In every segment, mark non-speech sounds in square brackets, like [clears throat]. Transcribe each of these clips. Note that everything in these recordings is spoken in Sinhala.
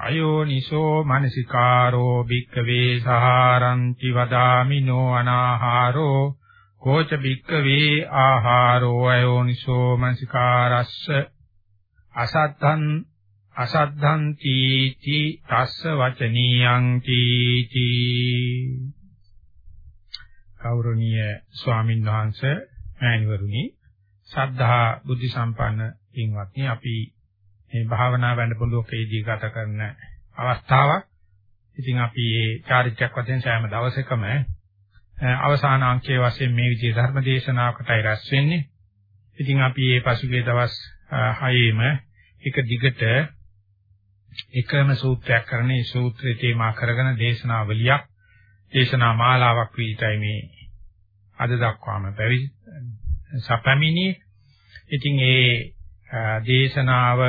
අයෝනිසෝ මනසිකාරෝ භික්කවේ සහාරಂತಿ වදාමිනෝ අනාහාරෝ කෝච භික්කවේ ආහාරෝ අයෝනිසෝ මනසිකාරස්ස අසත්තං අසද්ධං තීති තස්ස වචනීයං තීති කෞරණීය ස්වාමින් වහන්සේ මෑණිවරුනි සද්ධා බුද්ධ සම්පන්න පින්වත්නි අපි මේ භාවනා වැඩපොළුවකදී ගත කරන අවස්ථාවක්. ඉතින් අපි මේ චාරිත්‍රාක් වශයෙන් සෑම දවසකම අවසාන අංකයේ වශයෙන් මේ විදිහේ ධර්ම දේශනාවකටයි රැස් වෙන්නේ. ඉතින් අපි මේ පසුගිය දවස් 6ෙම එක දිගට එකම සූත්‍රයක් කරන මේ සූත්‍රය තේමා කරගෙන දේශනාවලියක් දේශනා මාලාවක් විදිහටයි මේ අද දක්වාම පැවිදි සපමිනි ඉතින් ඒ දේශනාව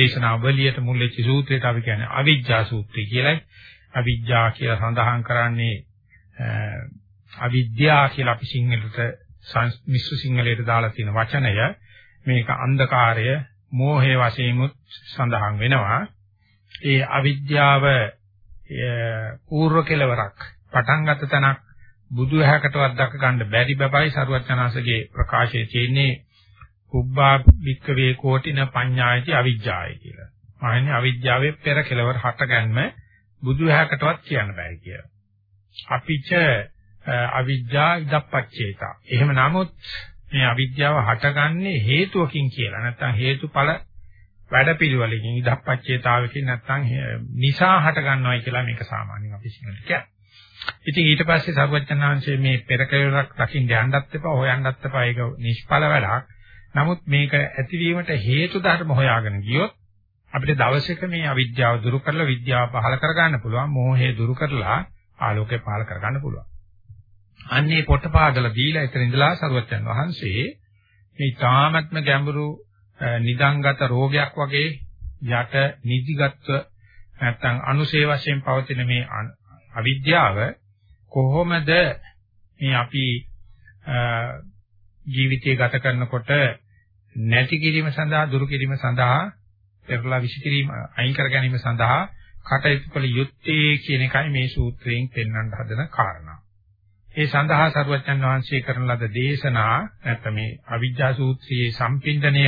දේශනාවලියට මුල් වෙච්ච සූත්‍රයට අපි කියන්නේ අවිජ්ජා සූත්‍රය කියලයි. අවිජ්ජා කියලා සඳහන් කරන්නේ අවිද්‍යා කියලා අපි සිංහලට මිශ්‍ර සිංහලයට දාලා තියෙන වචනය. මේක අන්ධකාරය, මෝහය වශයෙන්ුත් සඳහන් වෙනවා. ඒ අවිද්‍යාව පූර්ව කෙලවරක් පටන් ගත තැනක් බුදුහැකටවත් දක ගන්න බැරි බබයි සරුවචනාසගේ ප්‍රකාශයේ තියෙන්නේ කුබ්බා වික්කවේ කෝටින පඤ්ඤායති අවිජ්ජාය කියලා. මාන්නේ අවිජ්ජාවේ පෙර කෙලවර හටගන්ම බුදුහැකටවත් කියන්න බෑ කියලා. අපිච අවිජ්ජා ඉදප්පච්චේතා. එහෙම නමුත් මේ අවිද්‍යාව හටගන්නේ හේතුවකින් කියලා. නැත්නම් හේතුඵල වැඩපිළිවෙලකින් ඉදප්පච්චේතාවකින් නැත්නම් නිසා හටගන්නවයි කියලා මේක සාමාන්‍යයෙන් අපි සිංහලට කියන්නේ. ඉතින් ඊට පස්සේ සර්වඥාන්සේ මේ පෙර කෙලවරක් දකින්න යන්නත් එපා, හොයන්නත් එපා. ඒක නිෂ්ඵල වැඩක්. නමුත් මේක ඇතිවීමට හේතු ධර්ම හොයාගෙන ගියොත් අපිට දවසක මේ අවිද්‍යාව දුරු කරලා විද්‍යාව පහල කරගන්න පුළුවන්. මෝහය දුරු කරලා ආලෝකය පහල කරගන්න පුළුවන්. අන්නේ පොටපාදලා දීලා එතන ඉඳලා සරුවච්චන් වහන්සේ මේ තාමත්ම ගැඹුරු නිදංගත රෝගයක් වගේ යට නිදිගත්ව නැත්තම් අනුසේ වශයෙන් පවතින මේ අවිද්‍යාව කොහොමද මේ අපි ජීවිතය ගත කරනකොට නැති කිරීම සඳහා දුරු කිරීම සඳහා පෙරලා විශ් කිරීම අයින් කර ගැනීම සඳහා කටයුතු කළ යුත්තේ කියන එකයි මේ සූත්‍රයෙන් පෙන්වන්න හදන කාරණා. ඒ සඳහා සරුවචන් වහන්සේ කරන ලද දේශනා නැත්නම් මේ අවිජ්ජා සූත්‍රයේ සම්පින්දණය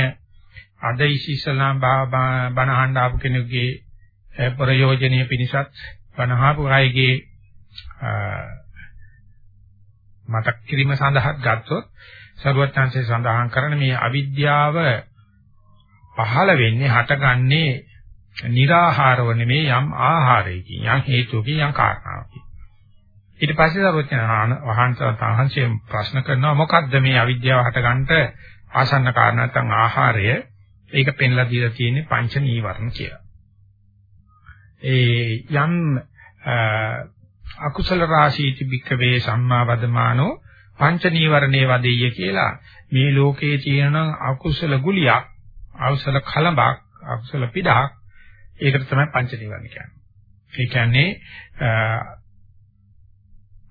අද ඉසිසලාම් බණහඬ ආපු කෙනෙකුගේ ප්‍රයෝජනීය පිණිසත් බණහාපු අයගේ මතක් කිරීම සඳහා ගත්තොත් සරුවත්ංශයේ සඳහන් කරන මේ අවිද්‍යාව පහළ වෙන්නේ හටගන්නේ निराහාරව නෙමේ යම් ආහාරයකින් යම් හේතුවකින් යම් කාරණාවකින් ඊට පස්සේ සරුවත්ංශ වහන්සේ ප්‍රශ්න කරනවා මොකද්ද මේ අවිද්‍යාව හටගන්නට ආසන්න කාරණා නැත්නම් ආහාරය ඒක පෙන්ලා දීලා තියෙන්නේ පංච නීවරණ කියලා. ඒ යම් අකුසල රාශීති බික්කවේ සම්මා වදමානෝ පංච නීවරණේ වදෙය කියලා මේ ලෝකයේ තියෙනවා අකුසල ගුලියක් අකුසල කලඹක් අකුසල පිටහක් ඒකට තමයි පංච නීවරණ කියන්නේ. ඒ කියන්නේ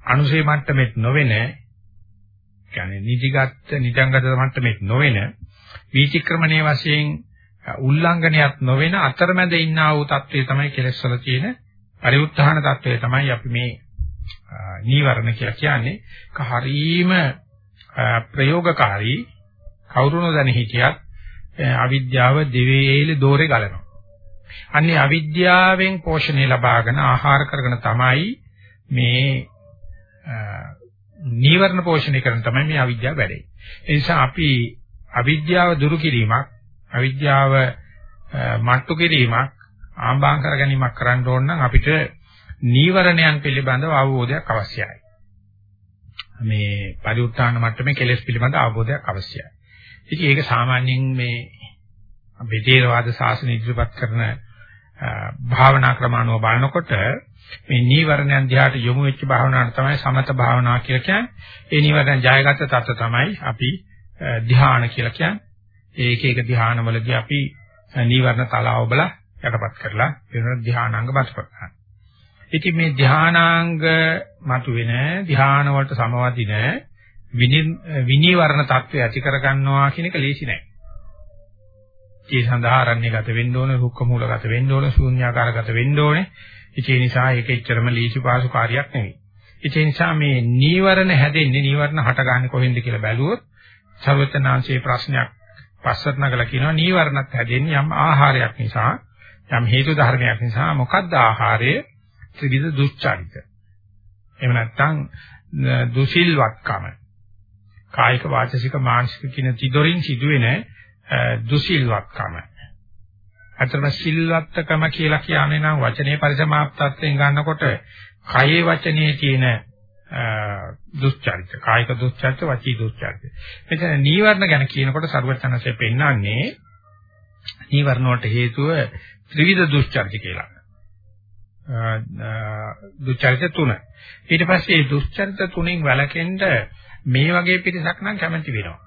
අනුසේ මට්ටමෙත් නොවෙන කියන්නේ නිදිගත් නිදංගත මට්ටමෙත් නොවෙන වීචක්‍රමණයේ වශයෙන් උල්ලංඝනයක් නොවන අතරමැද ඉන්නා වූ தત્ත්වය තමයි කෙලෙස්වල තියෙන පරිඋත්ථාන தત્ත්වය තමයි අපි මේ නීවරණ කියලා කියන්නේ. ඒක හරීම ප්‍රයෝගකාරී කවුරුන දැන හිටියත් අවිද්‍යාව දෙවේලේ දෝරේ ගලනවා. අන්නේ අවිද්‍යාවෙන් පෝෂණය ලබාගෙන ආහාර කරගෙන තමයි මේ නීවරණ පෝෂණය කරන තමයි මේ අවිද්‍යාව වැඩේ. ඒ නිසා අපි අවිද්‍යාව දුරු කිරීමක් අවිද්‍යාව මට්ටු කිරීමක් ආම්බාම් කර ගැනීමක් කරන්න ඕන නම් අපිට නීවරණයන් පිළිබඳව අවබෝධයක් අවශ්‍යයි. මේ පරිඋත්ථාන මට්ටමේ කෙලෙස් පිළිබඳ අවබෝධයක් අවශ්‍යයි. ඉතින් ඒක සාමාන්‍යයෙන් මේ අපේ තේරවාද ශාසනය ඉදිරිපත් කරන භාවනා ක්‍රම අනුව බලනකොට මේ නීවරණයන් දිහාට යොමු වෙච්ච භාවනාවට තමයි සමත භාවනාව කියලා කියන්නේ. ඒ නීවරණ ජයගත තත්ත්ව තමයි අපි ධ්‍යාන කියලා කියන්නේ. ඒක ඒක ධ්‍යානවලදී අපි නීවරණ තලාව බල යටපත් කරලා වෙන ධ්‍යානාංග බස්පත් කරනවා. ඉතින් මේ ධ්‍යානාංග මතුවෙන ධ්‍යාන වලට සමවදින විනීවරණ தත්ත්වය ඇති කරගන්නවා කියන එක ලේසි නෑ. ඒ සඳහා අරණ්‍යගත වෙන්න ඕනේ, රුක්ක මූලගත වෙන්න ඕනේ, ශූන්‍යාකාරගත වෙන්න ඕනේ. ඒ නිසා ඒක එච්චරම ලීසි පාසු කාර්යයක් නෙවෙයි. ඒ නිසා මේ නීවරණ හැදෙන්නේ නීවරණ හටගන්නේ කොහෙන්ද කියලා බැලුවොත් සර්වචනාංශයේ ප්‍රශ්නයක් පස්සට නගලා කියනවා නීවරණත් හැදෙන්නේ යම් ආහාරයක් නිසා යම් හේතු ධර්මයක් නිසා මොකද්ද ආහාරය ත්‍රිවිධ දුස්චරිත. එහෙම නැත්නම් දුසිල්වත්කම. කායික වාචසික මානසික කියන තිදොරින් සිදුවෙන දුසිල්වත්කම. අතරම සිල්වත්කම කියලා කියන්නේ නම් වචනේ පරිසමාප්තත්වයෙන් ගන්නකොට කයේ වචනේ තියෙන දුස්චරිත කායික දුස්චරිත වචී දුස්චරිත මෙතන නීවරණ ගැන කියනකොට සර්වඥාන්සේ පෙන්නන්නේ නීවරණ වලට හේතුව ත්‍රිවිධ දුස්චරිත කියලා දුචරිත තුන. ඊට පස්සේ මේ දුචරිත තුනෙන් වැළකෙන්න මේ වගේ පිටසක් නම් කැමති වෙනවා.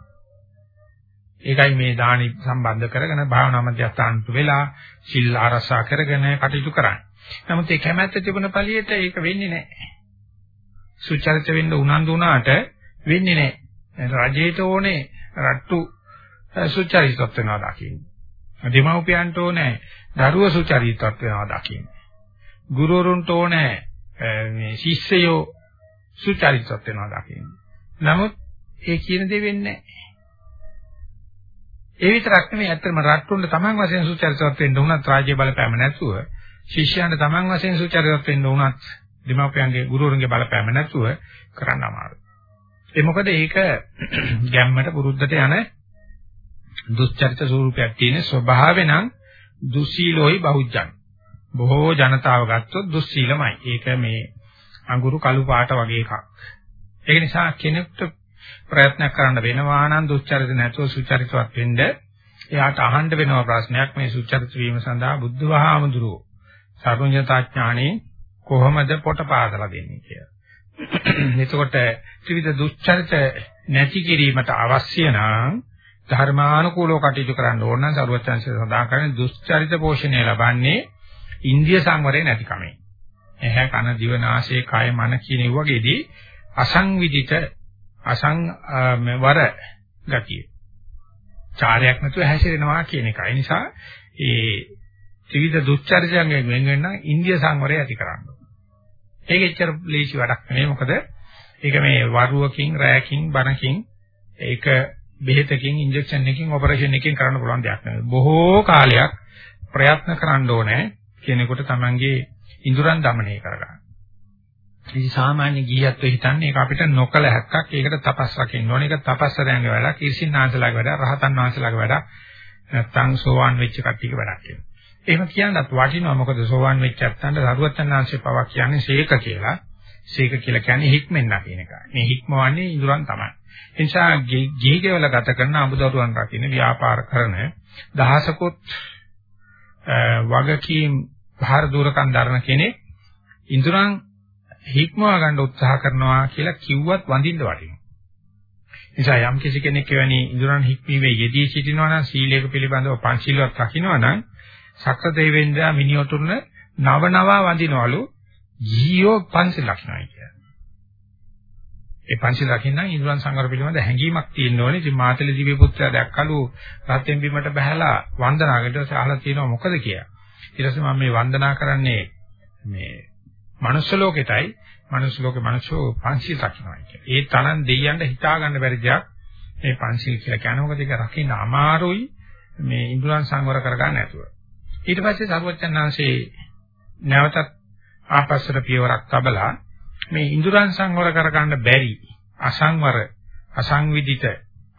ඒකයි මේ දානි සම්බන්ධ කරගෙන භාවනා මධ්‍යස්ථානට වෙලා සිල් ආරසා කරගෙන කටයුතු කරන්නේ. නමුත් ඒ කැමැත්ත තිබුණ පළියට ඒක වෙන්නේ නැහැ. සුචරිත වෙන්න උනන්දු වුණාට වෙන්නේ නැහැ. රජයට ඕනේ රට්ටු සුචරිතත්ව වෙනවා දකින්න. දෙමව්පියන්ට ඕනේ දරුවෝ සුචරිතත්ව වෙනවා දකින්න. ගුරුවරුන්ට ඕනේ මේ ශිෂ්‍යයෝ සුචරිතවත් වෙනවා දකින්න. නමුත් ඒ කියන දේ වෙන්නේ නැහැ. ඒ විතරක් නෙමෙයි ඇත්තටම රට්ටුන්ට තමන් වශයෙන් සුචරිතවත් වෙන්න උනත් රාජ්‍ය බලපෑම නැතුව ශිෂ්‍යයන්ට තමන් වශයෙන් සුචරිතවත් වෙන්න උනත් දෙමාපියන්ගේ ගුරුවරුන්ගේ බලපෑම නැතුව කරන්න අමාරුයි. ඒ මොකද ඒක [clears throat] ගැම්මට පුරුද්දට යන දුස්චරිත ස්වරූපයක් තියෙන ස්වභාවය නම් දුස්සීලෝයි බහුජන්. බොහෝ ජනතාව ගත්තොත් දුස්සීලමයි. ඒක මේ අඟුරු කළු පාට වගේ එකක්. ඒක නිසා කෙනෙකුට ප්‍රයත්න කරන්න වෙනවා නම් දුස්චරිත නැතුව සුචරිතවත් වෙන්න එයාට අහන්න වෙනවා ප්‍රශ්නයක් මේ සුචරිත වීම සඳහා බුද්ධ වහාමුදුරුවෝ සර්වඥතාඥාණේ කොහොමද පොට පාදලා දෙන්නේ කියලා. [clears throat] එතකොට ත්‍රිවිධ දුස්චරිත නැති කිරීමට අවශ්‍ය නම් ධර්මානුකූලව කටයුතු කරන්න ඕන නම් සර්වඥාන්සේ සඳහන් කරන්නේ දුස්චරිත පෝෂණය ලබන්නේ ඉන්දිය සංවරය නැතිකමෙන්. එහැ කන දිව නාසය කය මන කියන වගේදී අසංවිධිත අසං වර ගතිය. චාරයක් නැතුව හැසිරෙනවා කියන එකයි. නිසා ඒ ත්‍රිවිධ දුස්චරිතයෙන් වෙන වෙන නම් ඉන්දිය සංවරය ඇති කරන්න ඒක එච්චර ලේසි වැඩක් නෙවෙයි මොකද ඒක මේ වරුවකින් රැයකින් බණකින් ඒක බෙහෙතකින් ඉන්ජෙක්ෂන් එකකින් ඔපරේෂන් එකකින් කරන්න පුළුවන් දෙයක් නෙවෙයි බොහෝ කාලයක් ප්‍රයත්න කරන්න ඕනේ කෙනෙකුට තමන්ගේ ඉඳුරන් দমনය කරගන්න. ඉතින් සාමාන්‍ය ගියත් හිතන්නේ ඒක අපිට නොකල හැක්කක්. ඒකට තපස් රකින්න ඕනේ. ඒක තපස්සරයන්ගේ වැඩක්, ඉර්සින්නාන්සලාගේ වැඩක්, රහතන් වහන්සේලාගේ වැඩක්, නැත්නම් සෝවාන් වෙච්ච කට්ටියගේ වැඩක් කියලා. එහෙම කියනවත් වටිනවා. මොකද සෝවාන් වෙච්ච අත්තන්ට සරුවත්තරනාංශේ පවක් කියන්නේ සීක කියලා. සීක කියලා කියන්නේ හික්මෙන්න කියන එක. මේ හික්මවන්නේ ඉඳුරන් තමයි. ඒ නිසා ගිහිගෙවල ගත කරන අමුදරුවන් රකින්න ව්‍යාපාර කරන දහසකොත් වගකීම් භාර දූරකම් දරන කෙනෙක් ඉඳුරන් හික්මවා ගන්න උත්සාහ කරනවා කියලා කිව්වත් වඳින්න වටිනවා. නිසා යම් කිසි කෙනෙක් එවැනි ඉඳුරන් හික්මීමේ යෙදී සිටිනවා නම් සීලයක පිළිබඳව පංචශීලවත් රකින්නවා නම් සක්‍ර දෙවෙන්දා මිනිඔතුරුන නව නව වඳිනවලු ජීයෝ පංචශීල ලක්ෂණයි කියන්නේ. ඒ පංචශීල රකින්න ඉඳුරන් සංවර පිළිබඳ හැඟීමක් තියෙන්න ඕනේ. ඉතින් මාතලි දිව්‍ය පුත්‍රයා දැක්කලු රත්ෙන් බිමට බහැලා වන්දනා කරලා අහලා තියෙනවා මොකද කියලා. ඊට පස්සේ මම මේ වන්දනා කරන්නේ මේ මනුස්ස ලෝකෙටයි මනුස්ස ලෝකේ මිනිස්සු පංචශීල රකින්නවා කියන්නේ. ඒ තරම් දෙයියන්ට හිතා ගන්න බැරි දෙයක් මේ පංචශීල කියලා කියන්නේ. මොකද ඒක රකින්න අමාරුයි මේ ඉන්ද්‍රයන් සංවර කරගන්න නැතුව. ඊට පස්සේ සරුවචනාංශේ නැවතත් ආපස්සට පියවරක් තබලා මේ ඉන්ද්‍රයන් සංවර කරගන්න බැරි අසංවර අසංවිධිත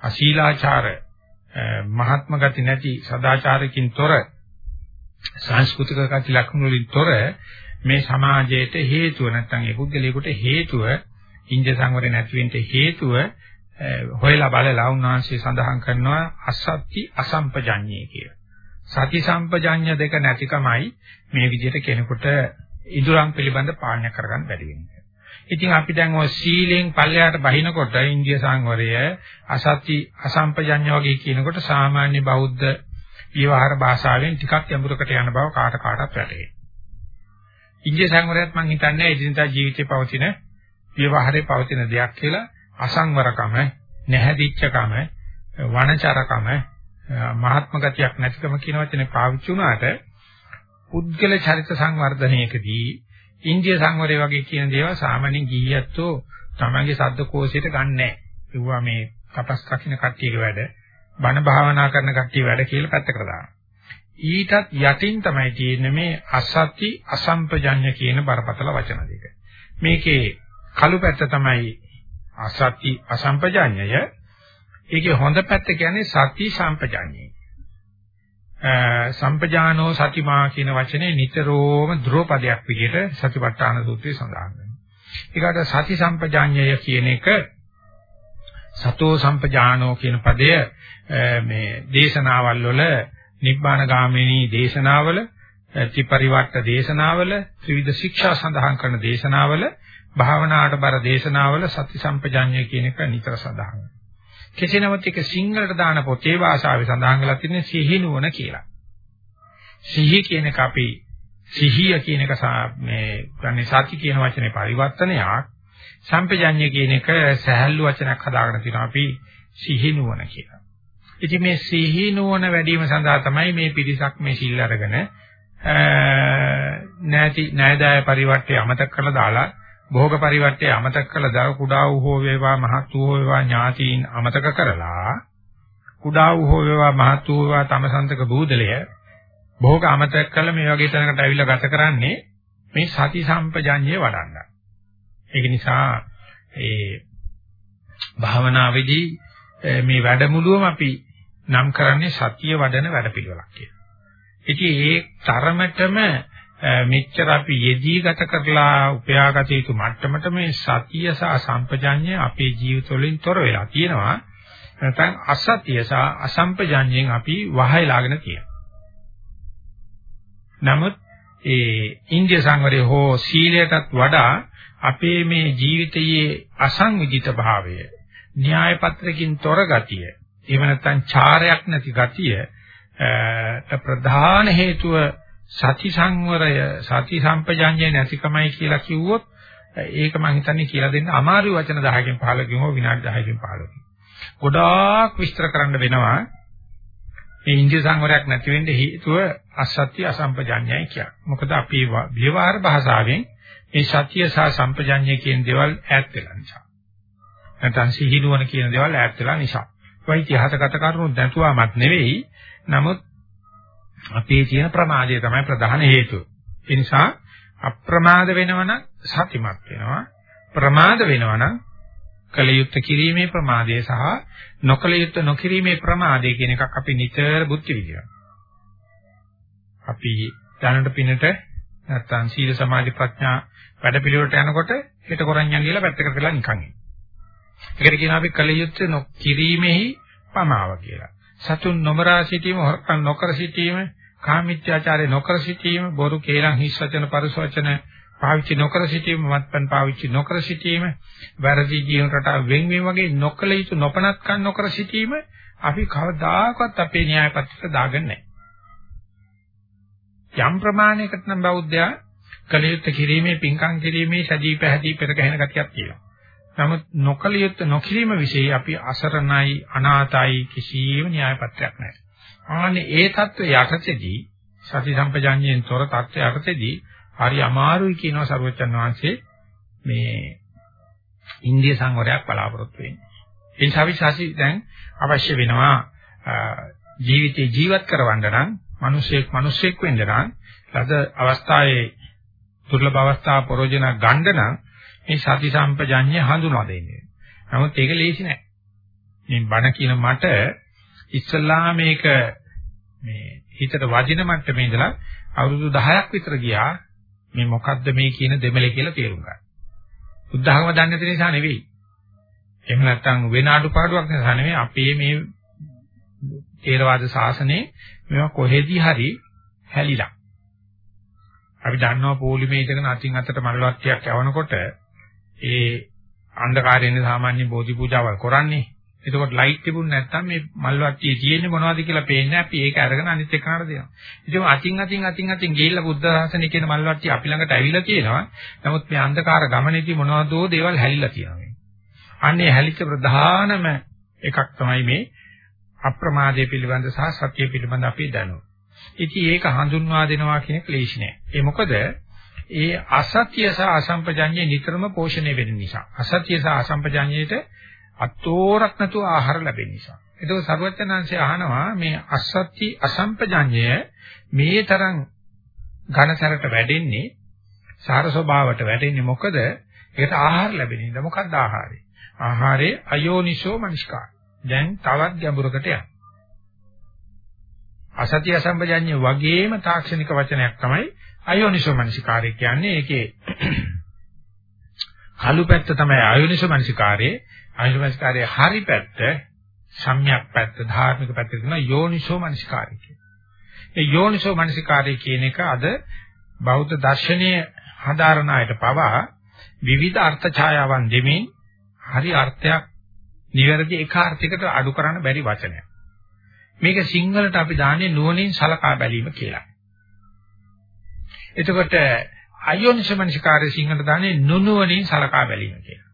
අශීලාචාර මහත්ම ගති නැති සදාචාරකින් තොර සංස්කෘතික ගති ලක්ෂණ වලින් තොර මේ සමාජයට හේතුව නැත්නම් ඒ පුද්ගලයාට හේතුව ඉන්ද්‍ර සංවරය නැති වෙන්න හේතුව හොයලා බලලා උන්වහන්සේ සඳහන් කරනවා අසත්‍ති අසම්පජඤ්ඤේ කිය. සති සම්පජඤ්ඤ දෙක නැතිකමයි මේ විදිහට කෙනෙකුට ඉදුරම් පිළිබඳ පාලනය කරගන්න බැරි වෙනවා. ඉතින් අපි දැන් ඔය සීලෙන් පල්ලයට බහිනකොට ඉන්දිය සංවරය අසත්‍ති අසම්පජඤ්ඤ වගේ කියනකොට සාමාන්‍ය බෞද්ධ විවහාර භාෂාවෙන් ටිකක් යඹුරකට යන බව කාට කාටත් වැටහෙයි. ඉන්දිය සංවරයත් මම හිතන්නේ එදිනදා ජීවිතේ පවතින විවහාරේ පවතින දෙයක් කියලා අසංවරකම, නැහැදිච්චකම, වනචරකම, මහත්ම ගතියක් නැතිකම කියන වචනේ පාවිච්චි වුණාට පුද්ගල චරිත සංවර්ධනයකදී ඉන්දිය සංවරය වගේ කියන දේවල් සාමාන්‍යයෙන් ගිහියත්ෝ තමන්ගේ සද්ද කෝෂයට ගන්නෑ. ඒවා මේ තපස් රකින්න කට්ටියගේ වැඩ, බණ භාවනා කරන කට්ටිය වැඩ කියලා පැත්තකට දානවා. ඊටත් යටින් තමයි තියෙන්නේ මේ අසත්‍ති අසම්පජඤ්ඤ කියන බරපතල වචන දෙක. මේකේ කළු පැත්ත තමයි අසත්‍ති අසම්පජඤ්ඤය. ඒකේ හොඳ පැත්ත කියන්නේ සති සම්පජඤ්ඤය. සම්පජානෝ සතිමා කියන වචනේ නිතරම ධ්‍රුවපදයක් විදිහට සතිපට්ඨාන සූත්‍රයේ සඳහන් වෙනවා. ඒකට සති සම්පජාඤ්ඤය කියන එක සතෝ සම්පජානෝ කියන පදය මේ දේශනාවල් වල නිබ්බාන ගාමිනී දේශනාවල ත්‍රිපරිවට්ට දේශනාවල ත්‍රිවිධ ශික්ෂා සඳහන් කරන දේශනාවල භාවනාවට බර දේශනාවල සති සම්පජාඤ්ඤය කියන එක නිතර සඳහන් වෙනවා. කෙසේ නමුත් ඒක සිංහලට දාන පොතේ භාෂාවේ සඳහන් කරලා තියෙන්නේ සිහි නුවණ කියලා. සිහි කියන එක අපි සිහිය කියන එක මේ ගන්නේ සති කියන වචනේ පරිවර්තනයක් සම්පජඤ්ඤය කියන එක සහැල්ලු වචනයක් හදාගෙන තියෙනවා අපි සිහි නුවණ කියලා. ඉතින් මේ සිහි නුවණ වැඩි වීම සඳහා තමයි මේ පිරිසක් මේ සිල් අරගෙන නැති ණයදාය පරිවර්තය අමතක කරලා දාලා භෝග පරිවර්තය අමතක කළ දව කුඩා වූ හෝ වේවා මහත් වූ හෝ වේවා ඥාතීන් අමතක කරලා කුඩා වූ හෝ වේවා මහත් වූ වේවා තමසන්තක බූදලය භෝග අමතක කළ මේ වගේ තැනකට ඇවිල්ලා ගත කරන්නේ මේ සති සම්පජඤ්ඤය වඩන්න. ඒක නිසා ඒ භාවනාවේදී මේ වැඩමුළුවම අපි නම් කරන්නේ සතිය වඩන වැඩපිළිවෙලක් කියලා. ඉතින් ඒ තරමටම මෙච්චර අපි යෙදී ගත කරලා උපයාගත යුතු මට්ටමට මේ සතිය සහ සම්පජඤ්ඤය අපේ ජීවිතවලින් තොර වෙලා තියෙනවා. නැත්නම් අසතිය සහ අසම්පජඤ්ඤයෙන් අපි වහයලාගෙන තියෙනවා. නමුත් ඒ ඉන්දිය සංවරය හෝ සීලයටත් වඩා අපේ මේ ජීවිතයේ අසංවිධිත භාවය, න්‍යාය පත්‍රකින් තොර ගතිය, එහෙම නැත්නම් චාරයක් නැති ගතිය ප්‍රධාන හේතුව සති සංවරය සති සම්පජාඤ්ඤය නැතිකමයි කියලා කිව්වොත් ඒක මම හිතන්නේ කියලා දෙන්න අමාරු වචන 10කින් 15කින් හෝ විනාඩි 10කින් 15කින්. ගොඩාක් විස්තර කරන්න වෙනවා. මේ ඉන්ද්‍රිය සංවරයක් නැති වෙන්න හේතුව අසත්‍ය අසම්පජාඤ්ඤයයි කියන්නේ. මොකද අපි ව්‍යවහාර භාෂාවෙන් මේ සත්‍ය සහ සම්පජාඤ්ඤය කියන දේවල් ඈත් වෙලා නිසා. නැත්නම් සිහිනුවන කියන දේවල් ඈත් වෙලා නිසා. ඒවා ඉතිහාසගත කරුණු දැතුවාමත් නෙවෙයි. නමුත් අපේ තියෙන ප්‍රමාදය තමයි ප්‍රධාන හේතුව. ඒ නිසා අප්‍රමාද වෙනවනම් සතිමත් වෙනවා. ප්‍රමාද වෙනවනම් කලියුත් කිරීමේ ප්‍රමාදය සහ නොකලියුත් නොකිරීමේ ප්‍රමාදය කියන එකක් අපි නිතර බුද්ධ විදිනවා. අපි දැනට පිනට නැත්තම් සීල සමාධි ප්‍රඥා වැඩපිළිවෙලට යනකොට හිත කරන්යන් කියලා පැත්තකට කරලා නිකන් ඉන්න. ඒකට කියනවා අපි කලියුත් නොකිරීමේහි පමාව කියලා. සතුන් නොමරා සිටීම හොරකම් නොකර සිටීම කාමීත්‍යාචාරය නොකර සිටීම බොරු කේලම් හිස් වචන පරස වචන පාවිච්චි නොකර සිටීම මත්පැන් පාවිච්චි නොකර සිටීම වැරදි ජීවන රටාව වෙන්වීම වගේ නොකල යුතු නොපනත්කම් නොකර සිටීම අපි කවදාකවත් අපේ න්‍යාය පත්‍රයට දාගන්නේ යම් ප්‍රමාණයකට නම් බෞද්ධයා කලියුත් කිරීමේ පින්කම් කිරීමේ සජී පැහැදී පෙර ගැහෙන ගතියක් තියෙනවා. නමුත් නොකලියත් නොකිරීම વિશે අපි අසරණයි අනාතයි කිසියම් න්‍යායපත්‍යක් නැහැ. ආන්නේ ඒ தত্ত্ব යටතේදී සති සම්පජාඤ්ඤයෙන් තොර தত্ত্ব යටතේදී හරි අමාරුයි කියනවා සර්වචන් වහන්සේ මේ ඉන්දිය සංවරයක් බලාපොරොත්තු වෙන්නේ. ඒ නිසා විශ්වාසී දැන් අවශ්‍ය වෙනවා ජීවිතේ ජීවත් කරවන්න නම් මිනිසෙක් මිනිසෙක් වෙන්න නම් ලද අවස්ථාවේ දුර්ලභ අවස්ථා ප්‍රයෝජන ගන්න නම් මේ සති සම්පජඤ්ඤය හඳුනා දෙන්නේ. නමුත් ඒක ලේසි නෑ. මේ බණ කියන මට ඉස්සල්ලා මේක මේ හිතට වදින මට්ටමේ ඉඳලා අවුරුදු 10ක් විතර ගියා මේ මොකද්ද මේ කියන දෙමළ කියලා තේරුම් ගන්න. බුද්ධ학ම දන්නේ නැති නිසා නෙවෙයි. එහෙම නැත්නම් වෙන අඩුපාඩුවක් නිසා නෙවෙයි අපේ මේ තේරවාද ශාසනයේ මේවා කොහෙදී හරි හැලිලා. අපි දන්නවා පොලිමේ ඉඳගෙන අතින් අතට මල්වට්ටියක් යවනකොට ඒ අන්ධකාරයෙන් සාමාන්‍ය බෝධි පූජාවල් කරන්නේ. එතකොට ලයිට් තිබුණ නැත්නම් මේ මල්වට්ටියේ තියෙන්නේ මොනවද කියලා පේන්නේ අපි ඒක අරගෙන අනිත් එක්කනට දෙනවා. ඉතින් අතින් අතින් අතින් අතින් ගිහිල්ලා බුද්ධ ශාසනය කියන මල්වට්ටිය අපි ළඟට ඇවිල්ලා තියෙනවා. නමුත් මේ අන්ධකාර ගමනේදී මොනවදෝ දේවල් හැලිලා තියෙනවා. අන්නේ හැලිච්ච ප්‍රධානම එකක් තමයි මේ අප්‍රමාදයේ පිළිබඳ සහ සත්‍ය පිළිබඳ අපි දැනුම. ඉතින් ඒක හඳුන්වා දෙනවා කියන ක්ලේශ නෑ. ඒ මොකද ඒ අසත්‍ය සහ අසම්පජඤ්ඤේ නිතරම පෝෂණය වෙන නිසා. අසත්‍ය සහ අසම්පජඤ්ඤේට අතෝරක් නැතුව ආහාර ලැබෙන නිසා. ඒක සර්වඥාන්සේ අහනවා මේ අසත්‍ය අසම්පජඤ්ඤය මේ තරම් ඝනසරට වැඩෙන්නේ සාර ස්වභාවයට වැඩෙන්නේ මොකද? ඒකට ආහාර ලැබෙන නිසා. මොකක්ද ආහාරය? ආහාරේ අයෝනිසෝ මනස්කාර. දැන් තවත් ගැඹුරකට යනවා. අසත්‍ය අසම්පජඤ්ඤ වගේම තාක්ෂණික වචනයක් තමයි අයෝනිසෝ මනසිකාරය කියන්නේ. ඒකේ කළු පැත්ත තමයි අයෝනිසෝ මනසිකාරයේ. අයෝනිසෝ මනසිකාරයේ හරි පැත්ත, සම්‍යක් පැත්ත, ධාර්මික පැත්ත කියන යෝනිසෝ මනසිකාරය කියන්නේ. ඒ යෝනිසෝ මනසිකාරය කියන එක අද බෞද්ධ දර්ශනීය හදාරණයට පවා විවිධ අර්ථ ඡායාවන් දෙමින් හරි අර්ථයක් නිවැරදි එක අර්ථයකට අඩු කරන්න බැරි වචනයක්. මේක සිංහලට අපි දාන්නේ නුවණින් සලකා බැලීම කියලා. එතකොට අයෝනිසමනසිකාරය සිංහලට දාන්නේ නුනුවණින් සලකා බැලීම කියලා.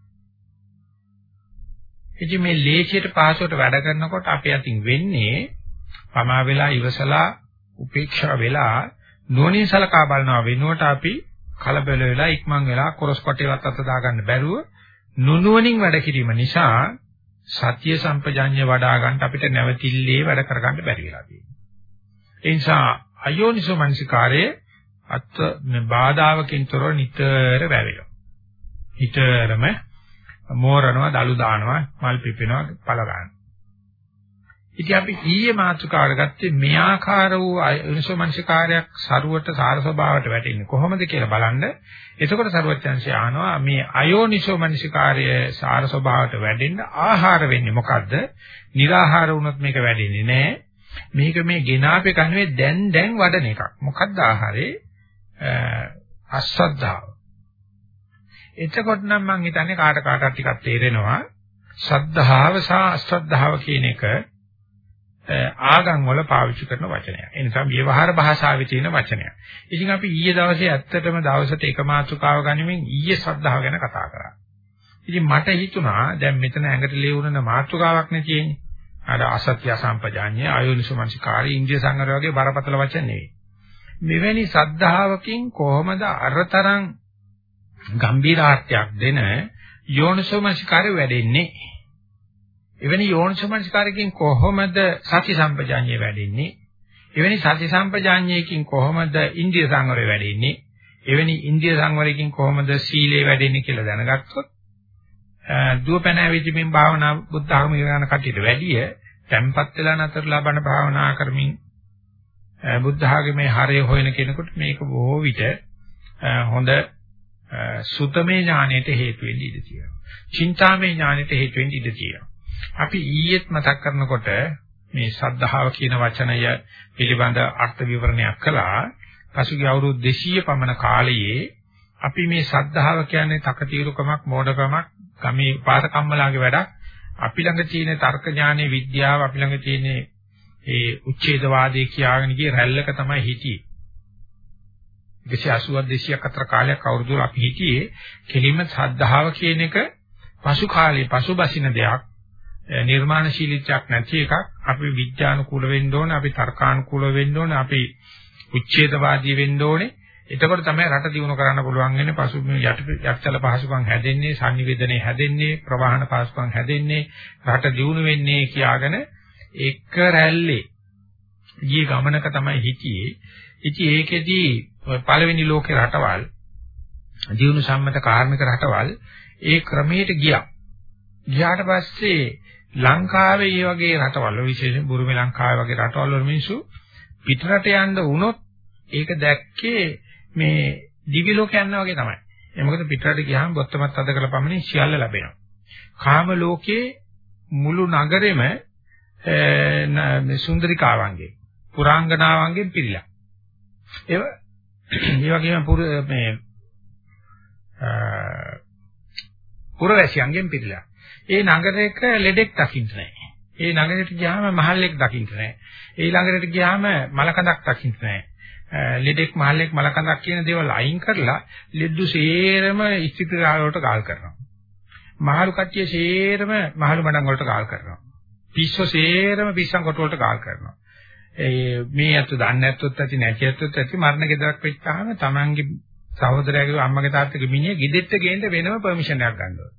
ඉතින් මේ ලේසියට පහසුවට වැඩ කරනකොට අපි අතින් වෙන්නේ පමා වෙලා ඉවසලා උපේක්ෂා වෙලා නුවණින් සලකා බලනවා වෙනුවට අපි කලබල වෙලා ඉක්මන් වෙලා කොරස් කොටේවත් අත දාගන්න බැරුව නුනුවණින් වැඩ කිරීම නිසා සත්‍ය සම්පජඤ්ඤ වඩා ගන්න අපිට නැවතිල්ලේ වැඩ කරගන්න බැරි වෙලා තියෙනවා. ඒ නිසා අයෝනිසෝ මනසිකාරයේ අත් මේ බාධාවකින් තොරව නිතර වැවෙනවා. නිතරම මෝරනවා, දලු දානවා, මල් පිපෙනවා, පල ගන්නවා. ඉතින් අපි ඊයේ මාතෘකාවට ගත්තේ මේ ආකාර වූ අයෝනිසෝ මනසිකාරයක් සරුවට සාර ස්වභාවයට වැටෙන්නේ කොහොමද කියලා බලන්න. එතකොට සරුවච්චන්සේ ආනවා මේ අයෝනිසෝ මනසිකාරය සාර ස්වභාවයට වැඩෙන්න ආහාර වෙන්නේ මොකද්ද? निराහාර වුණොත් මේක වැඩෙන්නේ නැහැ. මේක මේ ගෙනාපේ කන්නේ දැන් දැන් වඩන එකක්. මොකද්ද ආහාරේ? අස්සද්ධාව. එතකොට නම් මම හිතන්නේ කාට කාටත් ටිකක් තේරෙනවා. සද්ධාව සහ අස්සද්ධාව කියන එක ආගම් වල පාවිච්චි කරන වචනයක්. ඒ නිසා ව්‍යවහාර භාෂාවේ තියෙන වචනයක්. ඉතින් අපි ඊයේ දවසේ ඇත්තටම දවසට එක මාතෘකාව ගනිමින් ඊයේ ශ්‍රද්ධාව ගැන කතා කරා. ඉතින් මට හිතුණා දැන් මෙතන ඇඟට ලේවුනන මාතෘකාවක් නේ තියෙන්නේ. අර අසත්‍ය සම්පජාඤ්ඤය, ආයෝනිසමංසකාරී, ඉන්දිය සංගර වගේ බරපතල වචන නෙවෙයි. මෙවැනි ශ්‍රද්ධාවකින් කොහොමද අරතරන් ගම්බීරාර්ථයක් දෙන යෝනිසමංසකාරය වැඩෙන්නේ? එවැනි යෝනිසමනස්කාරකකින් කොහොමද සති සම්පජාඤ්ඤය වැඩෙන්නේ? එවැනි සති සම්පජාඤ්ඤයකින් කොහොමද ඉන්ද්‍රිය සංවරය වැඩෙන්නේ? එවැනි ඉන්ද්‍රිය සංවරයකින් කොහොමද සීලය වැඩෙන්නේ කියලා දැනගත්තොත් දුවපැන ඇවිදින්මින් භාවනා බුද්ධ ආගම ඉගෙන කටියට වැඩිය tempat වෙලා නතර ලබන භාවනා කරමින් බුද්ධ ආගමේ හරය හොයන කෙනෙකුට මේක බොහෝ විට හොඳ සුතමේ ඥාණයට හේතු වෙන්න ඉඩ තියෙනවා. චින්තාමේ ඥාණයට හේතු වෙන්න ඉඩ තියෙනවා. අපි ඊයේත් මතක් කරනකොට මේ සද්ධාව කියන වචනය පිළිබඳ අර්ථ විවරණයක් කළා. පසුගිය අවුරුදු 200 පමණ කාලයේ අපි මේ සද්ධාව කියන්නේ තකතිරුකමක් මෝඩකමක් ගමේ පාසකම්මලාගේ වැඩක්. අපි ළඟ තියෙන තර්ක ඥානෙ විද්‍යාව අපි ළඟ තියෙන ඒ උච්ඡේදවාදී කියාගෙන ගිය රැල්ලක තමයි හිටියේ. 180 200ක් අතර කාලයක් අවුරුදු අපි හිටියේ. කෙලින්ම සද්ධාව කියන එක පසු කාලේ පසුබසින දෙයක්. නිර්මාණශීලීත්වයක් නැති එකක්. අපි විඥානුකූල වෙන්න ඕනේ අපි තර්කානුකූල වෙන්න ඕනේ අපි උච්ඡේදවාදී වෙන්න ඕනේ. එතකොට තමයි රට දියුණු කරන්න පුළුවන් වෙන්නේ. පසු යක්ෂල පහසුකම් හැදෙන්නේ sannivedanaye හැදෙන්නේ ප්‍රවාහන පහසුකම් හැදෙන්නේ රට දියුණු වෙන්නේ කියාගෙන එක රැල්ලේ ගිය ගමනක තමයි හිතියේ ඉතින් ඒකෙදී පළවෙනි ලෝකේ රටවල් දියුණු සම්මත කාර්මික රටවල් ඒ ක්‍රමයට ගියා ගියාට පස්සේ ලංකාවේ මේ වගේ රටවල් විශේෂයෙන් බුරුමේ ලංකාවේ වගේ රටවල් වල මිනිස්සු පිටරට යන්න වුණොත් ඒක දැක්කේ මේ දිවි ලෝක යනවා වගේ තමයි. ඒ මොකද පිටරට ගියාම බොත්තමත් අද කරලා පමණින් සියල්ල ලැබෙනවා. කාම ලෝකේ මුළු නගරෙම මේ සුන්දරිකාවන්ගේ පුරාංගනාවන්ගෙන් පිරීලා. ඒ ඒ වගේම පුර මේ පුරවැසියන්ගෙන් පිළිලා. ඒ නගරයක ලෙඩෙක් දකින්න නැහැ. ඒ නගරයට ගියාම මහල්ලෙක් දකින්න නැහැ. ඒ ළඟට ගියාම මලකඳක් දකින්න නැහැ. ලෙඩෙක් මහල්ලෙක් මලකඳක් කියන දේවල් අයින් කරලා ලෙඩු සේරම ඉස්තිතිරාල වලට ගාල් කරනවා. මහලු කට්ටිය සේරම මහලු මඩම් වලට ගාල් කරනවා. පිස්සෝ සේරම පිස්සන් කොට වලට ගාල් කරනවා. ඒ මේ අතු දන්නේ නැත්තොත් ඇති නැති ඇත්තොත් ඇති මරණ ගෙදරක් වෙච්චාම Tamange සහෝදරයාගේ අම්මගේ තාත්තගේ මිනිහ ගෙදෙට්ට ගේන්න වෙනම පර්මිෂන් එකක් ගන්න ඕනේ.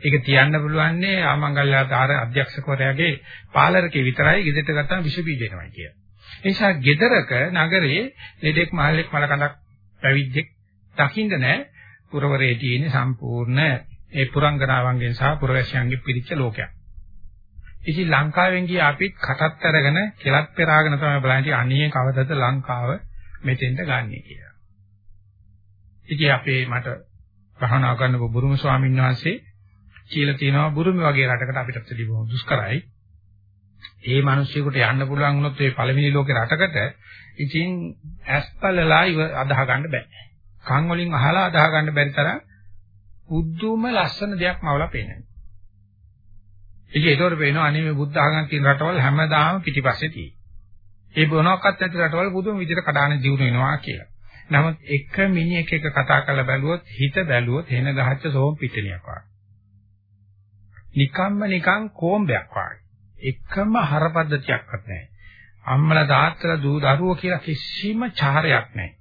ඒක තියන්න පුළුවන්නේ ආමංගල්‍යාකාර අධ්‍යක්ෂකවරයාගේ පාලරකේ විතරයි ගෙදෙට්ට ගත්තාම විෂ බීජ එනවා කිය. ඒ නිසා ගෙදරක නගරේ ලෙඩෙක් මහල්ලෙක් මලකඳක් පැවිද්දෙක් දකින්න නැහැ. පුරවරේ තියෙන සම්පූර්ණ ඒ පුරංගනාවන්ගෙන් සහ පුරවැසියන්ගෙන් පිරිච්ච ලෝකයක්. ඉතින් ලංකාවෙන් ගිය අපිත් කටත් අරගෙන කෙලත් පෙරාගෙන තමයි බලන්නේ අනේ කවදද ලංකාව මෙතෙන්ට ගන්නේ කියලා. ඉතින් අපේ මට භවනා කරන බුරුම ස්වාමීන් වහන්සේ කියලා තියෙනවා බුරුම වගේ රටකට අපිට ඇත්තටම බොහොම දුෂ්කරයි. ඒ මිනිස්සුන්ට යන්න පුළුවන් වුණොත් ඒ පළවෙනි ලෝකේ රටකට ඉතින් ඇස්පලලා ඉව අදාහ ගන්න බෑ. කන් වලින් අහලා අදාහ ගන්න බැරි තරම් පුදුම ලස්සන දෙයක් මවලා පේනවා. ඉතින් ඒකවල පේනවා අනේ මේ බුද්ධ ආගම් තියෙන රටවල් හැමදාම පිටිපස්සේ තියෙයි. ඒ මොනවාක්වත් නැති රටවල් පුදුම විදිහට කඩාන ජීවුන වෙනවා කියලා. නමුත් එක මිනිහෙක් එක කතා කරලා බැලුවොත් හිත බැලුවොත් එන ගහච්ච සෝම් පිටිනියක් වගේ. නිකම්ම නිකං කොම්බයක් වගේ. එකම හරපද්ධතියක්වත් නැහැ. අම්මලා තාත්තලා දූ දරුවෝ කියලා කිසිම චාරයක් නැහැ.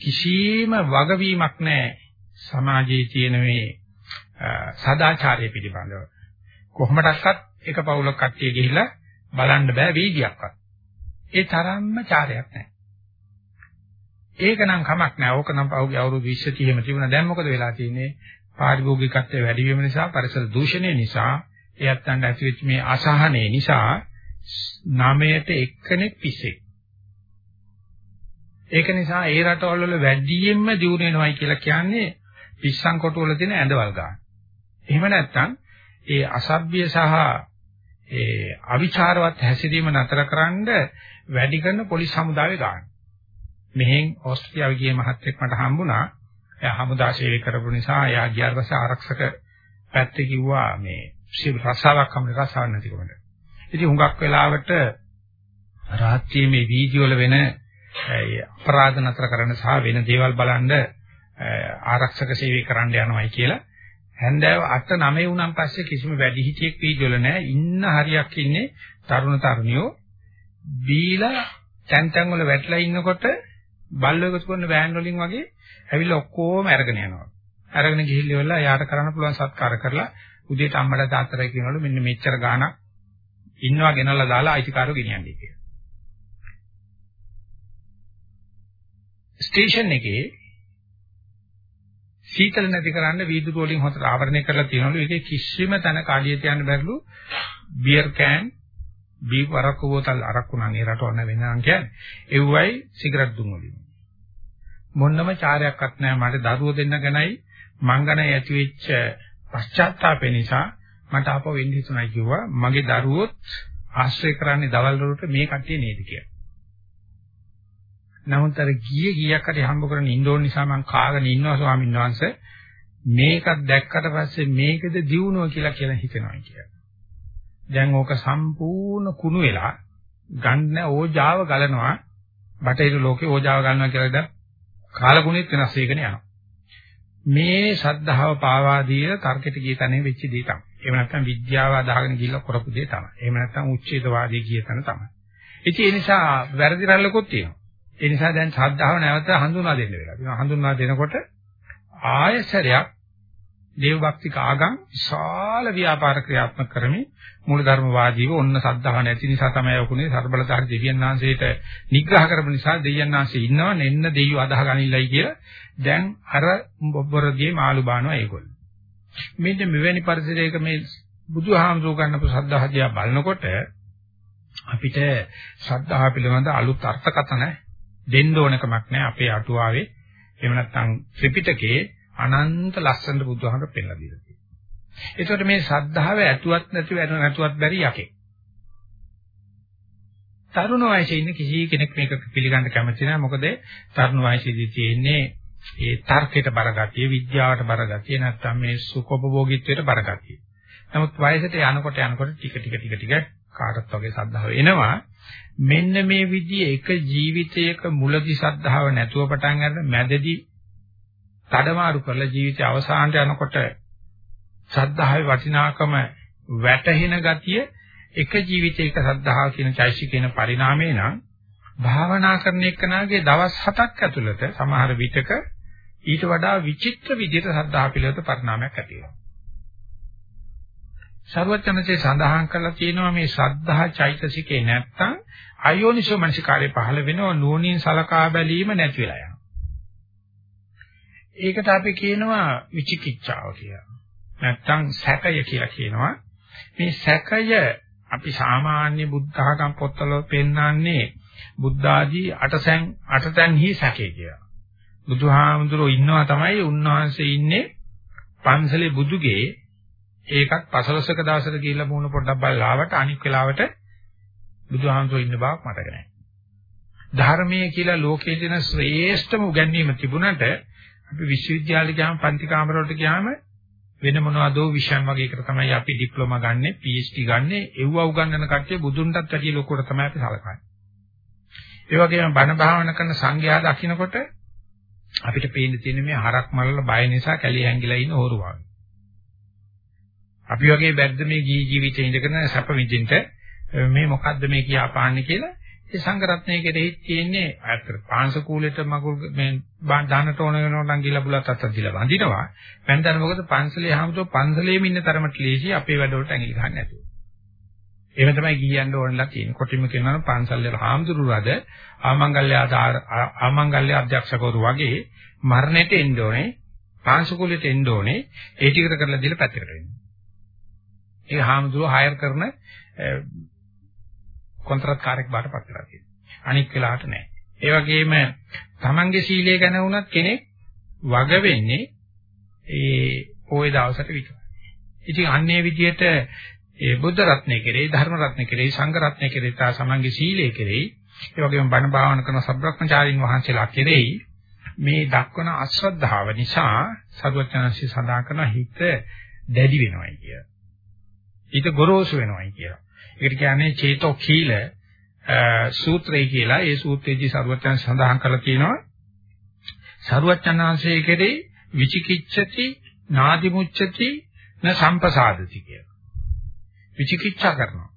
කිසිම වගවීමක් නැහැ. සමාජයේ තියෙන මේ සදාචාරය පිළිබඳව. කොහොමඩක්වත් එක පවුලක් කට්ටිය ගිහිල්ලා බලන්න බෑ වීදියක්වත්. ඒ තරම්ම චාරයක් නැහැ. ඒක නම් කමක් නැහැ. ඕක නම් පහුගිය අවුරුදු 20 30ම තිබුණා. දැන් මොකද වෙලා තියෙන්නේ? පාරිභෝගිකත්වයේ වැඩි වීම නිසා, පරිසර දූෂණය නිසා, එයත් ගන්න ඇතිවෙච්ච මේ අසහනය නිසා නාමයට එක්කෙනෙක් පිස්සෙක්. ඒක නිසා ඒ රටවල් වල වැඩියෙන්ම දියුණු වෙනවයි කියලා කියන්නේ පිස්සන් කොටුවල තියෙන ඇඳවල් ගන්න. එහෙම නැත්නම් ඒ අසභ්‍ය සහ ඒ අවිචාරවත් හැසිරීම නතරකරනද වැඩි කරන පොලිස් හමුදාවේ ගන්න. මෙහෙන් ඕස්ට්‍රේලියාවේ ගිය මහත්තයෙක් මට හම්බුණා. එයා හමුදා සේවය කරපු නිසා එයා ගියාට පස්සේ ආරක්ෂක පැත්තේ කිව්වා මේ රසාවක් හම්බ රසාවක් නැතිකමද. ඉතින් හුඟක් වෙලාවට රාත්‍රියේ මේ වීඩියෝ වල වෙන අපරාධ නතර කරන්න සහ වෙන දේවල් බලන්න ආරක්ෂක සේවය කරන්න යනවායි කියලා හැන්දෑව 8 9 වුණාන් පස්සේ කිසිම වැඩිහිටියෙක් වීඩියෝල නැහැ. ඉන්න හරියක් ඉන්නේ තරුණ තරුණියෝ බීලා තැන් තැන් වල වැටලා ඉන්නකොට බල්ලෝ එකතු කරන වෑන් වලින් වගේ ඇවිල්ලා ඔක්කොම අරගෙන යනවා. අරගෙන ගිහිල්ලා ඉවරලා යාට කරන්න පුළුවන් සත්කාර කරලා උදේට අම්මලා තාත්තලා කියනවලු මෙන්න මෙච්චර ගාණක් ඉන්නවා ගෙනල්ලා දාලා අයිතිකාරෝ ගෙනියන්නේ කියලා. ස්ටේෂන් එකේ සීතල නැති කරන්න වීදුරු වලින් හොතට ආවරණය කරලා තියෙනවලු. ඒකේ කිසිම තැනක අඩිය තියන්න බැරිලු. බියර් කෑන්, බී වරක්කු බෝතල් අරක්කු නම් ඒ රටවල වෙනනම් කියන්නේ. එව්වයි සිගරට් දුම් වලින්. මොන්නම චාරයක්වත් නැහැ මට දරුවෝ දෙන්න ගැනයි මං ගැන ඇති වෙච්ච පශ්චාත්තාපය නිසා මට අපව වෙන්න හිතුණයි කිව්වා. මගේ දරුවොත් ආශ්‍රය කරන්නේ දවල් වලට මේ කට්ටිය නේද කියලා. නමුත් අර ගියේ ගියක් හරි හම්බ කරගෙන ඉන්න ඕන නිසා මම කාගෙන ඉන්නවා ස්වාමීන් වහන්සේ. මේකත් දැක්කට පස්සේ මේකද දියුණුව කියලා කියලා හිතනවා කියලා. දැන් ඕක සම්පූර්ණ කුණු වෙලා ගන්න ඕජාව ගලනවා. බටහිර ලෝකේ ඕජාව ගන්නවා කියලා දැන් කාලගුණෙත් වෙනස් වෙගෙන යනවා. මේ ශද්ධාව පාවා දීලා තර්කයට ගිය තැනේ වෙච්ච දේ තමයි. එහෙම නැත්නම් විද්‍යාව අදාගෙන ගිහිල්ලා කරපු දේ තමයි. එහෙම නැත්නම් උච්ඡේදවාදී ගිය තැන තමයි. ඉතින් ඒ නිසා වැරදි රැල්ලකුත් තියෙනවා. ඒ නිසා දැන් ශ්‍රද්ධාව නැවත හඳුනා දෙන්න වෙලා. ඒක හඳුනා දෙනකොට ආයසරයක් දේව භක්තික ආගම් විශාල ව්‍යාපාර ක්‍රියාත්මක කරමින් මූලධර්මවාදීව ඔන්න සද්ධාව නැති නිසා තමයි ඔකුනේ ਸਰබලධාරි දෙවියන් වහන්සේට නිග්‍රහ කරපු නිසා දෙවියන් වහන්සේ ඉන්නව නෙන්න දෙවියෝ අදාහ ගනින්නයි කියලා දැන් අර බොබ්බරදී මාළු බානවා ඒගොල්ලෝ. මෙන්න මෙවැනි පරිසරයක මේ බුදුහාමුදුරු ගන්නපු සද්ධාහදියා බලනකොට අපිට ශ්‍රද්ධාව පිළිබඳ අලුත් අර්ථකථන දෙන්න ඕනකමක් නැහැ අපේ අටුවාවේ එහෙම නැත්නම් ත්‍රිපිටකයේ අනන්ත ලස්සන බුදුහාමර පෙන්නලා දීලා තියෙනවා. ඒකට මේ ශ්‍රද්ධාව ඇතුවත් නැතිව නැතුවත් බැරි යකේ. තරුණ වයසේ ඉන්න කිසි කෙනෙක් මේක පිළිගන්න කැමති නැහැ. මොකද තරුණ වයසේදී තියෙන්නේ ඒ තර්කයට බරගතිය, විද්‍යාවට බරගතිය, නැත්නම් මේ සුඛෝපභෝගීත්වයට බරගතිය. නමුත් වයසට යනකොට යනකොට ටික ටික ටික ටික කාටත් වගේ සද්ධාව එනවා. මෙන්න මේ විදිහේ එක ජීවිතයක මුලදි සද්ධාව නැතුව පටන් ගන්න මැදදී තඩමාරු කරලා ජීවිතය අවසානට යනකොට සද්ධාවේ වටිනාකම වැටහෙන ගතිය එක ජීවිතයක සද්ධාව කියන චෛසිකේන පරිණාමේ නම් භාවනා කරන එක්කනාගේ දවස් 7ක් ඇතුළත සමහර විටක ඊට වඩා විචිත්‍ර විදිහට සද්ධා පිළිවෙත පරිණාමයක් ඇති වෙනවා. ਸਰවඥන්සේ සඳහන් කරලා තියෙනවා මේ ශ්‍රද්ධා චෛතසිකේ නැත්තම් අයෝනිසෝ මනසිකාරය පහළ වෙනවා නුවණින් සලකා බැලීම නැති වෙලා යනවා. ඒකට අපි කියනවා විචිකිච්ඡාව කියලා. නැත්තම් සැකය කියලා කියනවා. මේ සැකය අපි සාමාන්‍ය බුද්ධ ආගම් පොත්වල පෙන්වන්නේ බුද්ධ ආදී අටසැන් අටතැන්හි සැකේ කියලා. බුදුහාමුදුරුවෝ ඉන්නවා තමයි උන්වහන්සේ ඉන්නේ පන්සලේ බුදුගේ ඒකත් පසළොස්වක දවසට ගිහිල්ලා මූණ පොඩ්ඩක් බලලා ආවට අනික් වෙලාවට බුදුහාමුදුරුවෝ ඉන්න බවක් මතක නැහැ. ධර්මයේ කියලා ලෝකයේ තියෙන ශ්‍රේෂ්ඨම උගන්වීම තිබුණට අපි විශ්වවිද්‍යාලේ ගියාම පන්ති කාමරවලට ගියාම වෙන මොනවදෝ විෂයන් වගේ එකට තමයි අපි ඩිප්ලෝමා ගන්නෙ, PhD ගන්නෙ, එව්ව උගන්වන කට්ටිය බුදුන්ටත් වැඩිය ලොකුවට තමයි අපි සලකන්නේ. ඒ වගේම බණ භාවනා කරන සංඝයා දකින්නකොට අපිට පේන්න තියෙන මේ හරක් මල්ල බය නිසා කැලේ හැංගිලා ඉන්න හොරු වගේ. අපි වගේ බැද්ද මේ ජී ජීවිතේ ඉඳගෙන සැප විඳින්න මේ මොකද්ද මේ කියාපාන්නේ කියලා ඒ සංගරත්නයේ කෙරෙහි තියෙන්නේ අයතර පාංශ කූලෙට මගුල් මේ දානට ඕන වෙනවා නම් ගිල බුලත් අත්තක් දීලා වඳිනවා. මෙන්දර මොකද පන්සලේ හැමතෝ පන්සලේම ඉන්න තරමට ලේසි අපේ වැඩවලට ඇඟිලි ගන්න නැතුව. එහෙම තමයි ගියන්න ඕනලා තියෙන්නේ. කොටිම කියනවා නම් පන්සල් වල හාමුදුරුවද ආමංගල්‍ය ආමංගල්‍ය අධ්‍යක්ෂකවරු වගේ මරණයට එන්න ඕනේ. පාංශ කූලෙට එන්න ඕනේ. ඒ ටිකට කරලා දීලා පැත්තකට වෙන්න. ඒ හාමුදුරුවෝ හයර් කරන කොන්ත්‍රාත් කාර්යයක් බාටපත් කරලා තියෙනවා. අනික් වෙලාවට නෑ. ඒ වගේම තමන්ගේ සීලය ගැන වුණත් කෙනෙක් වග වෙන්නේ ඒ පොයේ දවසට විතරයි. ඉතින් අන්නේ විදිහට ඒ බුද්ධ රත්නය කෙරෙහි ධර්ම රත්නය කෙරෙහි සංඝ රත්නය කෙරෙහි තා සමන්ගේ සීලය කෙරෙහි ඒ වගේම බණ භාවනා කරන සබ්‍රක්‍මචාරින් වහන්සේලා කෙරෙහි මේ දක්වන අශ්‍රද්ධාව නිසා සරුවචනන්සේ සඳහන් කරන හිත දැඩි වෙනවයි කිය. හිත ගොරෝසු වෙනවයි කියලා. ඒකට කියන්නේ චේතෝ කීල සූත්‍රය කියලා. ඒ සූත්‍රයේදී සරුවචන සඳහන් කරලා තියෙනවා. සරුවචනාංශයේ කෙරේ විචිකිච්ඡති නාදිමුච්ඡති න සම්පසාදති කියලා. විචිකිච්ඡා කරනවා.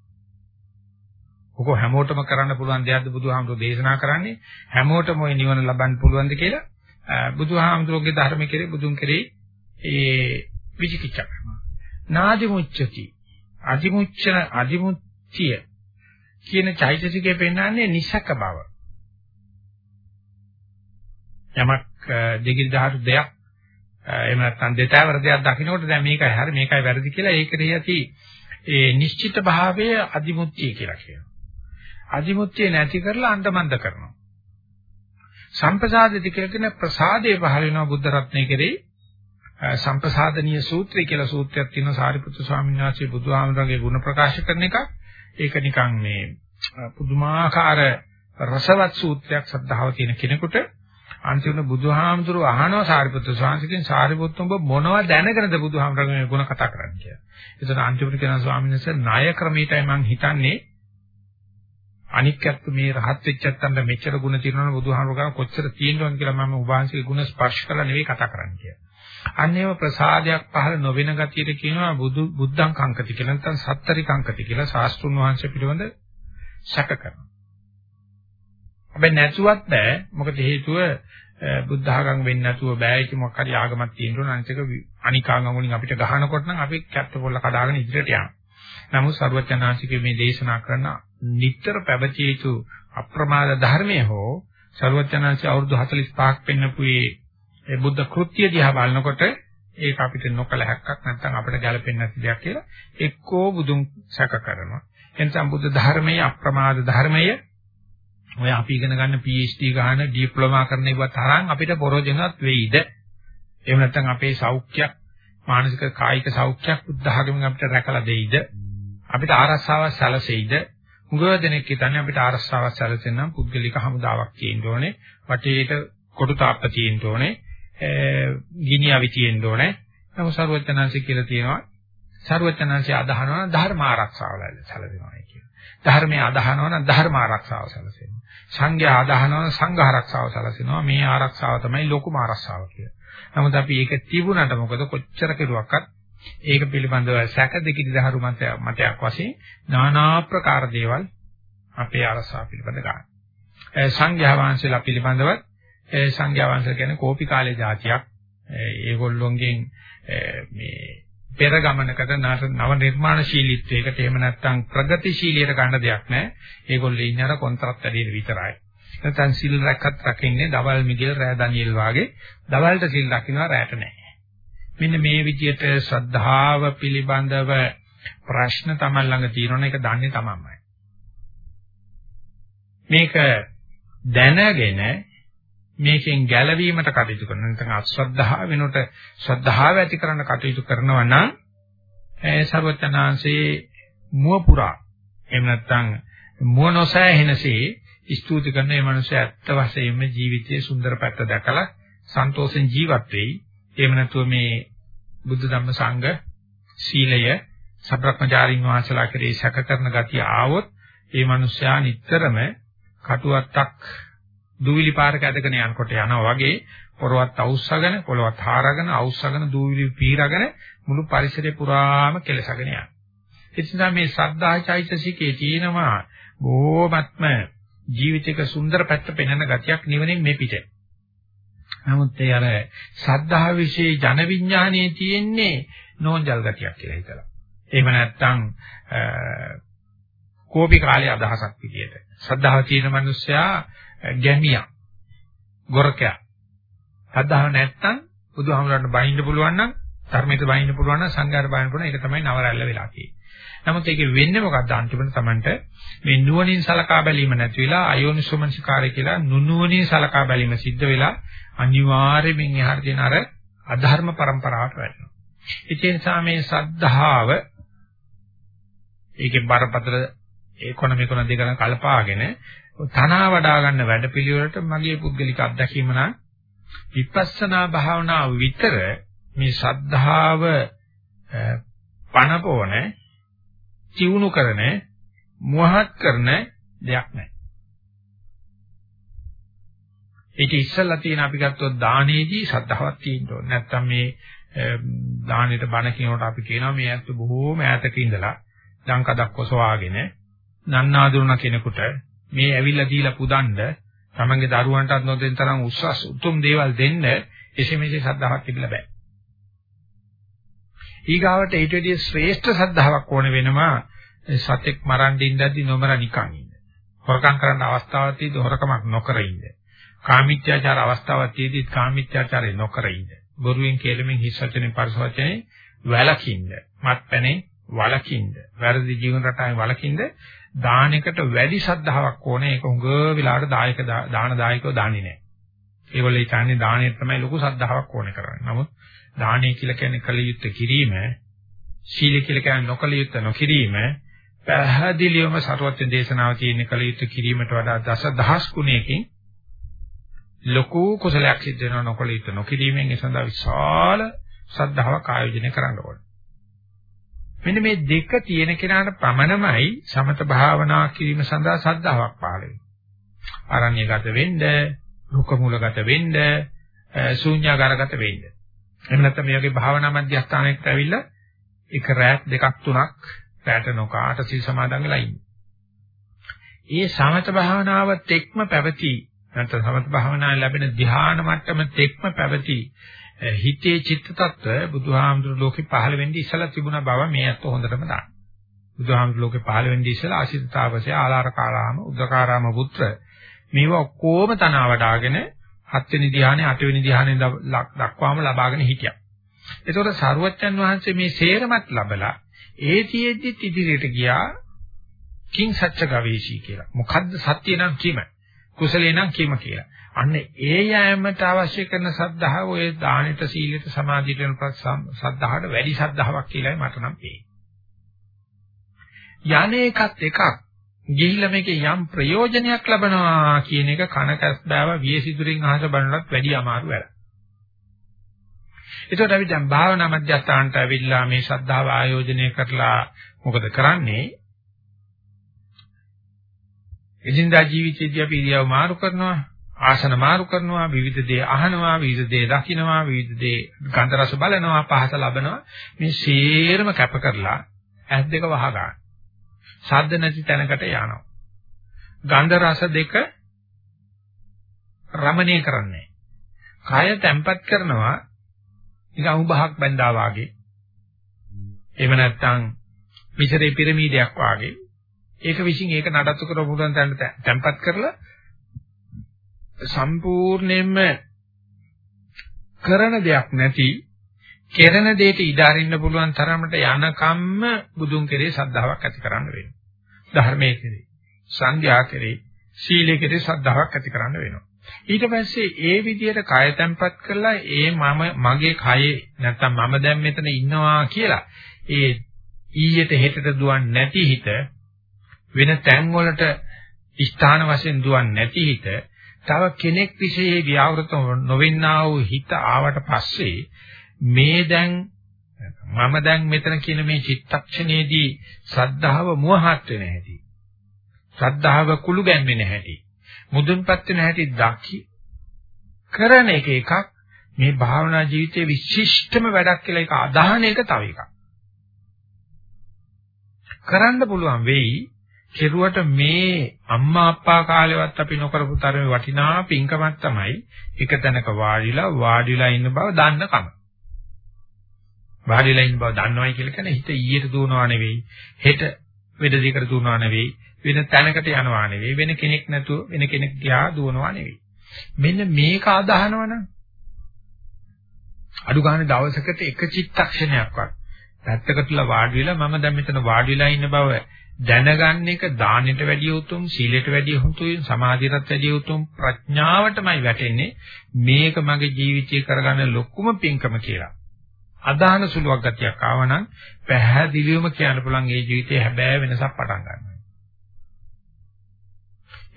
ඔක හැමෝටම කරන්න පුළුවන් දෙයක්ද බුදුහාමුදුරෝ දේශනා කරන්නේ හැමෝටම ওই නිවන ලබන්න පුළුවන්ද කියලා බුදුහාමුදුරෝගේ ධර්ම කෙරේ බුදුන් කෙරේ ඒ විචිකිච්ඡා කරනවා. නාදිමුච්ඡති අදිමුච්ඡන අදිමුත්‍ය කියන චෛතසිකය පෙන්වන්නේ නිසක බව. යමක් දෙගිල් දහතු දෙයක් එහෙම නැත්නම් දෙතෑවර දෙයක් දකින්නකොට දැන් මේකයි හරි මේකයි වැරදි කියලා ඒකේ ඇති ඒ නිශ්චිත භාවය අදිමුත්‍ය කියලා කියනවා. අදිමුත්‍ය නැති කරලා අන්දමන්ද කරනවා. සම්ප්‍රසාදිත කියලා කියන ප්‍රසාදේ පහල වෙනවා බුද්ධ රත්නයේ කෙරේ සම්ප්‍රසාදනීය සූත්‍රය කියලා සූත්‍රයක් තියෙනවා සාරිපුත්‍ර ස්වාමීන් වහන්සේ බුදුහාමුදුරගේ ගුණ ප්‍රකාශ කරන එක. ඒක නිකන් මේ පුදුමාකාර රසවත් සූත්‍රයක් සද්ධාව තියෙන කෙනෙකුට අන්තිමට බුදුහාමුදුරුව අහනවා සාරිපුත්‍ර ස්වාමීන් සාරිපුත්‍ර ඔබ මොනවද දැනගෙනද බුදුහාමුදුරගේ ගුණ කතා කරන්නේ කියලා. එතන අන්තිමට කියන ස්වාමීන් වහන්සේ ණය ක්‍රමයටයි මම හිතන්නේ අනික්කත් මේ රහත් වෙච්චත්තන්ට මෙච්චර ගුණ තියෙනවනේ බුදුහාමුදුරුවෝ කොච්චර තියෙනවද කියලා මම ඔබ වහන්සේගේ ගුණ ස්පර්ශ කරලා නෙවෙයි කතා කරන්නේ කියලා. අන්නේම ප්‍රසාදයක් පහළ නොවන ගතියට කියනවා බුදු බුද්ධං කංකති කියලා නැත්නම් සත්තරි කංකති කියලා ශාස්ත්‍රුන් වහන්සේ පිළිබඳ සැක කරනවා. හැබැයි නැතුවත් බෑ. මොකද හේතුව බුද්ධ ආගම් වෙන්නේ නැතුව බෑ ඒක මොකක් හරි ආගමක් තියෙනවා අනිත් එක අනිකාගම් වලින් අපිට ගහනකොට නම් අපි කැප්ට පොල්ල කඩාගෙන ඉදිරියට යනවා. නමුත් සරුවචනාංශිකේ මේ දේශනා කරන නිතර පැවතිය යුතු අප්‍රමාද ධර්මයේ හෝ සරුවචනාංශي අවුරුදු 45ක් පෙන්නපු ඒ බුද්ධ කෘත්‍ය දිහා බලනකොට ඒක අපිට නොකල හැක්කක් නැත්නම් අපිට ගැළපෙන්නේ නැති දෙයක් කියලා එක්කෝ බුදුන් සැක කරනවා. එනිසා බුද්ධ ධර්මයේ අප්‍රමාද ධර්මයේ ඔය අපි ඉගෙන ගන්න PhD ගන්න ඩිප්ලෝමා කරන ඒවා තරම් අපිට ප්‍රයෝජනවත් වෙයිද? එහෙම නැත්නම් අපේ සෞඛ්‍යයක් මානසික කායික සෞඛ්‍යයක් බුද්ධ ධර්මයෙන් අපිට රැකලා දෙයිද? අපිට ආරස්සාවක් සැලසෙයිද? හුඟ දෙනෙක් හිතන්නේ අපිට ආරස්සාවක් සැලසෙන්න පුද්ගලික හමුදාවක් තියෙන්න ඕනේ. වටේට කොටු තාප්ප තියෙන්න ඕනේ. ගිනි අවි තියෙන්න ඕනේ. නමුත් සරුවචනාංශය කියලා තියෙනවා සරුවචනාංශය අදහනවා ධර්ම ආරක්ෂාව සැලසෙනවා කියලා. ධර්මයේ අදහනවා නම් ධර්ම ආරක්ෂාව සැලසෙනවා. සංඝයා අදහනවා නම් සංඝ ආරක්ෂාව සැලසෙනවා. මේ ආරක්ෂාව තමයි ලොකුම ආරක්ෂාව කියලා. නමුත් අපි ඒක තිබුණාට මොකද කොච්චර කෙරුවක්වත් ඒක පිළිබඳව සැක දෙකිදි දහරු මතයක් වශයෙන් নানা ආකාර දේවල් අපේ ආරක්ෂාව පිළිබඳ ගන්න. සංඝයා වහන්සේලා පිළිබඳව සංඝයා වහන්සේ කියන්නේ කෝපි කාලේ જાතියක්. ඒගොල්ලොන්ගෙන් මේ පෙර ගමනකට නව නිර්මාණශීලීත්වයකට එහෙම නැත්නම් ප්‍රගතිශීලියට ගන්න දෙයක් නැහැ. ඒගොල්ලෝ ඉන්නේ අර කොන්ත්‍රාත් වැඩියට විතරයි. නැත්නම් සිල් රැක්කත් රකින්නේ දවල් මිගිල් රෑ දනියෙල් වාගේ දවල්ට සිල් රකින්නවා රැට නැහැ. මෙන්න මේ විදිහට ශ්‍රද්ධාව පිළිබඳව ප්‍රශ්න තමයි ළඟ තියෙනවනේ ඒක දන්නේ තමන්මයි. මේක දැනගෙන මේකෙන් ගැලවීමට කටයුතු කරන නැත්නම් අශ්‍රද්ධාව වෙනකොට ශ්‍රද්ධාව ඇති කරන්න කටයුතු කරනවා නම් ඒ සර්වඥාන්සේ මුව පුරා එහෙම නැත්නම් මුව නොසෑහෙනසේ ස්තුති කරන මේ මිනිස්සු ඇත්ත වශයෙන්ම ජීවිතයේ සුන්දර පැත්ත දැකලා සන්තෝෂෙන් ජීවත් වෙයි. එහෙම නැතුව මේ බුද්ධ ධම්ම සංඝ සීලය සබ්‍රක්‍මචාරින් වහන්සලා කෙරේ සැක කරන ගතිය ආවොත් ඒ මිනිස්යා නිතරම කටුවත්තක් දූවිලි පාරක ඇදගෙන යනකොට යනවා වගේ පොරවත් අවුස්සගෙන පොළවත් හාරගෙන අවුස්සගෙන දූවිලි පීරගෙන මුළු පරිසරය පුරාම කෙලසගෙන යනවා. ඒ නිසා මේ සද්ධාචෛතසිකේ තියෙනවා බොහොමත්ම ජීවිතයක සුන්දර පැත්ත පෙන්වන ගතියක් නිවනින් මේ පිට. නමුත් ඒ අර සද්ධා વિશે ජන විඥානයේ තියෙන්නේ නෝන්ජල් ගතියක් කියලා හිතලා. එහෙම නැත්නම් කෝපි කාලේ අදහසක් විදියට. සද්ධාව තියෙන මිනිස්සයා ගැමියා ගොරකයා සද්ධාව නැත්තම් බුදුහාමුදුරන්ට බහින්න පුළුවන් නම් ධර්මයට බහින්න පුළුවන් නම් සංඝයාට බහින්න පුළුවන් ඒක තමයි නවරැල්ල වෙලා තියෙන්නේ. නමුත් ඒකේ වෙන්නේ මොකක්ද අන්තිමට Tamanට මේ නුවණින් සලකා බැලීම නැති වෙලා අයෝනිසෝමනසිකාරය කියලා නුනුවණින් සලකා බැලීම සිද්ධ වෙලා අනිවාර්යයෙන්ම එහාට දෙන අර අධර්ම પરම්පරාවට වැටෙනවා. ඒ නිසා මේ සද්ධාව ඒකේ බරපතල ඒකොන මේකොන දෙකන කල්පාගෙන තනවා වඩා ගන්න වැඩපිළිවෙලට මගේ පුද්ගලික අත්දැකීම නම් විපස්සනා භාවනාව විතර මේ ශද්ධාව පණපෝන චිවුණු කරන මොහත් කරන දෙයක් නැහැ. ඒක ඉස්සල්ලා තියෙන අපි ගත්තොත් දානයේදී ශ්‍රද්ධාවක් තියෙන්න ඕනේ. නැත්තම් මේ දානෙට බණ කියනකොට අපි කියනවා මේ ඇත්ත බොහෝම ඈතක ඉඳලා දංකඩක් ඔසවාගෙන නන්නාඳුන කෙනෙකුට මේ ඇවිල්ලා දීලා පුදන්න තමන්ගේ දරුවන්ටත් නොදෙන තරම් උස්සස් උතුම් දේවල් දෙන්න එසේ මෙසේ ශ්‍රද්ධාවක් තිබිලා බෑ. ඊගාවට ඊට වැඩිය ශ්‍රේෂ්ඨ ශ්‍රද්ධාවක් ඕන වෙනවා සතෙක් මරන් දින්දද්දි නොමර නිකන් ඉන්න. හොරකම් කරන්න අවස්ථාවක් තියෙද්දි හොරකමක් නොකර ඉන්න. කාමීත්‍යාචාර අවස්ථාවක් තියෙද්දි කාමීත්‍යාචාරය නොකර ඉන්න. බොරුවෙන් කේලමෙන් හිස් වචනෙන් පරිස වචනේ වැළකින්න. මත්පැනේ වළකින්න. වැරදි ජීවන රටාවෙන් වළකින්න දානයකට වැඩි ශ්‍රද්ධාවක් ඕනේ. ඒක උඟ වෙලාවට දායක දාන දායකව දාන්නේ නැහැ. ඒගොල්ලෝ හිතන්නේ දාණයට තමයි ලොකු ශ්‍රද්ධාවක් ඕනේ කරන්නේ. නමුත් දාණය කියලා කියන්නේ කල යුත්තේ කිරීම, සීල කියලා කියන්නේ නොකල යුත්තේ නොකිරීම, පැහැදිලිවම සරුවත්න දේශනාව තියෙන කල යුත්තේ කිරීමට වඩා දස දහස් ගුණයකින් ලොකු කුසලයක් සිද්ධ වෙනවා නොකල යුත්තේ නොකිරීමෙන් ඒ සඳහා විශාල ශ්‍රද්ධාවක් ආයෝජනය කරන්න ඕනේ. මෙන්න මේ දෙක තියෙන කෙනාට පමණමයි සමත භාවනා කිරීම සඳහා සද්ධාාවක් පහළ වෙන්නේ. අරණ්‍යගත වෙන්න, රුක මූලගත වෙන්න, ශූන්‍යාකාරගත වෙන්න. එහෙම නැත්නම් මේ වගේ භාවනා මධ්‍යස්ථානයකට ඇවිල්ලා එක රැක් දෙකක් තුනක් රැට නොකාට සිල් සමාදන් වෙලා ඉන්නේ. ඒ සමත භාවනාවත් එක්ම පැවති නැත්නම් සමත භාවනාවෙන් ලැබෙන ධ්‍යාන මට්ටම තෙක්ම පැවති හිතේ චිත්ත tattwa බුදුහාමුදුරු ලෝකේ පහළ වෙන්නේ ඉස්සලා තිබුණ බව මේ අත හොඳටම දන්න. බුදුහාමුදුරු ලෝකේ පහළ වෙන්නේ ඉස්සලා ආශිතාවසය ආලාරකාරාම උද්දකාරාම පුත්‍ර මේවා ඔක්කොම තනවා වඩාගෙන හත්වෙනි ධ්‍යානෙ අටවෙනි ධ්‍යානෙ දක්වාම ලබාගෙන හිටියා. ඒතකොට සරුවච්චන් වහන්සේ මේ සේරමත් ලබලා ඒතියෙද්දි ඉදිරියට ගියා කිං සත්‍ය ගවේෂී කියලා. මොකද්ද සත්‍ය නම් කීම? කුසලේ නම් කීම කියලා. අන්න ඒ යෑමට අවශ්‍ය කරන සද්ධාව ඔය දානෙට සීලෙට සමාධියට වෙන සද්ධාවට වැඩි සද්ධාාවක් කියලායි මට නම් පේන්නේ. යන්නේකත් එකක් ගිහිල්ලා මේකේ යම් ප්‍රයෝජනයක් ලබනවා කියන එක කනකස් බෑව වියසිතුරින් අහස බලනවත් වැඩි අමාරු වැඩක්. ඒකට අපි දැන් භාවනා මධ්‍යස්ථානට ඇවිල්ලා මේ ශ්‍රද්ධාව ආයෝජනය කරලා මොකද කරන්නේ? එදිනදා ජීවිතයේදී අපි ඉරියව් මාරු කරනවා, ආසන මාරු කරනවා, විවිධ දේ අහනවා, විවිධ දේ දකිනවා, විවිධ දේ ගන්ධ රස බලනවා, පහස ලබනවා. මේ සේරම කැප කරලා ඇස් දෙක වහ ගන්න. ශබ්ද නැති තැනකට යනවා. ගන්ධ රස දෙක රමණීය කරන්නේ. කය තැම්පත් කරනවා නිකන් උභහක් බැඳා වාගේ. එහෙම නැත්නම් මිසරේ පිරමීඩයක් වාගේ. ඒක විසින් ඒක නඩත්තු කරව පුළුවන් තැනට තැම්පත් කරලා සම්පූර්ණයෙන්ම කරන දෙයක් නැති කෙරෙන දෙයට ඉඩ අරින්න පුළුවන් තරමට යනකම්ම බුදුන් කෙරේ ශ්‍රද්ධාවක් ඇති කරන්න වෙනවා. ධර්මයේ කෙරේ, සංඝයා කෙරේ, සීලයේ කෙරේ ශ්‍රද්ධාවක් ඇති කරන්න වෙනවා. ඊට පස්සේ ඒ විදිහට කය තැම්පත් කරලා ඒ මම මගේ කයේ නැත්තම් මම දැන් මෙතන ඉන්නවා කියලා ඒ ඊයට හෙටට දුවන්නේ නැති හිත වෙන තැන් වලට ස්ථාන වශයෙන් දුවන්නේ නැති හිත තව කෙනෙක් විශේෂ ව්‍යවෘත නොවෙන්නා වූ හිත ආවට පස්සේ මේ දැන් මම දැන් මෙතන කියන මේ චිත්තක්ෂණයේදී ශ්‍රද්ධාව මුවහත් වෙන හැටි ශ්‍රද්ධාව කුළු ගැන්වෙන හැටි මුදුන්පත් වෙන හැටි දකි කරන එක එකක් මේ භාවනා ජීවිතයේ විශිෂ්ටම වැඩක් කියලා ඒක අදහන එක තව එකක්. කරන්න පුළුවන් වෙයි කෙරුවට මේ අම්මා අප්පා කාලෙවත් අපි නොකරපු තරමේ වටිනා පින්කමක් තමයි එක තැනක වාඩිලා වාඩිලා ඉන්න බව දන්නකම. වාඩිලා ඉන්න බව දන්නවයි කියලා කියන්නේ හිත ඊයට දුවනවා නෙවෙයි හෙට වෙද දෙකට දුවනවා නෙවෙයි වෙන තැනකට යනවා නෙවෙයි වෙන කෙනෙක් නැතුව වෙන කෙනෙක් දිහා දුවනවා නෙවෙයි. මෙන්න මේක අදහනවනම් අඩු ගන්න දවසකට එක චිත්තක්ෂණයක්වත් පැත්තකටලා වාඩි වෙලා මම දැන් මෙතන වාඩි වෙලා ඉන්න බව දැනගන්න එක දානෙට වැඩිය උතුම් සීලයට වැඩිය උතුම් සමාධියට වැඩිය උතුම් ප්‍රඥාවටමයි වැටෙන්නේ මේක මගේ ජීවිතේ කරගන්න ලොකුම පින්කම කියලා. අදාහන සුළුවක් ගතියක් ආවනම් පැහැදිලිවම කියන්න පුළුවන් ඒ ජීවිතේ හැබෑ වෙනසක් පටන් ගන්නවා.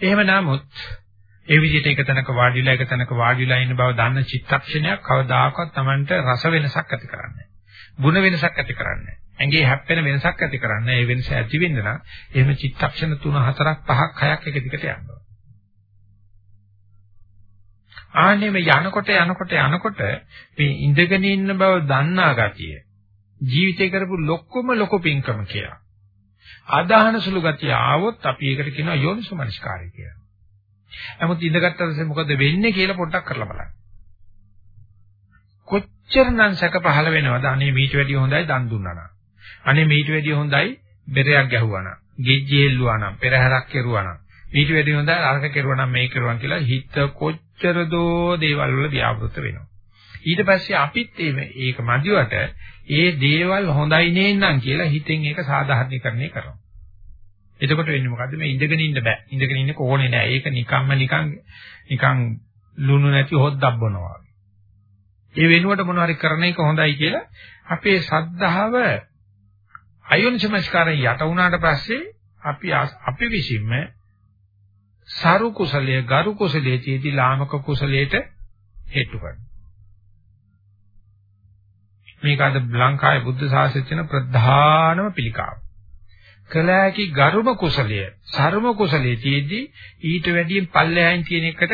එහෙම නමුත් ඒ විදිහට එක තැනක වාඩිලා එක තැනක වාඩිලා ඉන්න බව දන්න චිත්තක්ෂණයක් කවදාකවත් Tamanට රස වෙනසක් ඇති කරන්නේ ගුණ වෙනසක් ඇති කරන්නේ ඇඟේ හැප්පෙන වෙනසක් ඇති කරන්නේ ඒ වෙනස ඇති වෙන්න නම් එහෙම චිත්තක්ෂණ 3 4ක් 5ක් 6ක් එක දිගට යනවා ආන්නේ මේ යනකොට යනකොට යනකොට මේ ඉඳගෙන ඉන්න බව දන්නා ගතිය ජීවිතේ කරපු ලොක්කම ලොකු පින්කම කියලා අදහන සුළු ගතිය ආවොත් අපි ඒකට කියනවා යෝනිසමනස්කාරය කියලා. නමුත් ඉඳගත්ත පස්සේ මොකද වෙන්නේ කියලා පොඩ්ඩක් කරලා බලන්න. කොච්චරනම් සැක පහළ වෙනවද? අනේ මීට වැඩිය හොඳයි දන් දුන්නා නම්. අනේ මීට වැඩිය හොඳයි බෙරයක් ගැහුවා නම්. ගෙජ්ජි එල්ලුවා නම්, පෙරහැරක් කෙරුවා නම්. මීට වැඩිය හොඳයි අරක කෙරුවා නම් මේ කෙරුවා කියලා හිත කොච්චර දෝ දේවල් වල ව්‍යාපෘත වෙනවා. ඊට පස්සේ අපිත් මේක මදිවට ඒ දේවල් හොඳයි නේන්නම් කියලා හිතෙන් ඒක සාධාරණීකරණය කරනවා. එතකොට වෙන්නේ මොකද්ද මේ ඉඳගෙන ඉන්න බෑ. ඉඳගෙන ඉන්න කොහොනේ නෑ. ඒක නිකම්ම නිකන් නිකන් ලුණු නැති හොද්දක් බොනවා. ඒ වෙනුවට මොන හරි කරන එක හොඳයි කියලා අපේ ශ්‍රද්ධාව අයෝනිසමස්කාරයෙන් යට වුණාට පස්සේ අපි අපි විසින්ම සරු කුසලයේ ගරු කුසලයේ තියදී ලාමක කුසලයට හේතු කරනවා. මේක අද ලංකාවේ බුද්ධ ශාසනයේ ප්‍රධානම පිළිකාව. කළ හැකි ගරුම කුසලය, සර්ම කුසලයේ තියේදී ඊට වැඩියෙන් පල්ලෙහායින් තියෙන එකට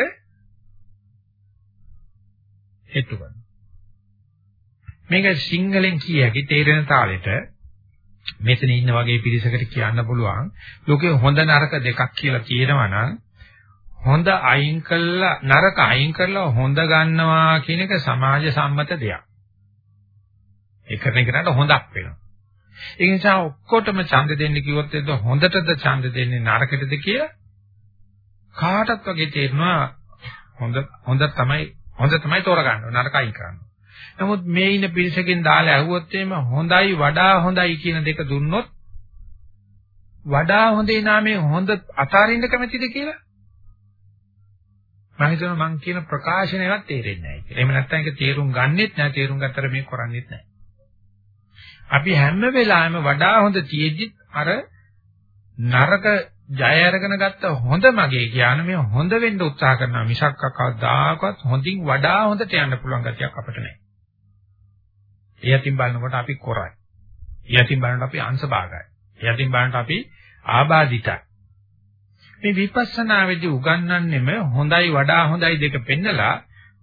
හේතු කරනවා. මේක සිංහලෙන් කිය හැකි තේරෙන තාලෙට මෙතන ඉන්න වගේ පිරිසකට කියන්න පුළුවන් ලෝකේ හොඳ නරක දෙකක් කියලා කියනවා නම් හොඳ අයින් කළා නරක අයින් කරලා හොඳ ගන්නවා කියන එක සමාජ සම්මත දෙයක්. ඒ කරන එකට හොඳක් වෙනවා. ඒ නිසා ඔක්කොටම ඡන්ද දෙන්න කිව්වොත් එද හොඳටද ඡන්ද දෙන්නේ නරකටද කියලා කාටත් වගේ තේරෙනවා හොඳ හොඳ තමයි හොඳ තමයි තෝරගන්න නරකයි කරන්න. නමුත් මේ ඉන්න පිරිසකින් දාලා ඇහුවොත් එහෙම හොඳයි වඩා හොඳයි කියන දෙක දුන්නොත් වඩා හොඳේ නාමයේ හොඳ අතාරින්න කැමතිද කියලා මම හිතනවා මං කියන ප්‍රකාශනයවත් තේරෙන්නේ නැහැ කියලා. එහෙම නැත්නම් ඒක තේරුම් ගන්නෙත් නැහැ තේරුම් ගත්තට මේක කරන්නේත් නැහැ. අපි හැම වෙලාවෙම වඩා හොඳ තියෙද්දි අර නරක ජය අරගෙන ගත්ත හොඳ මගේ කියන මේ හොඳ වෙන්න උත්සාහ කරනවා මිසක් කවදාකවත් හොඳින් වඩා හොඳට යන්න පුළුවන් ගතියක් අපිට නැහැ. ඒ යතින් බලනකොට අපි කොරයි. ඒ යතින් බලනකොට අපි අංශභාගයි. ඒ යතින් බලනකොට අපි ආබාධිතයි. මේ විපස්සනාවේදී උගන්වන්නෙම හොඳයි වඩා හොඳයි දෙක පෙන්නලා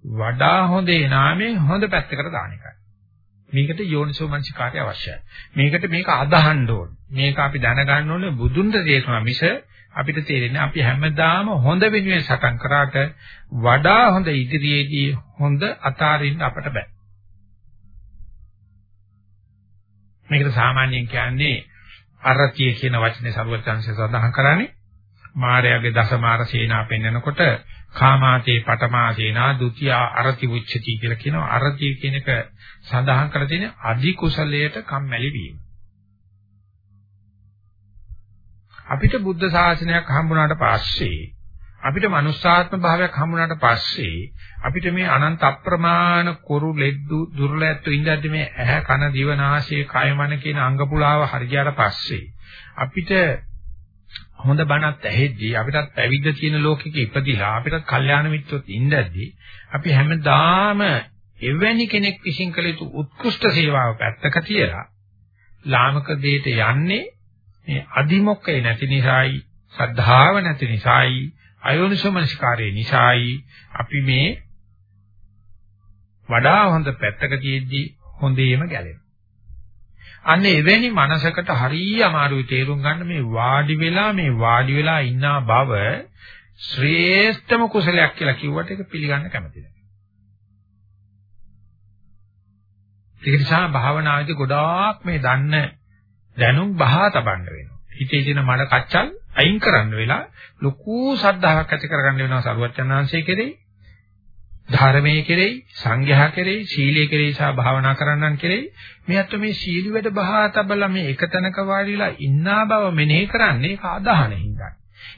වඩා හොඳේ නාමයෙන් හොඳ පැත්තකට දාන එකයි. මේකට යෝනිසෝ මනසිකාරය අවශ්‍යයි. මේකට මේක අදහන්න ඕන. මේක අපි දැනගන්න ඕනේ බුදුන්ට තේරුණා මිස අපිට තේරෙන්නේ අපි හැමදාම හොඳ වෙනුවෙන් සටන් කරාට වඩා හොඳ ඉදිරියේදී හොඳ අතාරින්න අපට බෑ. මේකට සාමාන්‍යයෙන් කියන්නේ අරතිය කියන වචනේ සරුවචාන්සේ සඳහන් කරන්නේ මායාවේ දසමාර සේනා පෙන්නකොට කාමාතේ පඨමා සේනා ဒ ුතිය අරති උච්චති කියලා කියනවා අරතිය කියන එක සඳහන් කරලා තියෙන අධි කුසලයට කම්මැලි වීම. අපිට බුද්ධ ශාසනයක් හම්බුනාට පස්සේ අපිට මනුස්සාත්ම භාවයක් හම්බුනාට පස්සේ අපිට මේ අනන්ත අප්‍රමාණ කුරු ලෙඩ්ඩු දුර්ලැත්තු ඉඳද්දි මේ ඇහැ කන දිව නාසය කය මන කියන අංග පුලාව හරියට පස්සේ අපිට හොඳ බණක් ඇහෙද්දී අපිටත් පැවිද්ද තියෙන ලෝකෙක ඉපදිලා අපිටත් කල්යාණ මිත්‍රොත් ඉඳද්දී අපි හැමදාම එවැනි කෙනෙක් විශ්ින් කළ යුතු උත්කෘෂ්ඨ සේවාව පැත්තක තියලා ලාමක දෙයට යන්නේ මේ අදිමොක්කේ නැති නිසායි ශ්‍රද්ධාව නැති නිසායි අයෝනිසෝමනස්කාරයේ නිසායි අපි මේ වඩා හොඳ පැත්තක තියෙද්දි හොඳේම ගැලෙනවා. අන්න එවැනි මනසකට හරිය අමාරුයි තේරුම් ගන්න මේ වාඩි වෙලා මේ වාඩි වෙලා ඉන්නා බව ශ්‍රේෂ්ඨම කුසලයක් කියලා කිව්වට ඒක පිළිගන්න කැමති නැහැ. ඒක නිසා භාවනාවේදී ගොඩාක් මේ දන්න දැනුම් බහා තබන්න වෙනවා. හිතේ තියෙන මඩ කච්චල් අයින් කරන්න වෙලා ලොකු සද්ධාාවක් ඇති කරගන්න වෙනවා සරුවච්චන්හන්සේ කෙරෙහි. ධර්මයේ කෙරෙහි, සංඝයා කෙරෙහි, සීලයේ කෙරෙහි සහ භාවනා කරන්නන් කෙරෙහි මේත් මේ සීල වැඩ බහා තබලා මේ එකතැනක වාඩිලා ඉන්නා බව මෙනෙහි කරන්නේ ඒක අදහනින්දා.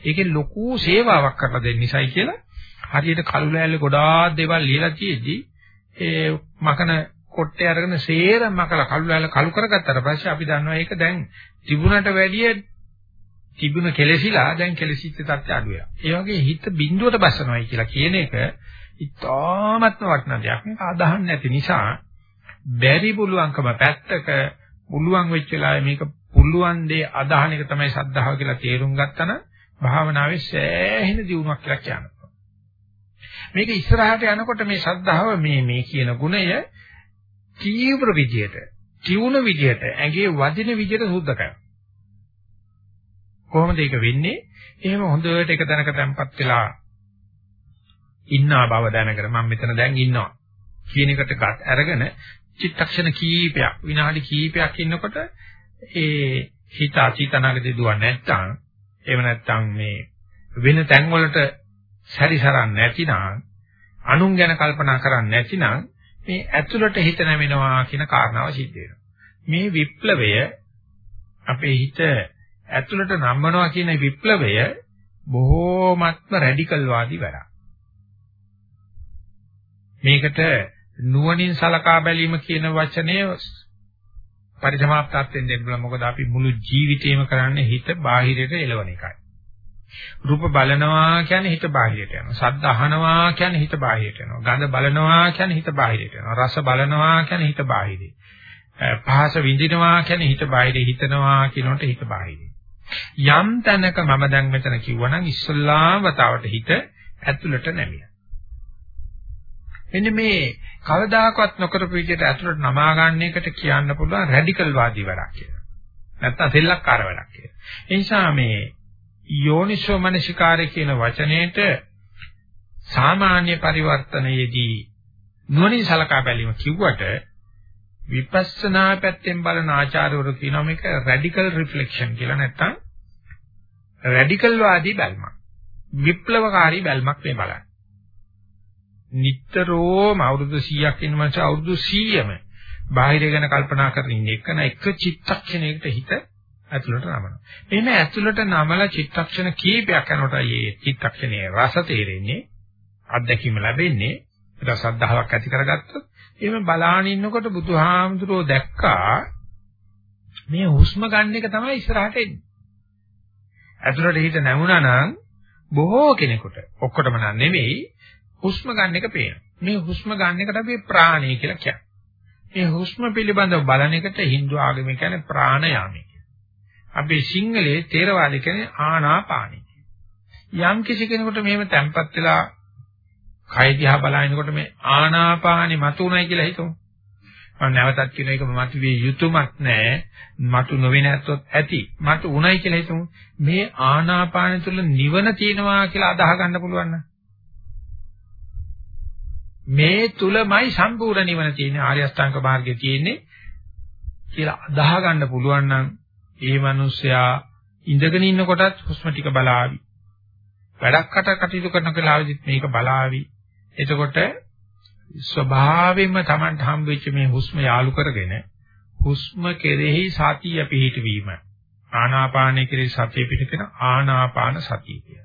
ඒකේ ලොකු සේවාවක් කරලා දෙන්න නිසායි කියලා හරියට කළු ලෑල්ලේ ගොඩාක් දේවල් ලියලා තියෙද්දි ඒ මකන කොට්ටේ අරගෙන සේරම මකලා කළු ලෑල්ල කළු කරගත්තට පස්සේ අපි දන්නවා ඒක දැන් තිබුණට වැඩිය තිබුණ කෙලෙසිලා දැන් කෙලෙසිච්ච තත්ත්වය අඩු වෙනවා. ඒ වගේ හිත බිඳුවට බස්සනවායි කියලා කියන එක ඉතාමත්ම වටිනා දෙයක්. මේක අදහන්න නැති නිසා බැරි පුළුවන්කම පැත්තක පුළුවන් වෙච්ච වෙලාවේ මේක පුළුවන් දේ අදහන එක තමයි සද්ධාව කියලා තේරුම් ගත්තන භාවනාවේ සෑහෙන දියුණුවක් කියලා කියනවා. මේක ඉස්සරහට යනකොට මේ සද්ධාව මේ මේ කියන ගුණය තීව්‍ර විදියට, තියුණු විදියට, ඇඟේ වදින විදියට සුද්ධ කරනවා. කොහොමද ඒක වෙන්නේ? එහෙම හොඳට එක තැනක තැම්පත් වෙලා ඉන්නා බව දැනගෙන මම මෙතන දැන් ඉන්නවා කියන එකට අරගෙන චිත්තක්ෂණ කීපයක් විනාඩි කීපයක් ඉන්නකොට ඒ හිත අචීතනාගදී දුවන්නේ නැත්තම් එහෙම නැත්තම් මේ වෙන තැන් වලට සැරිසරන්නේ නැතිනම් අනුන් ගැන කල්පනා කරන්නේ නැතිනම් මේ ඇතුළට හිත නැවෙනවා කියන කාරණාව සිද්ධ වෙනවා. මේ විප්ලවය අපේ හිත ඇතුළට නම්මනවා කියන විප්ලවය බොහෝමත්ම රැඩිකල් වාදී වැඩක්. මේකට නුවණින් සලකා බැලීම කියන වචනය පරිසමාප්තයෙන් දෙන්න පුළුවන්. මොකද අපි මුළු ජීවිතේම කරන්නේ හිත බාහිරයට එළවන එකයි. රූප බලනවා කියන්නේ හිත බාහිරයට යනවා. ශබ්ද අහනවා කියන්නේ හිත බාහිරයට යනවා. ගඳ බලනවා කියන්නේ හිත බාහිරයට යනවා. රස බලනවා කියන්නේ හිත බාහිරේ. පහස විඳිනවා කියන්නේ හිත බාහිරේ හිතනවා කියනකොට හිත බාහිරේ. යම් තැනක මම දැන් මෙතන කිව්වනම් ඉස්සල්ලාම වතාවට හිත ඇතුළට නැමිය. මෙන්න මේ කවදාකවත් නොකරපු විදිහට ඇතුළට නමා ගන්න එකට කියන්න පුළුවන් රැඩිකල් වාදී වැඩක් කියලා. නැත්තම් සෙල්ලක්කාර වැඩක් කියලා. ඒ නිසා මේ යෝනිසෝ මනසිකාරය කියන වචනයේට සාමාන්‍ය පරිවර්තනයේදී නුවණින් සලකා බැලීම කිව්වට විපස්සනා පැත්තෙන් බලන ආචාර්යවරු කියනවා මේක රැඩිකල් රිෆ්ලෙක්ෂන් කියලා නැත්තම් රැඩිකල් වාදී බැල්මක්. විප්ලවකාරී බැල්මක් මේ බලන්නේ. නිට්ටරෝම අවුරුදු 100ක් ඉන්න මනස අවුරුදු 100ම බාහිර ගැන කල්පනා කරමින් ඉන්න එක නෑ එක චිත්තක්ෂණයකට හිත ඇතුළට නමනවා. එහෙම ඇතුළට නමලා චිත්තක්ෂණ කීපයක් යනකොට මේ චිත්තක්ෂණයේ රස තේරෙන්නේ අත්දැකීම ලැබෙන්නේ ඒක සද්ධාාවක් ඇති කරගත්තොත් එහෙම බලාගෙන ඉන්නකොට බුදුහාමුදුරෝ දැක්කා මේ හුස්ම ගන්න එක තමයි ඉස්සරහට එන්නේ. ඇතුළට හිත නැමුණා නම් බොහෝ කෙනෙකුට ඔක්කොටම නන් නෙවෙයි හුස්ම ගන්න එක පේනවා. මේ හුස්ම ගන්න එකට අපි ප්‍රාණය කියලා කියන්නේ. මේ හුස්ම පිළිබඳව බලන එකට Hindu ආගම කියන්නේ ප්‍රාණයාමය කියලා. අපි සිංහලයේ තේරවාද කියන්නේ ආනාපානයි. යම් කිසි කෙනෙකුට මෙහෙම තැම්පත් වෙලා කය දිහා බලනකොට මේ ආනාපානෙ මතුණයි කියලා හිතමු. මම නැවතත් කියන එක මතු විය යුතුයමත් නෑ. මතු නොවේ නැත්තොත් ඇති. මතු උණයි කියලා හිතමු. මේ ආනාපාන තුල නිවන තියෙනවා කියලා අදාහ ගන්න පුළුවන් නේද? මේ තුලමයි සම්පූර්ණ නිවන තියෙන්නේ ආර්ය අෂ්ටාංග මාර්ගයේ තියෙන්නේ කියලා අදාහ ගන්න පුළුවන් නම් ඒ මිනිස්සයා ඉඳගෙන ඉන්නකොටත් හුස්ම ටික බලාවි. වැඩක්කට කටයුතු කරන කලාවෙදිත් මේක බලාවි. එතකොට ස්වභාවයෙන්ම Tamanට හම් වෙච්ච මේ හුස්ම යාලු කරගෙන හුස්ම කෙරෙහි සතිය පිහිටවීම ආනාපානය කෙරෙහි සතිය පිහිටගෙන ආනාපාන සතිය කිය.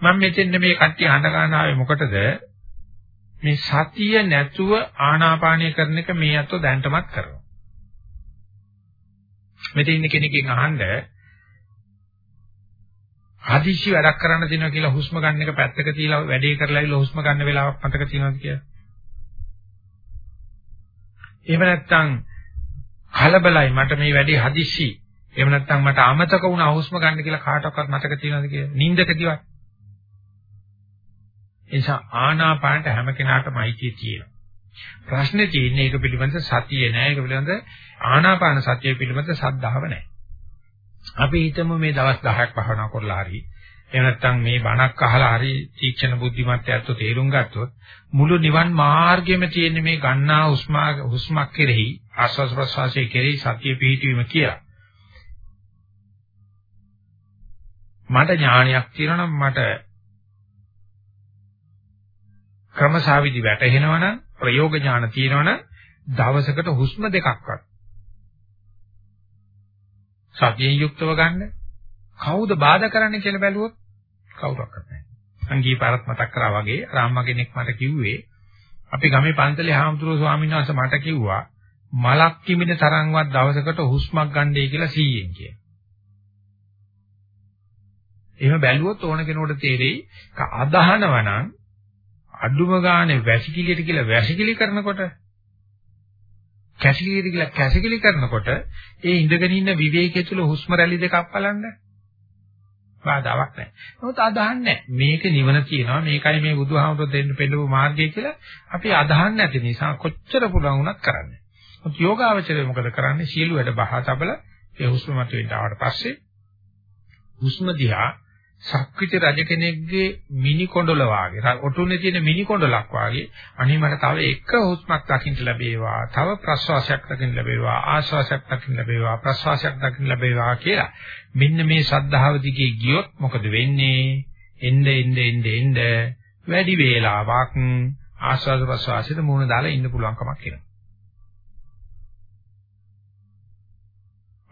මම මෙතෙන් මේ කට්ටිය හඳ ගන්න ආවේ මොකටද මේ සතිය නැතුව ආනාපානය කරන එක මේ අතෝ දැන්ටමත් කරනවා. මෙතන ඉන්න කෙනකින් අහන්න හදිසි වැඩක් කරන්න දෙනවා කියලා හුස්ම ගන්න එක පැත්තක තියලා වැඩේ කරලා ඉල හුස්ම ගන්න වෙලාවක් මතක තියෙනවද කියලා? එහෙම නැත්නම් කලබලයි මට මේ වැඩේ හදිසි. එහෙම නැත්නම් මට අමතක වුණා හුස්ම ගන්න කියලා කාටවත් මතක තියෙනවද කියලා? නිින්දකදීවත්. ඒ නිසා ආනාපානට හැම කෙනාටම අයිතිය තියෙනවා. ප්‍රශ්නේ තියෙන්නේ ඒක පිළිබඳ සතිය නෑ. ඒක පිළිබඳ ආනාපාන සතිය පිළිබඳ සද්ධාව නෑ. අපි හිතමු මේ දවස් 10ක් භාවනා කරලා හරි එහෙම නැත්නම් මේ බණක් අහලා හරි තීක්ෂණ බුද්ධිමත් ඇත්තෝ තේරුම් ගත්තොත් මුළු නිවන් මාර්ගෙම තියෙන මේ ගන්නා හුස්මා හුස්මක් කෙරෙහි ආස්වාස් ප්‍රස්වාසයේ කෙරෙහි සතිය පිහිටවීම කියලා. මට ඥානයක් තියෙනවා නම් මට ක්‍රමසාවිදි වැටහෙනවනම් ප්‍රයෝග ඥාන තියෙනවනම් දවසකට හුස්ම දෙකක්වත් සතියෙන් යුක්තව ගන්න කවුද බාධා කරන්නේ කියලා බැලුවොත් කවුරක්වත් නැහැ. සංගී පාරත් මතක් කරා වගේ රාම්මා කෙනෙක් මට කිව්වේ අපි ගමේ පන්සලේ හාමුදුරුවෝ ස්වාමීන් වහන්සේ මට කිව්වා මලක් කිමින තරම්වත් දවසකට හුස්මක් ගන්නයි කියලා 100න් කිය. එහෙම බැලුවොත් ඕන කෙනෙකුට තේරෙයි අදහනවා නම් අඩුම ගානේ වැසිකිළියට කියලා වැසිකිලි කරනකොට කැසිකිලි කියලා කැසිකිලි කරනකොට ඒ ඉඳගෙන ඉන්න විවේකයේ තුල හුස්ම රැලි දෙකක් බලන්න බාධාවක් නැහැ. නමුත් අදහන්නේ මේක නිවන කියනවා මේකයි මේ බුදුහාමුදුරුවෝ දෙන්න පෙළපු මාර්ගය කියලා අපි අදහන්නේ නැති නිසා කොච්චර පුළුවන් වුණත් කරන්නේ. මොකද යෝගාවචරය මොකද කරන්නේ? සියලු වැඩ බහා තබලා ඒ හුස්ම මත වෙන්න ආවට පස්සේ හුස්ම දිහා සක්විත රජ කෙනෙක්ගේ මිනි කොණ්ඩල වාගේ ඔටුනේ තියෙන මිනි කොණ්ඩලක් වාගේ අනේ මට තව එක හුස්මක් දකින්න ලැබේවා තව ප්‍රශ්වාසයක් දකින්න ලැබේවා ආශ්වාසයක් දකින්න ලැබේවා ප්‍රශ්වාසයක් දකින්න ලැබේවා කියලා මෙන්න මේ ශද්ධාව දිගේ ගියොත් මොකද වෙන්නේ? එnde එnde එnde එnde. වැඩි වේලාවක් ආශ්වාස ප්‍රශ්වාසයට මුහුණ දාලා ඉන්න පුළුවන් කමක් එනවා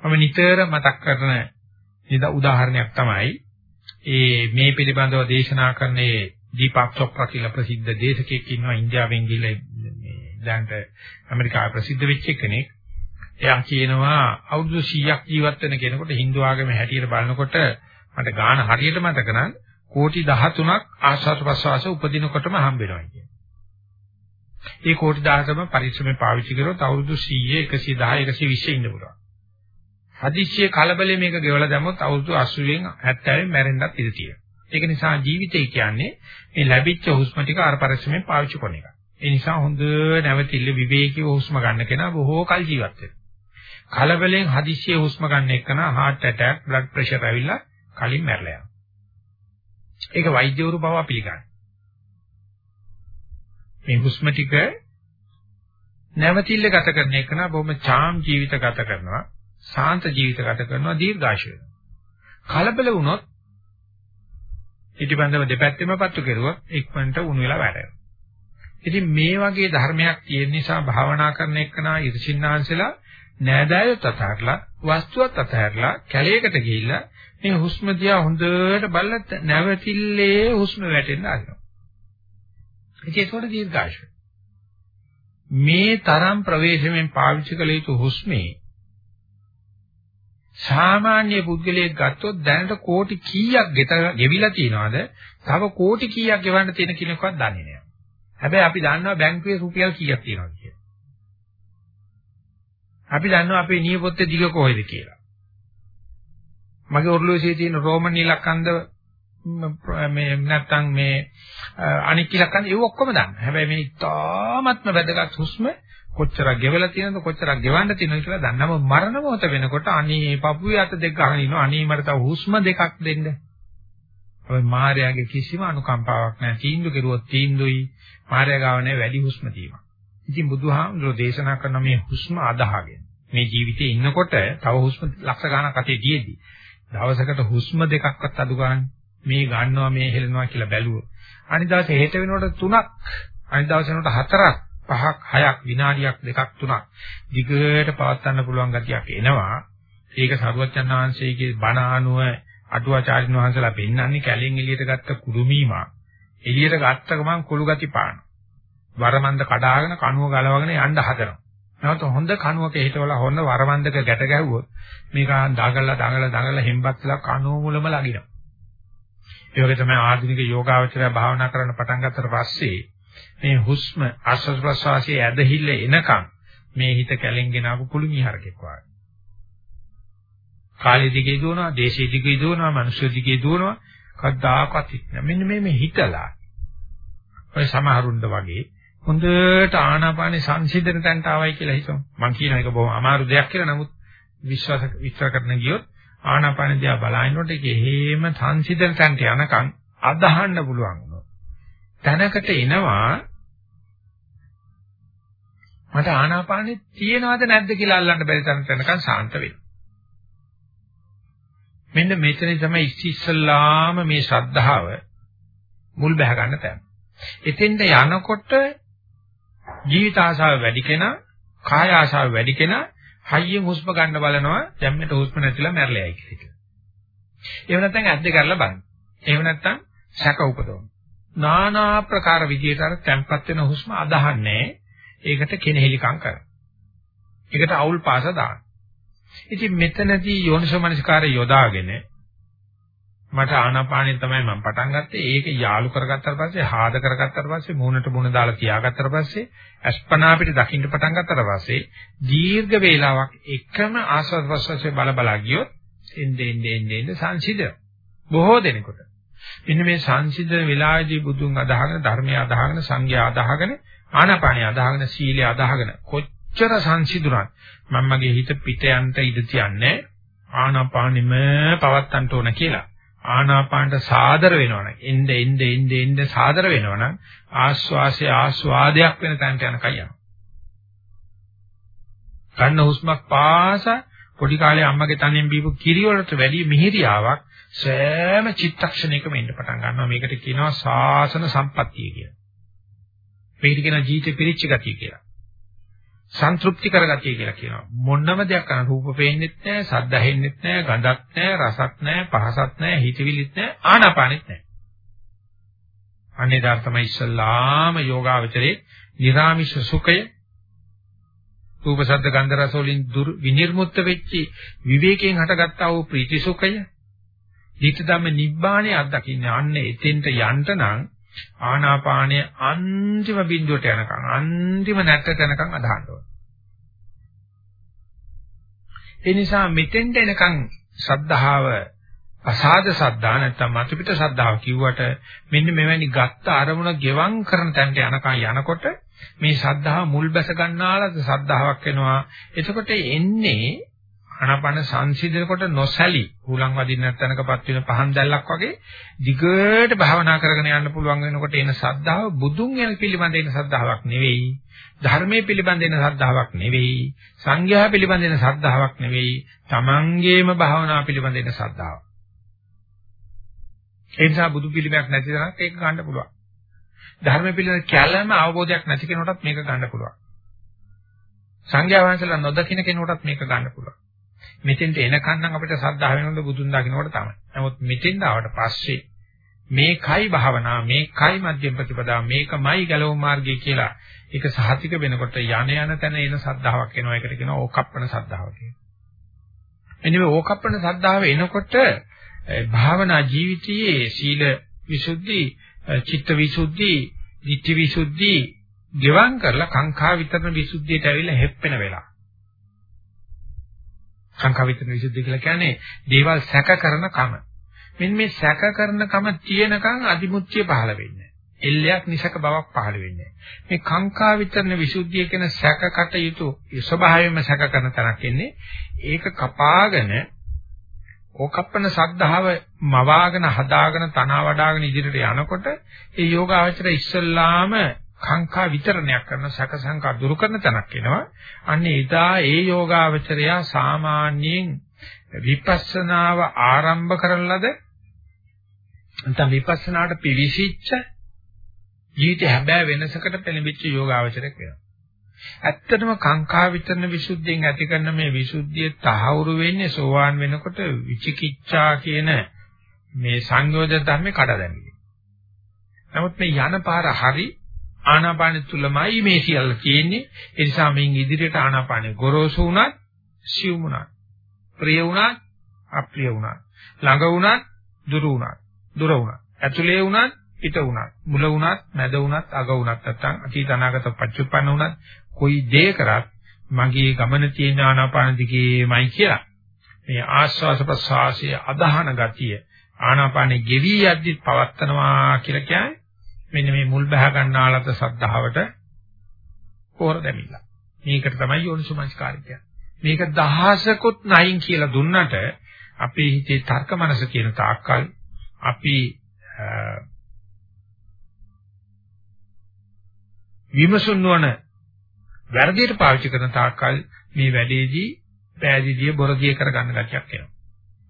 මම නිතර මතක් කරන උදාහරණයක් තමයි ඒ මේ පිළිබඳව දේශනා කරන්නේ දීපක් චොප්රා කියලා ප්‍රසිද්ධ දේශකයෙක් ඉන්නවා ඉන්දියාවෙන් ගිහලා මේ දැන්ට ඇමරිකාවේ ප්‍රසිද්ධ වෙච්ච කෙනෙක්. එයා කියනවා අවුරුදු 100ක් ජීවත් වෙන කෙනෙකුට Hindu ආගමේ හැටියට බලනකොට මට ගාන හරියට මතක නම් කෝටි 13ක් ආස්වාද ප්‍රසවාස උපදිනකොටම හම්බ වෙනවා කියන්නේ. ඒ කෝටි 13ම පරිශ්‍රමේ පාවිච්චි කරොත් අවුරුදු 100 110 120 ඉන්න පුළුවන්. හදිස්සියේ කලබලෙ මේක ගෙවලා දැම්මොත් අවුරුදු 80න් 70න් මැරෙන්නත් ඉඩ තියෙනවා. ඒක නිසා ජීවිතය කියන්නේ මේ ලැබිච්ච හුස්ම ටික අර පරිස්සමෙන් පාවිච්චි කරන එක. ඒ නිසා හොඳ නැවතිල්ල විවේකීව හුස්ම ගන්න කෙනා බොහෝ කල් ජීවත් වෙනවා. කලබලෙන් හදිස්සියේ හුස්ම ගන්න එකන heart attack, blood pressure ඇවිල්ලා කලින් මැරලා යනවා. ඒක වෛද්‍යවරු බව පිළිගන්නවා. මේ හුස්ම ටික නැවතිල්ල ගත කරන එකන බොහොම චාම් ජීවිත ගත කරනවා. සාන්ත ජීවිත ගත කරනවා දීර්ඝාෂය කලබල වුණොත් ඊටබන්දව දෙපැත්තෙම පත්තු කෙරුවොත් ඉක්මනට උණු වෙලා වැටෙනවා. ඉතින් මේ වගේ ධර්මයක් තියෙන නිසා භාවනා කරන එක්කනා ඉර්ෂින්නාංශලා නෑදෑයොත් අතහැරලා වස්තුවත් අතහැරලා කැලේකට ගිහිල්ලා මේ හුස්ම දිහා හොඳට බලලා නැවතිල්ලේ හුස්ම වැටෙන්න ආරම්භ. ඉතින් ඒකට දීර්ඝාෂය. මේ තරම් ප්‍රවේශමෙන් පාවිච්චි කළ යුතු හුස්මේ සාමාන්‍ය පුද්ගලයෙක් ගත්තොත් දැනට කෝටි කීයක් ගෙවිලා තියනවාද? තව කෝටි කීයක් ගෙවන්න තියෙන කෙනෙක්වත් දන්නේ නැහැ. හැබැයි අපි දන්නවා බැංකුවේ රුපියල් කීයක් තියෙනවද කියලා. අපි දන්නවා අපේ නියපොත්තේ දිග කොහෙද කියලා. මගේ ඔර්ලෝසියේ තියෙන රෝමන් ඉලක්කන්ද මේ නැත්තම් මේ අනික් ඉලක්කන්ද ඒව ඔක්කොම දන්නවා. හැබැයි මේ තාමත්ම වැදගත් හුස්ම කොච්චරක් ගෙවලා තියෙනවද කොච්චරක් ගෙවන්න තියෙනවද කියලා දන්නම මරණ මොහොත වෙනකොට අනේ පපුවේ අත දෙක ගහගෙන ඉනවා අනේ මට තව හුස්ම දෙකක් දෙන්න. ඔය මායාවේ කිසිම අනුකම්පාවක් නැහැ. තීන්දුව කෙරුවොත් තීන්දුවයි මායාව ගාවනේ වැඩි හුස්ම තියෙනවා. ඉතින් බුදුහාමුදුරෝ දේශනා කරන මේ හුස්ම අදහගෙන මේ ජීවිතේ ඉන්නකොට තව හුස්ම ලක්ෂ ගණනක් අතේ ගියේදී දවසකට හුස්ම දෙකක්වත් අඩු ගන්න මේ ගන්නවා මේ හෙලනවා කියලා බැලුවොත් අනිත් දවසේ හෙට වෙනකොට තුනක් අනිත් දවසේ වෙනකොට හතරක් පහක් හයක් විනාඩියක් දෙකක් තුනක් දිගට පවත්වන්න පුළුවන් ගතියක් එනවා. ඒක සරුවච්චන් වහන්සේගේ බණ ආනුව අටුවාචාර්යන් වහන්සේලා පෙන්වන්නේ කැලෙන් එළියට ගත්ත කුරුමීමක් එළියට ගත්ත ගමන් කුළු ගති පාන වරමන්ද කඩාගෙන කණුව ගලවගෙන යන්න හදනවා. නැවත හොඳ කණුවක හිටවලා හොන්න වරමන්දක ගැට ගැහුවොත් මේක දඟලලා දඟලලා දඟලලා හෙම්බත් වෙලා කණුව මුලම ලගිනවා. ඒ වගේ තමයි ආධුනික යෝගාවචරය භාවනා කරන්න පටන් ගත්තට පස්සේ මේ හුස්ම ආශ්වාස ප්‍රශ්වාසයේ ඇදහිල්ල එනකම් මේ හිත කැලෙන්ගෙන ආපු කුළුමි හරකෙක් වගේ. කාලය දිගේ දුවනවා, දේශය දිගේ දුවනවා, මනුෂ්‍ය දිගේ දුවනවා. කවදාකවත් හිටින්න. මෙන්න මේ මේ හිතලා ඔය සමහරුන්ද වගේ හොඳට ආනාපානේ සංසිඳන තැනට ආවයි කියලා හිතමු. මම කියන එක බොහොම අමාරු දෙයක් කියලා නමුත් විශ්වාස විස්තර කරන්න ගියොත් ආනාපාන දිහා බලනකොට ඒක හේම සංසිඳන තැනට යනකම් අදහන්න පුළුවන් වුණා. තැනකට එනවා මට ආනාපානෙ තියෙනවද නැද්ද කියලා අල්ලන්න බැරි තරමට යනකම් සාන්ත වෙනවා. මෙන්න මෙතන තමයි ඉස්සෙල්ලාම මේ ශ්‍රද්ධාව මුල් බැහැ ගන්න තැන. එතෙන්ට යනකොට ජීවිත ආශාව වැඩි කෙනා, කාය ආශාව වැඩි කෙනා හයියෙන් හුස්ම ගන්න බලනවා දැම්මට හුස්ම නැතිලා මැරෙලයි කියලා. එහෙම නැත්නම් ඇද්ද කරලා බලන්න. එහෙම නැත්නම් සැක උපදවන්න. নানা ආකාර විදියට අර තැම්පත් වෙන හුස්ම අදහන්නේ ඒකට කෙනෙහිලිකම් කරන. ඒකට අවුල් පාස දාන. ඉතින් මෙතනදී යෝනිසෝමනසිකාරය යොදාගෙන මට ආනාපානෙන් තමයි මම පටන් ගත්තේ. ඒක යාලු කරගත්තාට පස්සේ, හාද කරගත්තාට පස්සේ, මූණට මූණ දාලා තියාගත්තාට පස්සේ, අස්පනා අපිට දකින්න පටන් ගත්තාට පස්සේ, දීර්ඝ වේලාවක් එකම ආස්වාද ප්‍රසවාසයේ බල බලා ගියොත් එන්නේ එන්නේ එන්නේ සංසිඳ බොහෝ දෙනෙකුට. මෙන්න මේ සංසිඳන වෙලාවේදී බුදුන් අදහගෙන, ධර්මය අදහගෙන, සංඝයා අදහගෙන, ආනාපානිය අදහගෙන, සීලය අදහගෙන කොච්චර සංසිඳුණත් මම මගේ හිත පිට යන්න ඉඩ තියන්නේ ආනාපානෙම පවත්තන්ට ඕන කියලා. ආනාපානට සාදර වෙනවනම් එnde එnde එnde එnde සාදර වෙනවනම් ආස්වාසය ආස්වාදයක් වෙන තැනට යනකම් යනවා. ගන්න හුස්මක් පාස පොඩි කාලේ අම්මගේ තනෙන් බීපු කිරි වලට වැඩි මිහිරියාවක් සෑම චිත්තක්ෂණයකම එන්න පටන් ගන්නවා. මේකට කියනවා සාසන සම්පත්තිය කියලා. මේකට කියනවා ජීවිත පිරිච්ච ගතිය කියලා. සන්තුප්ති කරගතිය කියලා කියනවා. මොනම දෙයක් කරන රූප පේන්නෙත් නැහැ, සද්ද ඇහෙන්නෙත් නැහැ, ගඳක් නැහැ, රසක් නැහැ, පහසක් නැහැ, හිතවිලිත් නැහැ, ආනාපානෙත් නැහැ. අනේදාර තමයි ඉස්සල්ලාම යෝගාවචරේ නිරාමිෂ සුඛය රූප ශබ්ද ගන්ධ රස වලින් දුර විනිර්මුක්ත වෙච්චි විවේකයෙන් හටගත්තා වූ ප්‍රීති සුඛය ඊට ධම්ම නිබ්බාණය අත්දකින්න අන්න එතෙන්ට යන්න නම් ආනාපානය අන්තිම බිඳුවට යනකම් අන්තිම නැටට යනකම් අදහන්න ඕන. ඒ නිසා මෙතෙන්ට එනකම් සද්ධාව අසාද සද්ධා නැත්නම් මතුපිට සද්ධාව කිව්වට මෙන්න මෙවැනි ගත්ත අරමුණ ගෙවම් කරන තැනට යනකම් යනකොට මේ සද්ධාව මුල් බැස ගන්නාලද සද්ධාාවක් වෙනවා. එතකොට එන්නේ ආනාපාන සංසිඳනකොට නොසැලී. හුලං වදින්න නැත්නම්කපත් වෙන පහන් දැල්ලක් වගේ දිගට භාවනා කරගෙන යන්න පුළුවන් වෙනකොට එන සද්ධාව බුදුන් යන පිළිබඳ එන සද්ධාාවක් නෙවෙයි. ධර්මයේ පිළිබඳ එන සද්ධාාවක් නෙවෙයි. සංඝයා පිළිබඳ එන සද්ධාාවක් නෙවෙයි. තමන්ගේම භාවනා පිළිබඳ එන සද්ධාාව. ඒ නිසා බුදු පිළිමයක් නැති තරක් ඒක ගන්න පුළුවන්. ධර්ම පිළිබඳ කැළම අවබෝධයක් නැති කෙනෙකුටත් මේක ගන්න පුළුවන්. සංඝයා වහන්සේලා නොදකින කෙනෙකුටත් මේක ගන්න පුළුවන්. මෙතෙන්ට එනකන් නම් අපිට සද්ධා වෙනවද බුදුන් දකින්නකොට තමයි. නමුත් මෙතෙන්ට ආවට පස්සේ මේකයි භාවනා මේකයි මධ්‍යම ප්‍රතිපදා මේකමයි ගලව මාර්ගය කියලා ඒක සහතික වෙනකොට යන යන තැන එන සද්ධාාවක් එනවා. ඒකට කියනවා ඕකප්පන සද්ධාව කියලා. එනි මේ ඕකප්පන සද්ධාව එනකොට භාවනා ජීවිතයේ සීල විසුද්ධි, චිත්ත විසුද්ධි, ධිට්ඨි විසුද්ධි ගෙවම් කරලා කාංකා විතරන විසුද්ධියට ඇවිල්ලා හෙප්පෙන වෙලාව. කාංකා විතරන විසුද්ධිය කියලා කියන්නේ දේවල් සැක කරන කම. මෙන්න මේ සැක කරන කම තියෙනකන් අදිමුත්‍ය පහළ වෙන්නේ. එල්ලයක් නිසක බවක් පහළ වෙන්නේ. මේ කාංකා විතරන විසුද්ධිය කියන සැකකට යුතු ස්වභාවයෙන්ම සැක කරන තරක් එන්නේ. ඒක කපාගෙන ඕකප්පන සද්ධාව මවාගෙන හදාගෙන තනවා වඩාගෙන ඉදිරියට යනකොට ඒ යෝගාවචර ඉස්සල්ලාම කාංකා විතරණයක් කරන සැක සංකා දුරු කරන තැනක් එනවා. අන්න එදා ඒ යෝගාවචරය සාමාන්‍යයෙන් විපස්සනාව ආරම්භ කරන ලද නැත්නම් විපස්සනාට පිවිසිච්ච ජීවිතය හැබෑ වෙනසකට පෙළඹිච්ච යෝගාවචරයක් වෙනවා. ඇත්තටම කාංකා විතරන විසුද්ධියෙන් ඇති කරන මේ විසුද්ධිය තහවුරු වෙන්නේ සෝවාන් වෙනකොට විචිකිච්ඡා කියන මේ සංයෝජන ධර්මේ කඩදැමීම. නමුත් මේ යන පාර හරි ආනාපාන තුලමයි මේ සියල්ල තියෙන්නේ. ඒ නිසා මින් ඉදිරියට ආනාපානෙ ගොරෝසු වුණත්, සිව් වුණත්, ප්‍රිය වුණත්, අප්‍රිය වුණත්, ළඟ වුණත්, දුර වුණත්, දුර වුණත්, ඇතුලේ වුණත්, පිට වුණත්, මුල වුණත්, මැද වුණත්, අග වුණත් නැත්නම් අතීත අනාගත පච්චුප්පන්න වුණත් කොයි දේ කරත් මගේ ගමන තියෙන ආනාපාන දිගේමයි කියලා. මේ ආස්වාස ප්‍රසආසයේ අදහන ගතිය ආනාපානෙ ගෙවි යද්දිත් පවත්නවා කියලා කියන්නේ මෙන්න මේ මුල් බහ ගන්නාලත සද්ධාවට පෝර දෙමිලා. මේකට තමයි යෝනිසුමංස්කාරය කියන්නේ. මේක දහසකුත් නැයින් කියලා දුන්නට අපේ හිතේ තර්ක මනස කියන තාක්කල් අපි විමසුන් නොවන වැරදියට පාවිච්චි කරන තාක්කල් මේ වැඩේදී පෑදීදී බොරදිය කරගන්න ගැටියක් එනවා.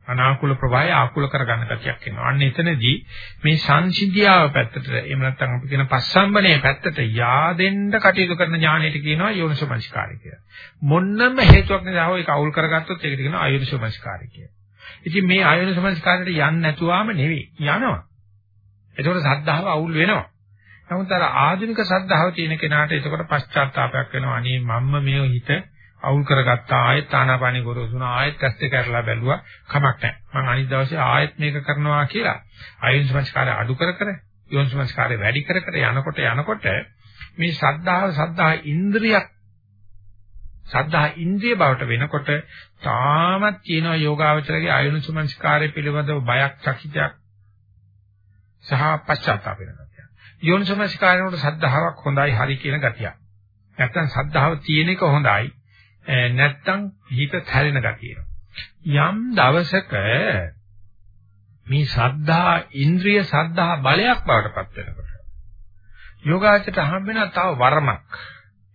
අනාකූල ප්‍රවාහය ආකූල කරගන්න ගැටියක් එනවා. අන්න එතනදී මේ සංසිද්ධියාව පැත්තට එහෙම නැත්නම් අපි කියන පස්සම්බනේ පැත්තට yaadෙන්න කටයුතු කරන ඥාණයට කියනවා යෝනිසෝමනස්කාරය කියලා. මොන්නම හේතුවක් නිසා හෝ ඒක අවුල් කරගත්තොත් ඒකට කියනවා අයෝනිසෝමනස්කාරය කියලා. ඉතින් මේ අයෝනිසෝමනස්කාරයට යන්නේ නැතුවම නෙවෙයි යනවා. ඒකෝට සද්ධාව අවුල් වෙනවා. නමුත් අර ආධුනික සද්ධාව තියෙන කෙනාට ඒකට පශ්චාත්තාවයක් වෙනවා. අනේ මම්ම මේ හිත අවුල් කරගත්තා ආයෙත් ආනාපානි ගොරෝසුනා ආයෙත් ඇස් දෙක කරලා බැලුවා කමක් නැහැ. මම අනිත් දවසේ ආයෙත් මේක කරනවා කියලා. ආයුන් සංස්කාරය අඩු කර කර යෝන් සංස්කාරය වැඩි කර කර යනකොට යනකොට මේ සද්ධාව සද්ධා ඉන්ද්‍රියක් සද්ධා ඉන්ද්‍රිය බවට වෙනකොට තාමත් කියන යෝගාවචරගේ ආයුන් සංස්කාරය පිළිබඳව බයක් චකිතයක් සහ පශ්චාත්තාප වෙනවා. යෝනිසමස්කාරයනට සද්ධාාවක් හොඳයි හරි කියන ගතිය. නැත්තම් සද්ධාව තියෙන එක හොඳයි. නැත්තම් හිත තැරෙන ගතිය. යම් දවසක මේ සද්ධා ඉන්ද්‍රිය සද්ධා බලයක් බවට පත් වෙනකොට යෝගාචරයට හම්බ වෙන තව වරමක්.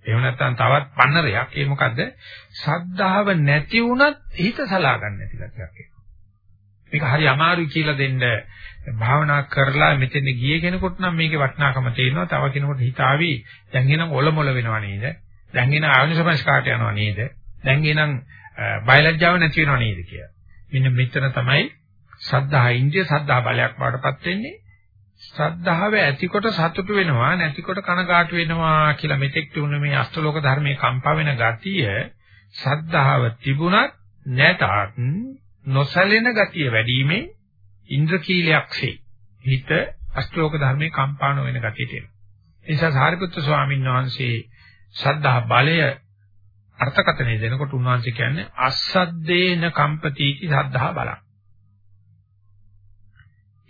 එහෙම නැත්නම් තවත් පන්නරයක්. ඒ මොකද්ද? සද්ධාව නැති වුණත් හිත සලා ගන්න නැති ගතියක්. මේක හරි අමාරුයි කියලා දෙන්න භාවනා කරලා මෙතෙන් ගිය කෙනෙකුට නම් මේකේ වටිනාකම තේරෙනවා. තව කෙනෙකුට හිතාවි දැන් එනම් ඔලොමොල වෙනව නේද? දැන් එන ආයුෂපස්කාට යනවා නේද? දැන් එනම් බයලජ්ජාව නැති වෙනව නේද කියලා. මෙන්න මෙතන තමයි සද්ධා ඉන්ද්‍රිය සද්ධා බලයක් වඩපත් වෙන්නේ. ශ්‍රද්ධාව ඇතිකොට සතුටු වෙනවා නැතිකොට කනගාටු වෙනවා කියලා මෙතෙක් තුන මේ අෂ්ටලෝක ධර්මයේ කම්පා වෙන ගතිය ශ්‍රද්ධාව තිබුණත් නැතත් නොසැලෙන ගතිය වැඩිීමේ ඉන්ද්‍රකීලයක්සේ හිත අෂ්ටෝක ධර්මයේ කම්පාණ වෙන ගතියට එනවා. ඒ නිසා සාරිපුත්‍ර ස්වාමීන් වහන්සේ සද්ධා බලය අර්ථකථනය දෙනකොට උන්වහන්සේ කියන්නේ අස්සද්දේන කම්පතිටි සද්ධා බලං.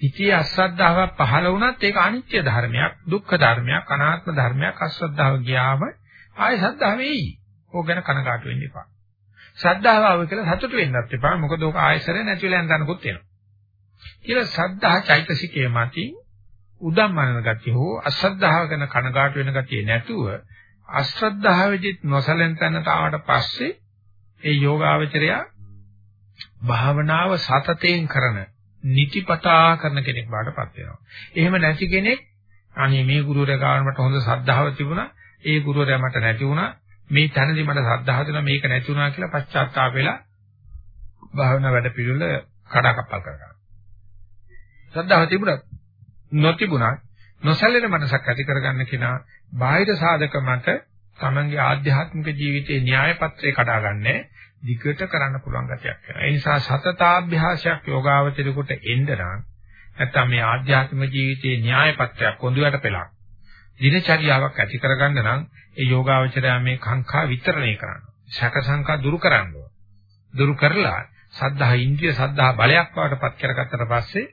ඉතිය අස්සද්ධාව පහළ වුණත් ඒක අනිත්‍ය ධර්මයක්, දුක්ඛ ධර්මයක්, අනාත්ම ධර්මයක් අස්සද්ධාව ගියාම ආය සද්ධාව වෙයි. ඕක ගැන කනගාටු වෙන්න එපා. ශ්‍රද්ධාව ආව කියලා සතුටු වෙන්නත් එපා. මොකද ඕක ආයසරේ නැති වෙලා යන තැනකුත් එනවා. කියලා ශ්‍රද්ධා චෛතසිකයේ මතින් උදම්මනන ගතිය හෝ අශ්‍රද්ධාව ගැන කනගාටු වෙන ගතිය නැතුව අශ්‍රද්ධාවෙදිත් නොසලෙන් තැනට ආවට පස්සේ ඒ යෝගාවචරය භාවනාව සතතයෙන් කරන නිතිපතා කරන කෙනෙක් බාටපත් වෙනවා. එහෙම නැති කෙනෙක් අනේ මේ ගුරුවරයා ගාන මට හොඳ ශ්‍රද්ධාව තිබුණා. ඒ ගුරුවරයා මට නැති වුණා. මේ තැනදී මට ශ්‍රද්ධාව තුන මේක නැති වුණා කියලා පශ්චාත්තාප වෙලා භාවනා වැඩ පිළිවෙල කඩාකප්පල් කරගන්නවා. ශ්‍රද්ධාව තිබුණත් නොතිබුණත් නොසැලෙන මනසක් ඇති කරගන්න කෙනා බාහිර සාධක මත තමන්ගේ ආධ්‍යාත්මික ජීවිතයේ න්‍යාය පත්‍රය කඩාගන්නේ දිගට කරන්න පුළුවන් ගතියක් වෙනවා. ඒ නිසා සතතාභ්‍යාසයක් යෝගාවචරේකට එන්න නම් නැත්තම් මේ ආධ්‍යාත්මික ජීවිතයේ න්‍යායපත්‍යක් කොඳුයට පෙළක් දිනචරියාවක් ඇති කරගන්න නම් ඒ යෝගාවචරය මේ කාංකා විතරණය කරන්න. ශක සංකා දුරු කරන්න දුරු කරලා සද්ධා ඉන්ද්‍රිය සද්ධා බලයක් බවට පත් කරගත්තට පස්සේ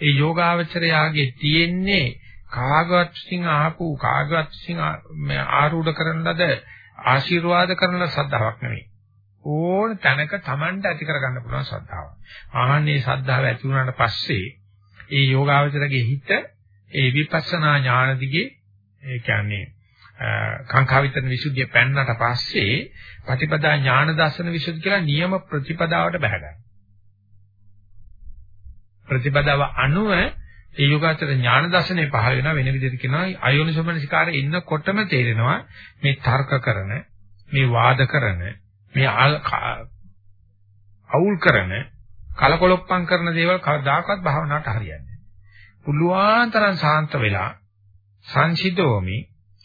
ඒ යෝගාවචරයාගේ තියෙන්නේ කාගවත් විසින් ආපු කාගවත් විසින් ආරූඪ කරන ලද ආශිර්වාද කරන සද්ධාාවක් නෙවෙයි. ඕන තැනක Tamanට ඇති කරගන්න පුළුවන් සද්ධාව. ආහන්නේ සද්ධාව ඇති වුණාට පස්සේ ඒ යෝගාවචරගේ හිත ඒ විපස්සනා ඥාන දිගේ ඒ කියන්නේ කාංකාවිතන විසුද්ධිය පෙන්නට පස්සේ ප්‍රතිපදා ඥාන දර්ශන විසුද්ධි කියලා නියම ප්‍රතිපදාවට බහැගන්න. ප්‍රතිපදාව අනුව ඒ යෝගාචර ඥාන දර්ශනේ පහළ වෙනවා වෙන විදිහට කියනවා අයෝනිසෝමනසිකාරේ ඉන්නකොටම තේරෙනවා මේ තර්ක කරන මේ වාද කරන මේ අවුල් කරන කලකොලොප්පම් කරන දේවල් කවදාකවත් භාවනාවට හරියන්නේ නැහැ. පුළුවන් තරම් සාන්ත වෙලා සංසිද්ධෝමි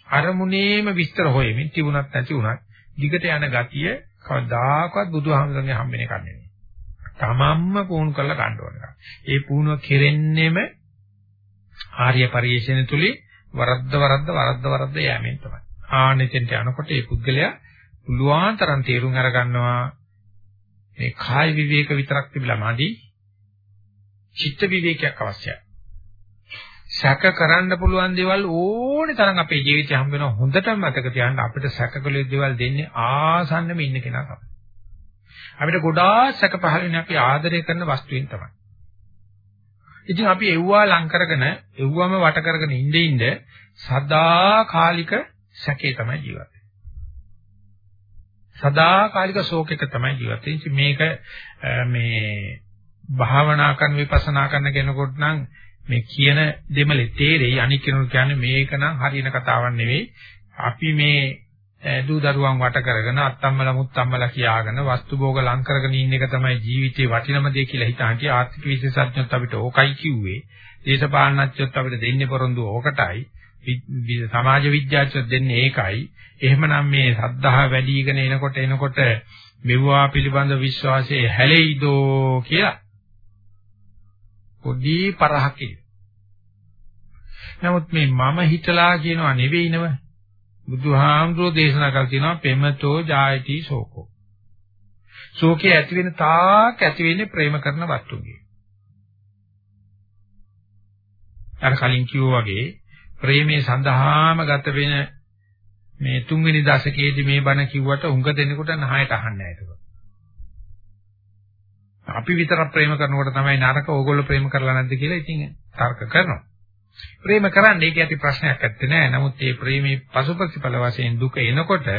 අරමුණේම විස්තර හොයමින් තිබුණත් නැති වුණත් දිගට යන ගතිය කවදාකවත් බුදුහාමුදුරන්ගේ හම්බෙන එකක් නෙවෙයි. තමන්ම පුහුණු කරලා ගන්න ඕන එකක්. ඒ පුහුණුව කෙරෙන්නෙම ආර්ය පරිශ්‍රණ තුලින් වරද්ද වරද්ද වරද්ද වරද්ද යෑමෙන් තමයි. ආනෙතෙන්ට යනකොට මේ පුද්ගලයා පුළුවන් තරම් තේරුම් අරගන්නවා මේ කාය විවේක විතරක් තිබිලා මදි චිත්ත විවේකයක් අවශ්‍යයි. සැක කරන්න පුළුවන් දේවල් ඕනේ තරම් අපේ ජීවිතේ හම්බ වෙනවා හොඳටම මතක තියාගන්න අපිට සැකකලේ දේවල් දෙන්නේ ආසන්නෙම ඉන්න කෙනා තමයි. අපිට ගොඩාක් සැක පහළ වෙන අපි ආදරය කරන වස්තුවෙන් තමයි. ඉතින් අපි එව්වා ලං කරගෙන එව්වම වට කරගෙන ඉඳ ඉඳ සදාකාලික සැකේ තමයි ජීවත් වෙන්නේ. සදාකාලික ශෝකයක තමයි ජීවත් වෙන්නේ. මේක මේ භාවනා කරන විපස්සනා කරන කෙනෙකුට නම් මේ කියන දෙමලේ තේරෙයි අනික් කෙනෙකුට කියන්නේ මේක නම් හරියන කතාවක් නෙවෙයි. අපි මේ දූ දරුවන් වට කරගෙන අත්තම්මල මුත්තම්මල කියාගෙන වස්තු භෝග ලං කරගෙන ඉන්න එක තමයි ජීවිතේ වටිනම දේ කියලා හිතාන්ටි ආර්ථික විශේෂඥයොත් අපිට ඕකයි කිව්වේ. දේශපාලනඥයොත් අපිට දෙන්නේ පොරොන්දු ඕකටයි. සමාජ විද්‍යාඥයොත් දෙන්නේ ඒකයි. එහෙමනම් මේ සද්ධා වැඩිගෙන එනකොට එනකොට මෙවුවා පිළිබඳ විශ්වාසය හැලෙයිදෝ කියලා පොඩි පරහක් නමුත් මේ මම හිතලා කියනවා නෙවෙයි නව. බුදුහාමුදුරෝ දේශනා කර තියෙනවා පෙමතෝ ජායති සෝකෝ. ශෝකේ ඇති වෙන තාක් ඇති වෙන්නේ ප්‍රේම කරන වස්තුන්ගේ. අර කලින් කිව්වා වගේ ප්‍රේමයේ සඳහාම ගත වෙන මේ තුන්වෙනි දශකයේදී මේ බණ කිව්වට උඟ දෙනකොට නහයට අහන්නේ නැහැ ඒක. අපි විතරක් ප්‍රේම කරනකොට තමයි නරක ඕගොල්ලෝ ප්‍රේම කරලා නැද්ද කියලා ඉතින් තර්ක කරනවා. ප්‍රේම කරන්නේ ඒක ඇති ප්‍රශ්නයක් නැත්තේ නෑ. නමුත් මේ ප්‍රේමී පසුපසිපල වශයෙන් දුක එනකොට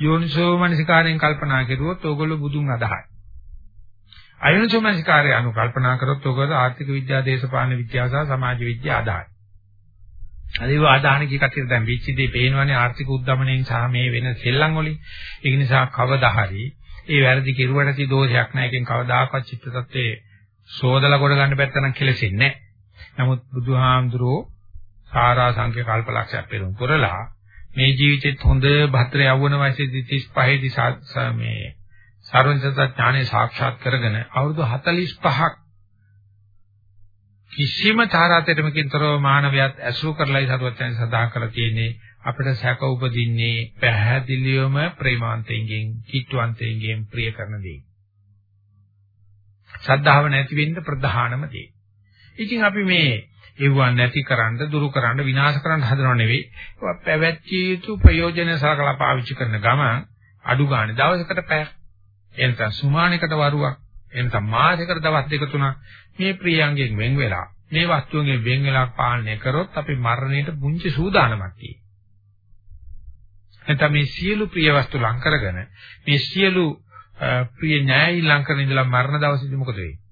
යෝනිසෝ මනසිකාරයෙන් කල්පනා කරුවොත් ඕගොල්ලෝ බුදුන් අදහයි. අයෝනිසෝ මනසිකාරය අනු කල්පනා කරොත් ඕගොල්ලෝ ආර්ථික විද්‍යාව, දේශපාලන විද්‍යාව සහ සමාජ විද්‍යාව අදහයි. අදේව ආදාන කී කටියට දැන් විචිතේ පේනවනේ ආර්ථික උද්දමණයෙන් සහ මේ වෙන සෙල්ලම් වලින්. ඒක නිසා කවදා හරි ඒ වැරදි කෙරුවට ති දෝෂයක් නැහැ. එකෙන් කවදාකවත් චිත්ත tattve සෝදලා කොට ගන්න පැත්ත නම් කෙලෙසින්නේ නැහැ. නමුත් බුදුහාමුදුරෝ සාරා සංඛ්‍ය කල්පලක්ෂයක් පෙරම් කරලා මේ ජීවිතෙත් හොඳ භද්‍ර යවවන වයසේදී 35 දී මේ සර්වඥත ඥානෙ සාක්ෂාත් කරගෙන අවුරුදු 45ක් කිසිම තාරාතිරමකින් තොරව මානවයාත් ඇසුරු කරලායි සරුවචන සදා කරලා තියෙන්නේ අපිට සැක උපදින්නේ පැහැදිලිවම ප්‍රේමාන්තයෙන්, කිට්ටුවන්තයෙන් ප්‍රිය කරන දේ. ශ්‍රද්ධාව නැති වෙන්න ප්‍රධානම දේ. ඉතින් අපි මේ ඒවන් නැතිකරන්න, දුරුකරන්න, විනාශකරන්න හදනව නෙවෙයි. පැවැත්විය යුතු ප්‍රයෝජන සලකලා පාවිච්චි කරන ගමන් අඩු ගන්න දවසකට පැය එනකම් සුමානිකට වරුවක් එනකම් මාසයකට දවස් දෙක තුනක් මේ ප්‍රියංගෙන් වෙන් වෙලා මේ වස්තුන්ගෙන් වෙන් වෙලා පාලනය කරොත් අපි මරණයට පුංචි සූදානමක් තියෙනවා. නැත්නම් මේ සියලු ප්‍රිය වස්තු ලං කරගෙන මේ සියලු ප්‍රිය ඥායයි ලං කරන ඉඳලා මරණ දවසේදී මොකද වෙන්නේ?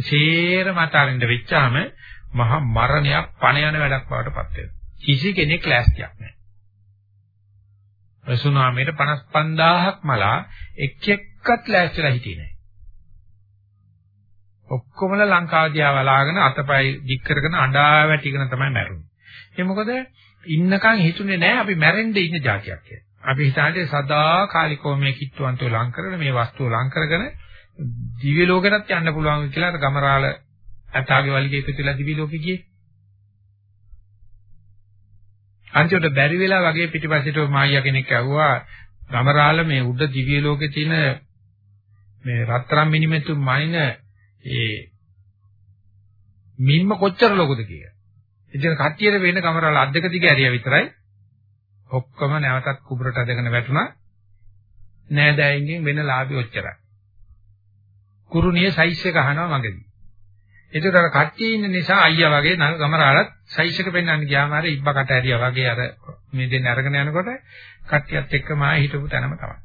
සේරම අතරින්ද වෙච්චාම මහ මරණයක් පණ යන වැඩක් බවට පත් වෙනවා. කිසි කෙනෙක් ලෑස්තියක් නැහැ. සුනාමීට 55000ක් මලා එක් එක්කත් ලෑස්තිලා හිටියේ නැහැ. ඔක්කොමලා ලංකාව දිහා බලාගෙන අතපය දික් කරගෙන අඬා වැටිගෙන තමයි මැරුණේ. ඒ මොකද ඉන්නකන් හිතුනේ නෑ අපි මැරෙන්න ඉන්න જાතියක් කියලා. අපි හිතන්නේ සදා කාලිකව මේ කිට්ටුවන්තෝ ලං කරගෙන මේ වස්තුව ලං කරගෙන දිව්‍ය ලෝකෙටත් යන්න පුළුවන් කියලා අර ගමරාල ඇතාගේ වලිගේ එකතුලා දිව්‍ය ලෝකෙ ගියේ. අන්තිමට බැරි වෙලා වගේ පිටිපස්සට මායියා කෙනෙක් ඇහුවා ගමරාල මේ උඩ දිව්‍ය ලෝකේ තියෙන මේ රත්තරන් මිනිමෙතු මයින ඒ මින්ම කොච්චර ලොකුද කියලා. ඉතින් කට්ටියට වෙන කමරාල අද්දක දිග ඇරියා විතරයි. ඔක්කොම නැවතත් කුඹරට අදගෙන වැටුණා. නෑදෑයින්ගෙන් වෙන ලාභي ඔච්චරයි. කුරුණියේ සයිස් එක අහනවා මගදී. ඒකට අර කට්ටිය ඉන්න නිසා අයියා වගේ ගමරාලත් සයිස් එක පෙන්වන්න ගියාම අර ඉබ්බකට ඇරියා වගේ අර මේ දෙන්න අරගෙන යනකොට කට්ටියත් එක්කම ආයෙ හිටපු තැනම තමයි.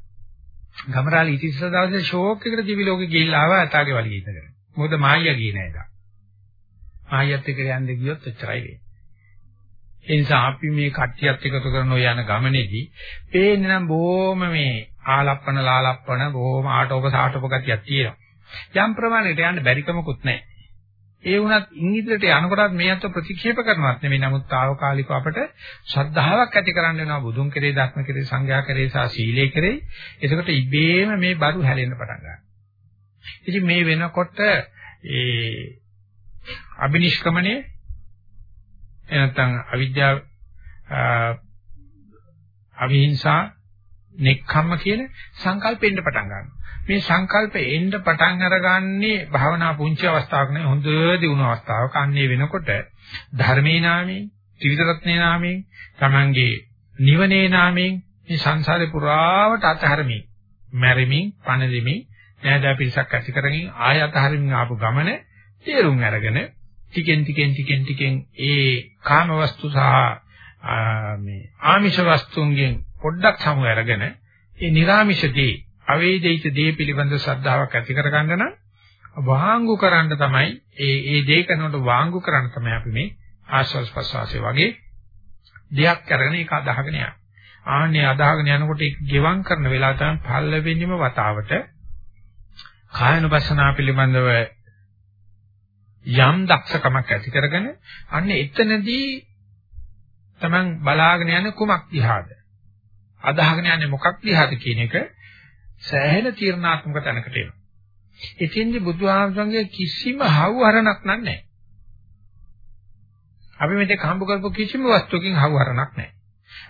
ගමරාල ඉතිස්සල දවසේ ෂෝක් එකට දිවි ලෝකෙ ගිහිල්ලා ආවා අතාගේ වලිය ඉඳගෙන. මොකද මායියා ගියේ නෑ දා. මායියත් එක්ක යන්න ගියොත් එච්චරයි වෙන්නේ. ඒ නිසා අපි මේ කට්ටියත් එකතු කරන ඔය යන ගමනේදී පේන්නේ නම් බොහොම මේ ආලප්පන ලාලප්පන බොහොම ආටෝප සාටෝප ගතියක් තියෙනවා. යම් ප්‍රමාණයකට යන්න බැරිකමකුත් නැහැ. ඒ වුණත් ඉංග්‍රීසියට යනකොටත් මේ අත ප්‍රතික්ෂේප කරනවත් නෙමෙයි. නමුත් తాවකාලිකව අපට ශ්‍රද්ධාවක් ඇති කරන්න වෙනවා. බුදුන් කෙරේ ධර්ම කෙරේ සංඝයා කෙරේ සහ සීලේ කෙරේ. එතකොට ඉබේම මේ බරු හැලෙන්න පටන් ගන්නවා. ඉතින් මේ වෙනකොට ඒ අබිනිෂ්ක්‍මණය එනතන් අවිද්‍යාව අවිහිංසා නෙක්ඛම්ම කියන සංකල්පෙන්න පටන් ගන්නවා. මේ සංකල්ප එන්න පටන් අරගන්නේ භාවනා පුංචි අවස්ථාවක නෙවෙයි හොඳ දියුණු අවස්ථාවක. අන්නේ වෙනකොට ධර්මේ නාමයෙන් ත්‍රිවිධ රත්නේ නාමයෙන් Tamange නිවනේ නාමයෙන් මේ සංසාරේ පුරාවට අතහරමින් මැරෙමින් පණ දෙමින් නෑදෑ පිරිසක් ඇති කරගෙන ආය අතහරින්න ආපු ගමන තේරුම් අරගෙන ටිකෙන් ටිකෙන් ටිකෙන් ටිකෙන් ඒ කාම වස්තු සහ මේ ආමිෂ වස්තුන්ගෙන් පොඩ්ඩක් සමු අරගෙන ඒ නිර්ාමිෂදී අවේදිත දේ පිළිබඳ ශ්‍රද්ධාවක් ඇති කරගන්න නම් වාංගු කරන්න තමයි ඒ ඒ දේ කරනකොට වාංගු කරන්න තමයි අපි මේ ආස්වාස් ප්‍රසවාසයේ වගේ දෙයක් කරගෙන ඒක අදහගෙන යන්නේ. ආන්නේ අදහගෙන යනකොට ඒක ගෙවම් කරන වෙලාව තමයි පල්ලෙවෙනිම වතාවට කායනුපස්සනා පිළිබඳව යම් දක්ෂකමක් ඇති කරගෙන අන්න එතනදී තමන් බලාගෙන යන කුමක් දිහාද අදහගෙන යන්නේ මොකක් දිහාද කියන එක සෑහෙන තීරණාත්මක තැනකට එනවා. එතින්දි බුදුහාමුදුරන්ගේ කිසිම හවුහරණක් නැහැ. අපි මෙතෙක් හම්බ කරපු කිසිම වස්තුවකින් හවුහරණක් නැහැ.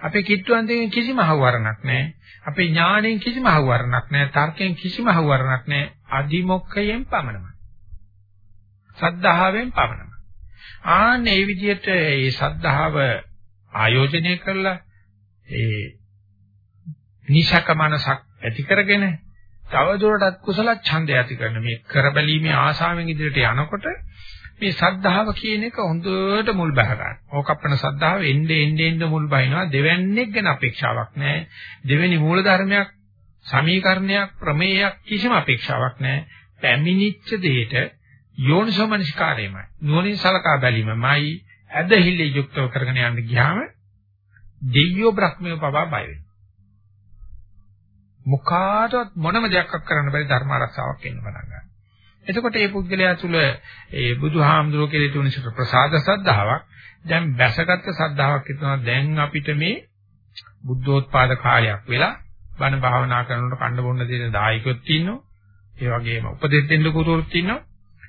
අපේ කිට්ටුවන්තයෙන් කිසිම හවුහරණක් නැහැ. අපේ ඥාණයෙන් කිසිම හවුහරණක් නැහැ. තර්කයෙන් කිසිම හවුහරණක් නැහැ. අදිමොක්කයෙන් පමණයි. සද්ධාවෙන් පමණයි. ආන්න මේ විදිහට මේ සද්ධාව ආයෝජනය කරලා ඒ නිශක මනසක් ඇති කරගෙන තවදුරටත් කුසල ඡන්දය ඇති කරන මේ කරබැලීමේ ආශාවෙන් ඉදිරියට යනකොට මේ සද්ධාව කියන එක හොඳට මුල් බහ ගන්න. ඕකප්පන සද්ධාව එන්නේ එන්නේ එන්නේ මුල් බහිනවා දෙවන්නේක් ගැන අපේක්ෂාවක් නැහැ. දෙවෙනි මූල ධර්මයක් සමීකරණයක් ප්‍රමේයයක් කිසිම අපේක්ෂාවක් නැහැ. පැමිණිච්ච දෙයට යෝනිසෝමනස්කාරයමයි. නුවණින් සලකා බැලීමයි ඇදහිල්ල යුක්තව කරගෙන යන්න ගියාම දෙයියෝ බ්‍රහ්මියෝ පවා බය වෙනවා. මොකාටවත් මොනම දෙයක් කරන්න බැරි ධර්ම ආරක්ෂාවක් එන්න පටන් ගන්නවා. එතකොට මේ පුද්ගලයා තුළ ඒ බුදුහාමුදුරුවෝ කෙරේ තුන සිට ප්‍රසාද සද්ධාාවක් දැන් බැසගත් සද්ධාාවක් හිතනවා දැන් අපිට මේ බුද්ධෝත්පාද කාලයක් වෙලා බණ භාවනා කරනකොට කණ්ඩ බොන්න දෙන දායකයොත් ඉන්නවා. ඒ වගේම උපදෙස් දෙන්න ගුරුවරුත් ඉන්නවා.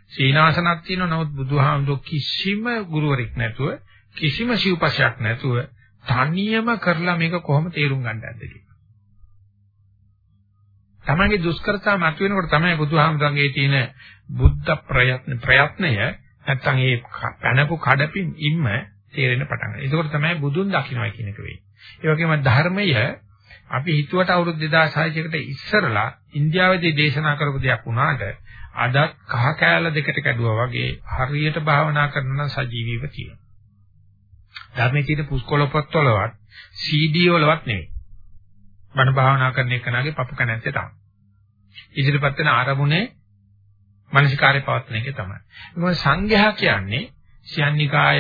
සීනාසනක් තියෙනවා. නමුත් බුදුහාමුදුරුවෝ කිසිම ගුරුවරෙක් නැතුව කිසිම ශිවපශයක් නැතුව තනියම කරලා මේක කොහොම තේරුම් ගන්නද කියලා. තමන්ගේ දුෂ්කරතා මතුවෙනකොට තමයි බුදුහාමුදුරන්ගේ තියෙන බුද්ධ ප්‍රයත්න ප්‍රයත්නය නැත්තම් ඒ පැනපු කඩපින් ඉම්ම තේරෙන්න පටන් ගන්නවා. ඒකෝට තමයි බුදුන් දකින්නයි කියන එක වෙන්නේ. ඒ වගේම ධර්මය අපි හිතුවට අවුරුදු 2600කට ඉස්සරලා ඉන්දියාවේදී දේශනා කරපු දෙයක් වුණාට අදත් කහ කෑල්ල දෙකට කැඩුවා වගේ හරියට භාවනා කරන නම් සජීවීව තියෙනවා. ධර්මයේ තියෙන පුස්කොළ පොත්වලවත් CD වලවත් නෙවෙයි. බණ භාවනා කරන එකනාගේ පපු කනැත්තේ තමයි. ඉදිරිපත් වෙන ආරමුණේ මානසිකාරය පවත්වන එක තමයි. ඒක සංඝයා කියන්නේ සියන්නිකාය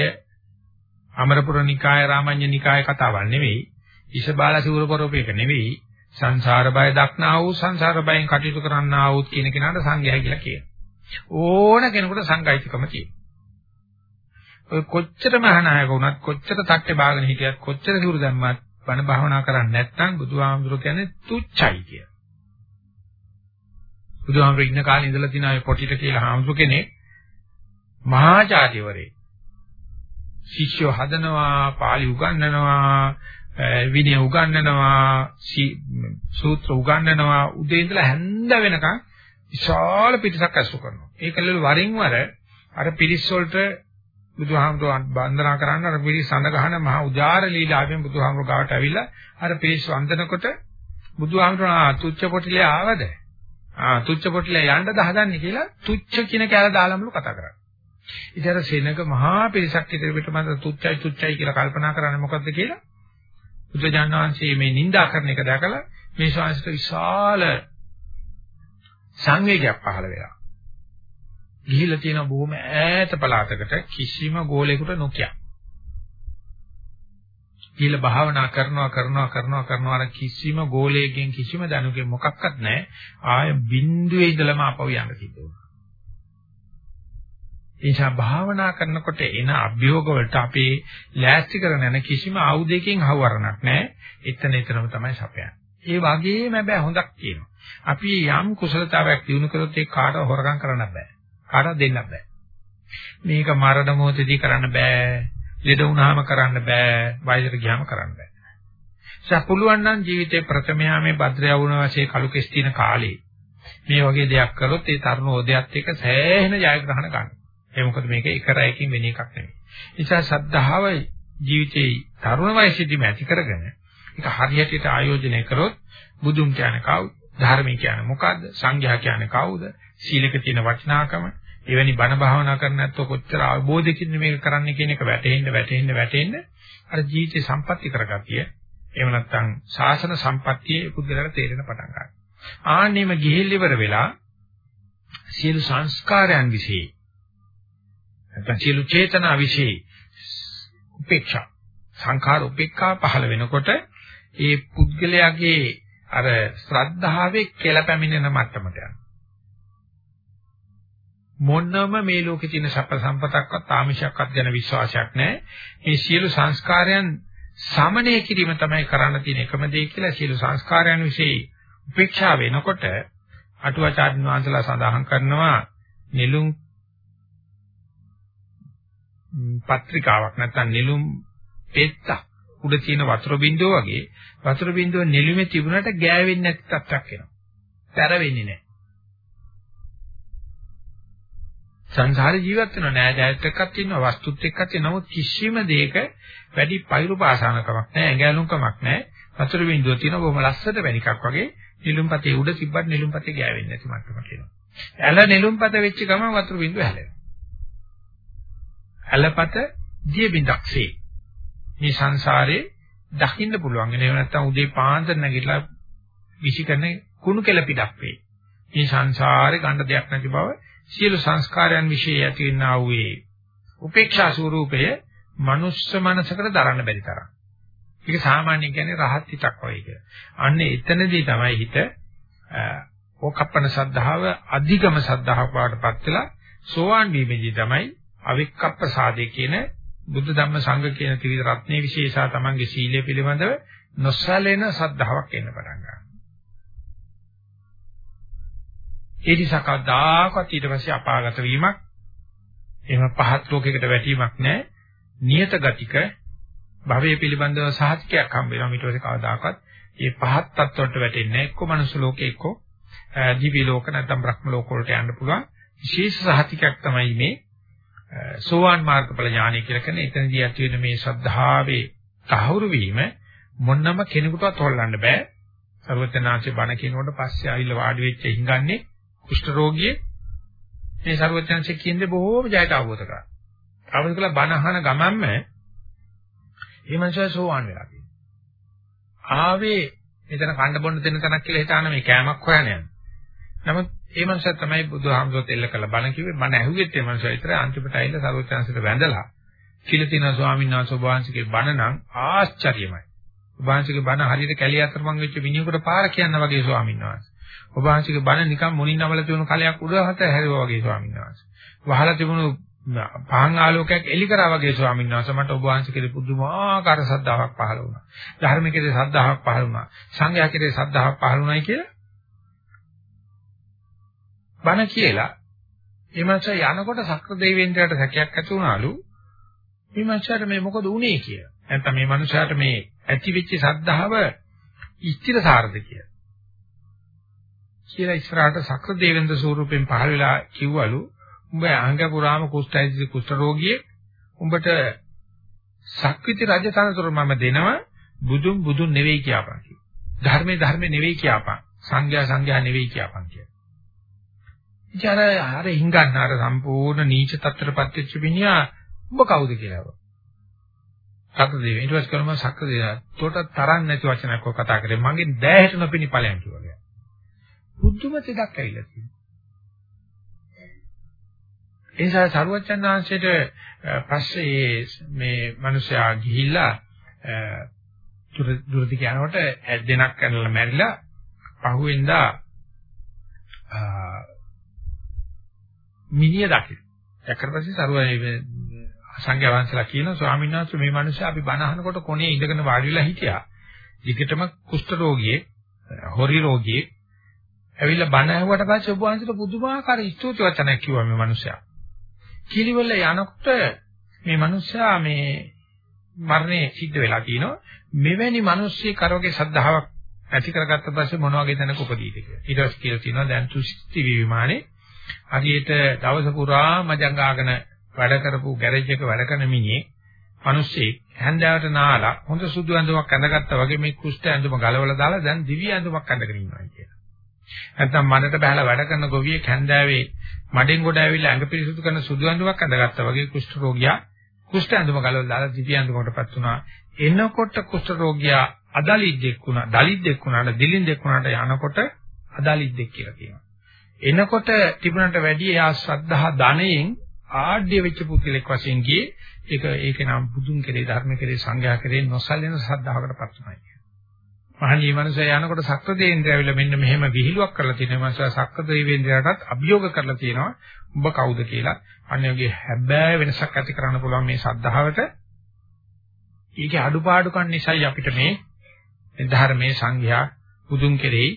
අමරපුර නිකාය රාමඤ්ඤ නිකාය කතාවක් නෙවෙයි. ඉෂබාල සිවුර පරෝපේක නෙවෙයි. සංසාර බය දක්නා වූ සංසාර බයෙන් කටයුතු කරන්නා වූ කියන කෙනාට සංඝයා කියලා කියනවා. ඕන කෙනෙකුට සංඝයිතිකම තියෙනවා. ඔය කොච්චර මහානායක වුණත් කොච්චර තට්ටේ බාගෙන හිටියත් කොච්චර සිවුරු දැම්මත් බණ භාවනා කරන්නේ නැත්නම් බුදුහාමුදුරු කියන්නේ තුච්චයි කියලා. බුදුහාමුදුරු ඉන්න කාලේ ඉඳලා තියෙන අය පොටිට කියලා හාමුදුරු කෙනෙක් මහාචාර්යවරේ. ශිෂ්‍යව හදනවා, පාළි උගන්වනවා, විනය උගන්වනවා, සූත්‍ර උගන්වනවා, උදේ ඉඳලා හැන්ද වෙනකන් විශාල පිටසක් ඇසු කරනවා. ඒකල වරින් වර අර පිරිස් වලට බුදුහාමුදුරුවෝ වන්දනා කරන්න අර පිරිස් සඳ ගහන මහා උජාර ලීලාවෙන් බුදුහාමුදුරුවෝ ගාවට ඇවිල්ලා අර පිරිස් වන්දනකොට බුදුහාමුදුරුවෝ තුච්ච කොටිලේ ආවද? ආ තුච්ච කොටිලේ යන්නද හදන්නේ කියලා තුච්ච කියන කැල දාලමලු කතා කරා. ඉතින් අර සෙනඟ මහා පිරිසක් ඉදිරියට මම තුච්චයි තුච්චයි කියලා කල්පනා කරන්නේ මොකද්ද කියලා බුදුජානක වහන්සේ මේ නිඳා කරන එක දැකලා මේ ශාස්ත්‍ර විශාල සංවේගයක් පහළ වෙලා. ගිහිලා තියෙන බොහොම ඈත පළාතකට කිසිම ගෝලයකට නොකිය. ගිහිලා භාවනා කරනවා කරනවා කරනවා කරනවා අර කිසිම ගෝලයකින් කිසිම දණුකෙන් මොකක්වත් නැහැ. ආය බිඳුවේ ඉඳලම අපව යන්න සිද්ධ වුණා. එනිසා භාවනා කරනකොට එන අභියෝග වලට අපේ ලෑස්ති කරන යන කිසිම ආයුධයකින් හවුවරණක් නැහැ. එතන එතනම තමයි සපයන්නේ. ඒ වගේම හැබැයි හොඳක් තියෙනවා. අපි යම් කුසලතාවයක් දිනු කරොත් ඒ කාට හොරගම් කරන්න බෑ. කාටවත් දෙන්න බෑ. මේක මරණ මොහොතදී කරන්න බෑ. ලෙඩ වුණාම කරන්න බෑ. වයසට ගියාම කරන්න බෑ. ඒ පුළුවන් නම් ජීවිතේ ප්‍රථම යාමේ භද්‍ර යවුණ වශයෙන් කලු කෙස් තියෙන කාලේ මේ වගේ දෙයක් කරොත් ඒ තරුණ ඕදයත් එක්ක සෑහෙන ජයග්‍රහණ ගන්න. ඒ මොකද මේක එක රැයකින් වෙන එකක් නෙමෙයි. නිසා සද්ධාව ජීවිතේ තරුණ වයසේදීම ඇති කරගෙන ඒක හරියට ආයෝජනය කරොත් බුදුන් කියන්නේ කවුද? ධර්මය කියන්නේ මොකද්ද? සංඝයා කියන්නේ කවුද? සීලක තියෙන වටිනාකම, එවැනි බණ භාවනා කරන්නේ නැත්නම් කොච්චර අවබෝධකින් මේක කරන්න කියන එක වැටෙන්න වැටෙන්න වැටෙන්න අර ජීවිතේ සම්පatti කරගතිය එහෙම නැත්නම් ශාසන සම්පත්තියේ පුදුලට තේරෙන පටන් ගන්නවා. ආන්නෙම ගිහිල් ඉවර වෙලා සියලු සංස්කාරයන් વિશે නැත්නම් සියලු චේතනා વિશે උපේක්ෂා සංඛාර උපේක්ඛා පහළ වෙනකොට ඒ පුද්ගලයාගේ අර ශ්‍රද්ධාවේ කෙලපැමිණෙන මට්ටමට යනවා. මොනම මේ ලෝකේ තියෙන සැප සම්පතක්වත් ආමිෂයක්වත් ගැන විශ්වාසයක් නැහැ. මේ සියලු සංස්කාරයන් සමනය කිරීම තමයි කරන්න තියෙන එකම දේ කියලා සියලු සංස්කාරයන් વિશે උපේක්ෂා වෙනකොට අටුවාචාර්ය වංශලා සඳහන් කරනවා නිලුම් පත්‍රිකාවක් නැත්නම් නිලුම් පෙත්ත උඩ තියෙන වතුර බින්දුව වගේ වතුර බින්දුව නිලුමේ තිබුණාට ගෑවෙන්නේ නැති තත්ත්වයක් එනවා. තැර වෙන්නේ නැහැ. සංසාරේ ජීවත් වෙන නෑදෑයත් එක්කත් ඉන්නවා වස්තුත් එක්කත් ඉන්නවා නමුත් කිසිම දෙයක වැඩි පෛරු පාසානකමක් නැහැ ඇඟලුම්කමක් නැහැ වතුර බින්දුව තියෙන බොහොම ලස්සට වැනිකක් වගේ නිලුම්පතේ උඩ තිබ්බත් නිලුම්පතේ ගෑවෙන්නේ නැති මට්ටමට එනවා. ඇල නිලුම්පත වෙච්ච ගමන් වතුර බින්දුව හැලෙනවා. ඇලපත දිය බින්දක්සේ මේ සංසාරේ දකින්න පුළුවන්. එහෙම නැත්නම් උදේ පාන්දර නැගිටලා විසිකරන කුණු කෙල පිටක් වේ. මේ සංසාරේ ගන්න දෙයක් නැති බව සියලු සංස්කාරයන් વિશે ඇති වෙනා වූ ඒ උපේක්ෂා ස්වરૂපය මනුස්ස මනසකට දරන්න බැරි තරම්. ඒක සාමාන්‍ය කියන්නේ රහත් හිතක් වගේ කියලා. අන්න එතනදී තමයි හිත ඕකප්පන සද්ධාව අධිගම සද්ධාව පාටපත් වෙලා සෝවාන් වීමේදී තමයි අවික්කප්ප සාදේ කියන බුද්ධ ධම්ම සංඝ කියන ත්‍රිවිධ රත්නයේ විශේෂා තමන්ගේ සීලය පිළිබඳව නොසැලෙන සද්ධාාවක් එන්න පටන් ගන්නවා. ඒ නිසා කවදාකවත් ඊට පස්සේ අපාගත වීමක් එහෙම පහත් ලෝකයකට වැටීමක් නැහැ. නියත ගතික භවයේ පිළිබඳව සාහිත්‍යයක් හම්බ වෙනවා ඊට පස්සේ කවදාකවත් මේ පහත් තත්ත්වයට වැටෙන්නේ නැහැ. එක්ක මනුස්ස ලෝකේ එක්ක දිවි ලෝක නැත්නම් බ්‍රහ්ම ලෝක වලට යන්න පුළුවන්. විශේෂ සාහිත්‍යයක් තමයි මේ සෝවාන් මාර්ගඵල ඥානය කියලා කියන්නේ එතනදී ඇති වෙන මේ ශ්‍රද්ධාවේ තහවුරු වීම මොන්නම කෙනෙකුටවත් හොල්ලන්න බෑ. සර්වඥාන්සේ බණ කියනකොට පස්සේ ආවිල්ලා වාඩි වෙච්ච හිඟන්නේ කුෂ්ඨ රෝගියේ මේ සර්වඥාන්සේ කියන්නේ බොහෝම ජයට අවබෝධ කරා. අවබෝධ කළා බණ අහන ගමන්ම මේ මනුස්සයා සෝවාන් වෙලා තියෙනවා. ආවේ මෙතන කණ්ඩ බොන්න දෙන්න තැනක් කියලා හිතාන මේ කෑමක් හොයන යන. නමුත් ඒ මනුස්සයා තමයි බුදුහාමුදුරුවෝ එල්ල කළ බණ කිව්වේ බණ ඇහුවෙත් ඒ මනුස්සයා විතරයි අන්තිමට ඇවිල්ලා සර්වඥාන්සේට වැඳලා කිලතින ස්වාමීන් වහන්සේ වහන්සේගේ බණ නම් ආශ්චර්යමයි. වහන්සේගේ බණ හරියට කැලිය අතරමං වෙච්ච විනියකට පාර කියන්න වගේ ස්වාමීන් වහන්සේ. ඔබ වහන්සේගේ බණ නිකන් මුණින් නමල තිබුණු කලයක් උඩහත හැරෙවා වගේ ස්වාමීන් වහන්සේ. වහලා තිබුණු පහන් ආලෝකයක් එලි කරා වගේ ස්වාමීන් වහන්සේ මට ඔබ වහන්සේ කෙරේ පුදුමාකාර ශ්‍රද්ධාවක් පහළ වුණා. ධර්ම කෙරේ ශ්‍රද්ධාවක් පහළ වුණා. සංඝයා කෙරේ ශ්‍රද්ධාවක් පහළ වුණායි කියලා. බණ කියලා මේ මනස යනකොට සක්‍ර දෙවියන්ට සැකයක් ඇති වුණාලු. මේ මනසට මේ මොකද වුනේ කියලා. නැත්නම් මේ මනුස්සයාට මේ ඇති වෙච්ච ශ්‍රද්ධාව ඉස්තිර සාරද කියලා. කියලා ඉස්සරහට සක්‍ර දෙවියන්ගේ ස්වරූපයෙන් පහළ වෙලා කිව්වලු උඹ අංග පුරාම කුෂ්ඨයිද කුෂ්ඨ රෝගියෙක් උඹට සක්විති රජ තනතුර මම දෙනවා බුදුන් බුදුන් නෙවෙයි කියපන් කිය. ධර්මයේ ධර්මයේ නෙවෙයි කියපන්. සංඝයා සංඝයා නෙවෙයි කියපන් කිය. ඉතින් අර හිඟන්න අර සම්පූර්ණ නීච තත්ත්වයටපත් වෙච්ච මිනිහා උඹ කවුද කියලා. සක්‍රදේව ඊට පස්සේ කරම සක්‍රදේව තොට තරන් නැති වචනයක් ඔය කතා කරේ මගෙන් දෑහෙට නොපෙනී ඵලයන් කිව්වා. බුද්ධම තෙදක් ඇවිල්ලා තියෙනවා. ඒ නිසා සරුවච්චන් වහන්සේට පස්සේ මේ මිනිසයා ගිහිල්ලා දුරදි යනකොට දෙනක් කරලා මැරිලා පහුවෙන්දා මිනිය දකින්න. දැක්කට පස්සේ සරුවයි සංඝයා වහන්සේලා කියනවා ස්වාමීන් වහන්සේ මේ මිනිස්සු අපි බණ අහනකොට කොනේ ඉඳගෙන වාඩි වෙලා හිටියා. ඊකටම කුෂ්ඨ රෝගියෙක්, හොරි රෝගියෙක් ඇවිල්ලා බණ ඇහුවට පස්සේ ඔබ වහන්සේට පුදුමාකාර ස්තුති වචනයක් කිව්වා මේ මිනිස්සයා. කිලිවල යනකොට මේ මිනිස්සයා මේ මරණය සිද්ධ වෙලා තිනවා. මෙවැනි මිනිස්සෙ කරෝගේ ශ්‍රද්ධාවක් ඇති කරගත්ත පස්සේ මොන වගේ තැනක උපදීද කියලා. ඊට පස්සේ කියලා තියෙනවා දැන් තුසිති විමානේ හරියට දවස පුරා මජංගාගෙන වැඩ කරපු ගෑරේජ් එක වැඩ කරන මිනිහෙක් මිනිස්සෙක් හැන්දෑවට නාලා හොඳ සුදු ඇඳුමක් අඳගත්තා වගේ මේ කුෂ්ඨ ඇඳුම ගලවලා දාලා දැන් දිවි ඇඳුමක් අඳගෙන ඉන්නවා කියලා. නැත්තම් මඩට බහලා වැඩ කරන ගොවියෙක් හැන්දෑවේ මඩෙන් ගොඩ ඇවිල්ලා ඇඟ පිරිසුදු කරන සුදු ඇඳුමක් අඳගත්තා වගේ කුෂ්ඨ රෝගියා කුෂ්ඨ ඇඳුම ගලවලා දාලා දිවි ඇඳුමකටපත් වුණා. එනකොට කුෂ්ඨ රෝගියා අදලිද්දෙක් වුණා, දලිද්දෙක් වුණාට, දිලින්දෙක් වුණාට යනකොට අදලිද්දෙක් කියලා කියනවා. එනකොට තිබුණට වැඩිය එයා ශ්‍රද්ධා ධනයෙන් ආඩ්‍ය වෙච්ච පුද්ගලෙක් වශයෙන් ගියේ ඒක ඒක නම් බුදුන් කෙරේ ධර්ම කෙරේ සංඝයා කෙරේ නොසැලෙන ශ්‍රද්ධාවකටපත් වෙනවා. මහණී මනස යනකොට සක්‍රදේන්ද්‍රය ඇවිල්ලා මෙන්න මෙහෙම විහිළුවක් කරලා තියෙනවා. මනස සක්‍රදේවේන්ද්‍රයටත් අභියෝග කරලා තියෙනවා. ඔබ කවුද කියලා. අන්නේගේ හැබෑ වෙනසක් ඇති කරන්න පුළුවන් මේ ශ්‍රද්ධාවට. ඊගේ අඩුපාඩුකම් නිසායි අපිට මේ ධර්මයේ සංඝයා බුදුන් කෙරෙහි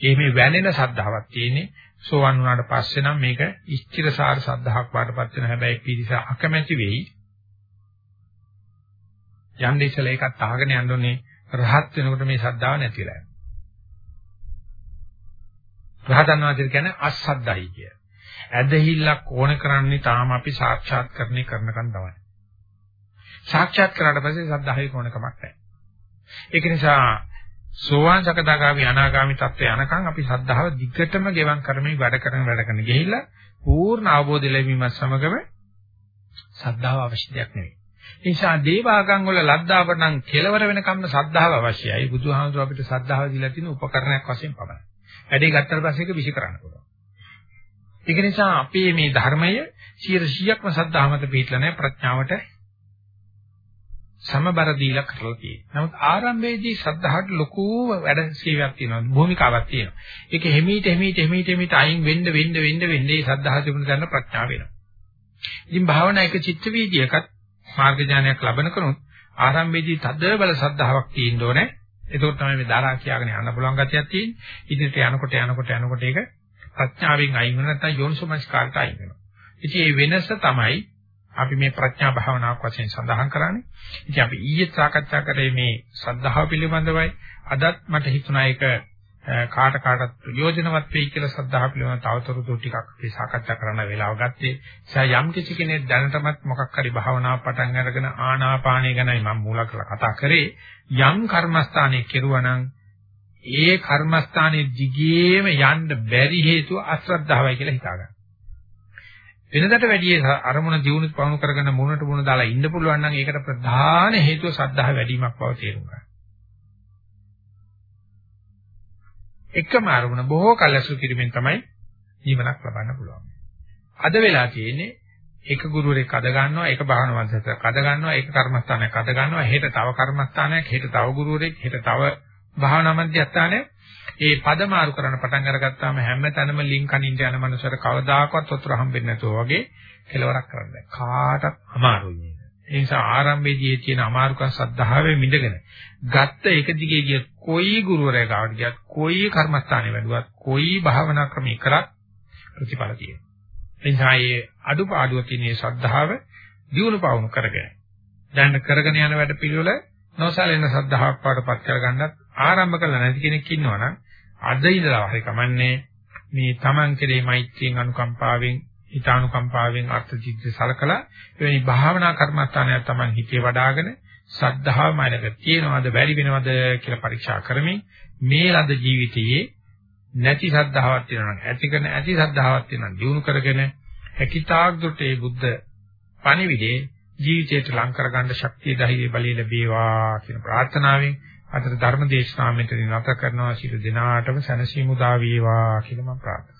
එහෙම වැනෙන ශ්‍රද්ධාවක් තියෙන්නේ. සෝවන් වුණාට පස්සේ නම් මේක ඉස්තිරසාර සද්ධාහක් වාටපත් වෙන හැබැයි පිරිස අකමැති වෙයි. යන්නේ ඉතල ඒකත් අහගෙන යන්න ඕනේ රහත් වෙනකොට මේ ශ්‍රද්ධාව නැතිලා යනවා. රහතන් වහන්සේ කියන්නේ අසද්දයි කිය. ඇදහිල්ලක් ඕන කරන්නේ තාම අපි සාක්ෂාත් කරන්නේ කරනකන් තමයි. සාක්ෂාත් කරාට පස්සේ සද්ධාහේ කොනකමක් නැහැ. ඒක නිසා සෝවාන් සකදාගාමි අනාගාමි තත්ත්වය යනකම් අපි ශ්‍රද්ධාව දිගටම ගෙවම් කරමින් වැඩ කරන වැඩ කරන ගිහිල්ලා පූර්ණ අවබෝධය ලැබීමත් සමගම ශ්‍රද්ධාව අවශ්‍ය දෙයක් නෙවෙයි. ඒ නිසා දේවාගම් වල ලද්දාව නම් කෙලවර වෙනකම්ම ශ්‍රද්ධාව අවශ්‍යයි. බුදුහාමුදුර අපිට ශ්‍රද්ධාව දීලා තියෙන උපකරණයක් වශයෙන් පමණයි. වැඩේ ගත්තට පස්සේ ඒක විසි කරන්න පුළුවන්. ඒක නිසා අපේ මේ ධර්මය 100%ක්ම ශ්‍රද්ධාව මත පිටලා නැහැ ප්‍රඥාවට සමබර දීලා කරලා තියෙනවා. නමුත් ආරම්භයේදී ශ්‍රද්ධාවට ලොකු වැඩ සීවයක් තියෙනවා. භූමිකාවක් තියෙනවා. ඒක හිමීට හිමීට හිමීට හිමීට අයින් වෙන්න වෙන්න වෙන්න වෙන්න මේ ශ්‍රද්ධාව තිබුණ ගන්න ප්‍රඥාව වෙනවා. ඉතින් භාවනා එක චිත්ත වීදියකට මාර්ග ඥානයක් ලබන කෙනෙක් ආරම්භයේදී තද බල ශ්‍රද්ධාවක් තියෙන්න ඕනේ. එතකොට තමයි මේ දරා කියාගෙන යන්න පුළුවන් ගතියක් තියෙන්නේ. ඉදිරියට යනකොට යනකොට යනකොට ඒක ප්‍රඥාවෙන් අයින් වෙන නැත්නම් යෝනිසෝමනස්කාරට අයින් වෙනවා. ඉතින් මේ වෙනස තමයි අපි මේ ප්‍රඥා භාවනාවක් වශයෙන් සඳහන් කරන්නේ. ඉතින් අපි ඊයේ සාකච්ඡා කරේ මේ සද්ධාව පිළිබඳවයි. අදත් මට හිතුණා ඒක කාට කාටත් ප්‍රයෝජනවත් වෙයි කියලා සද්ධාව පිළිබඳව තවතොරතුරු ටිකක් අපි සාකච්ඡා කරන්න වෙලාව ගත්තේ. ඒ යම් කිසි කෙනෙක් දැනටමත් මොකක් හරි භාවනාවක් පටන් අරගෙන ආනාපානය ගැනයි මම මූලික කතා කරේ. යම් කර්මස්ථානයේ කෙරුවා නම් ඒ කර්මස්ථානයේ දිගේම යන්න බැරි හේතුව අශ්‍රද්ධාවයි කියලා හිතාගන්න. වෙනදට වැඩිය අරමුණ දියුණු පවණු කරගෙන මුණට මුණ දාලා ඉන්න පුළුවන් නම් ඒකට ප්‍රධාන හේතුව සද්ධා වැඩිවීමක් බව තේරුම් ගන්න. එකම අරමුණ බොහෝ කලසු කිරීමෙන් තමයි ජීවනක් ලබන්න පුළුවන්. අද වෙලා තියෙන්නේ එක ගුරුවරයෙක් අද ගන්නවා එක භාවන වංශයක් අද ගන්නවා එක කර්මස්ථානයක් අද ගන්නවා හෙට තව කර්මස්ථානයක් හෙට තව ගුරුවරයෙක් හෙට තව භාවනා මධ්‍යස්ථානයක් ඒ පද මාරු කරන්න පටන් අරගත්තාම හැම තැනම ලින්ක් අනින්න යන මනුස්සයට කවදාකවත් උත්තර හම්බෙන්නේ නැතුව වගේ කෙලවරක් කරන්න බෑ. කාටත් අමාරුයි. ඒ නිසා ආරම්භයේදී තියෙන අමාරුකම් සද්ධාවේ මිදගෙන ගත්ත එක දිගේ ගිය කොයි ගුරුවරයා ගාවට ගියත් කොයි කර්මස්ථානේ වැඩුවත් කොයි භාවනා ක්‍රමයක කරත් ප්‍රතිඵල තියෙනවා. ඒ නිසා මේ අඩුපාඩුව තියෙන ශ්‍රද්ධාව දියුණු පවුණු කරගෙන දැන් කරගෙන යන වැඩ පිළිවෙල නොසලෙන ශ්‍රද්ධාවක් පාඩපත් කරගන්නත් ආරම්භ කළ නැති කෙනෙක් ඉන්නවනම් අද ඉඳලා හරි කමන්නේ මේ Taman කෙරේ මෛත්‍රියෙන් අනුකම්පාවෙන් හිතානුකම්පාවෙන් අර්ථ චිත්ත සලකලා එවැනි භාවනා කර්මස්ථානයක් Taman හිතේ වඩ아가න සද්ධාව මනක තියෙනවද බැරි වෙනවද කියලා පරීක්ෂා කරමින් මේ ලද ජීවිතයේ නැති සද්ධාවක් තියෙනවා නම් ඇති කරන ඇති සද්ධාවක් තියෙනවා දිනු කරගෙන හැකිතාක් දුට ඒ බුද්ධ පණිවිඩේ ජීවිතයට ලං කරගන්න ශක්තිය ධෛර්ය බලය ලැබේවා කියන ප්‍රාර්ථනාවෙන් අද ධර්ම දේශනාව මෙතන නැවත කරනවා. සියලු දෙනාටම සැනසීම උදා වේවා කියලා මම ප්‍රාර්ථනා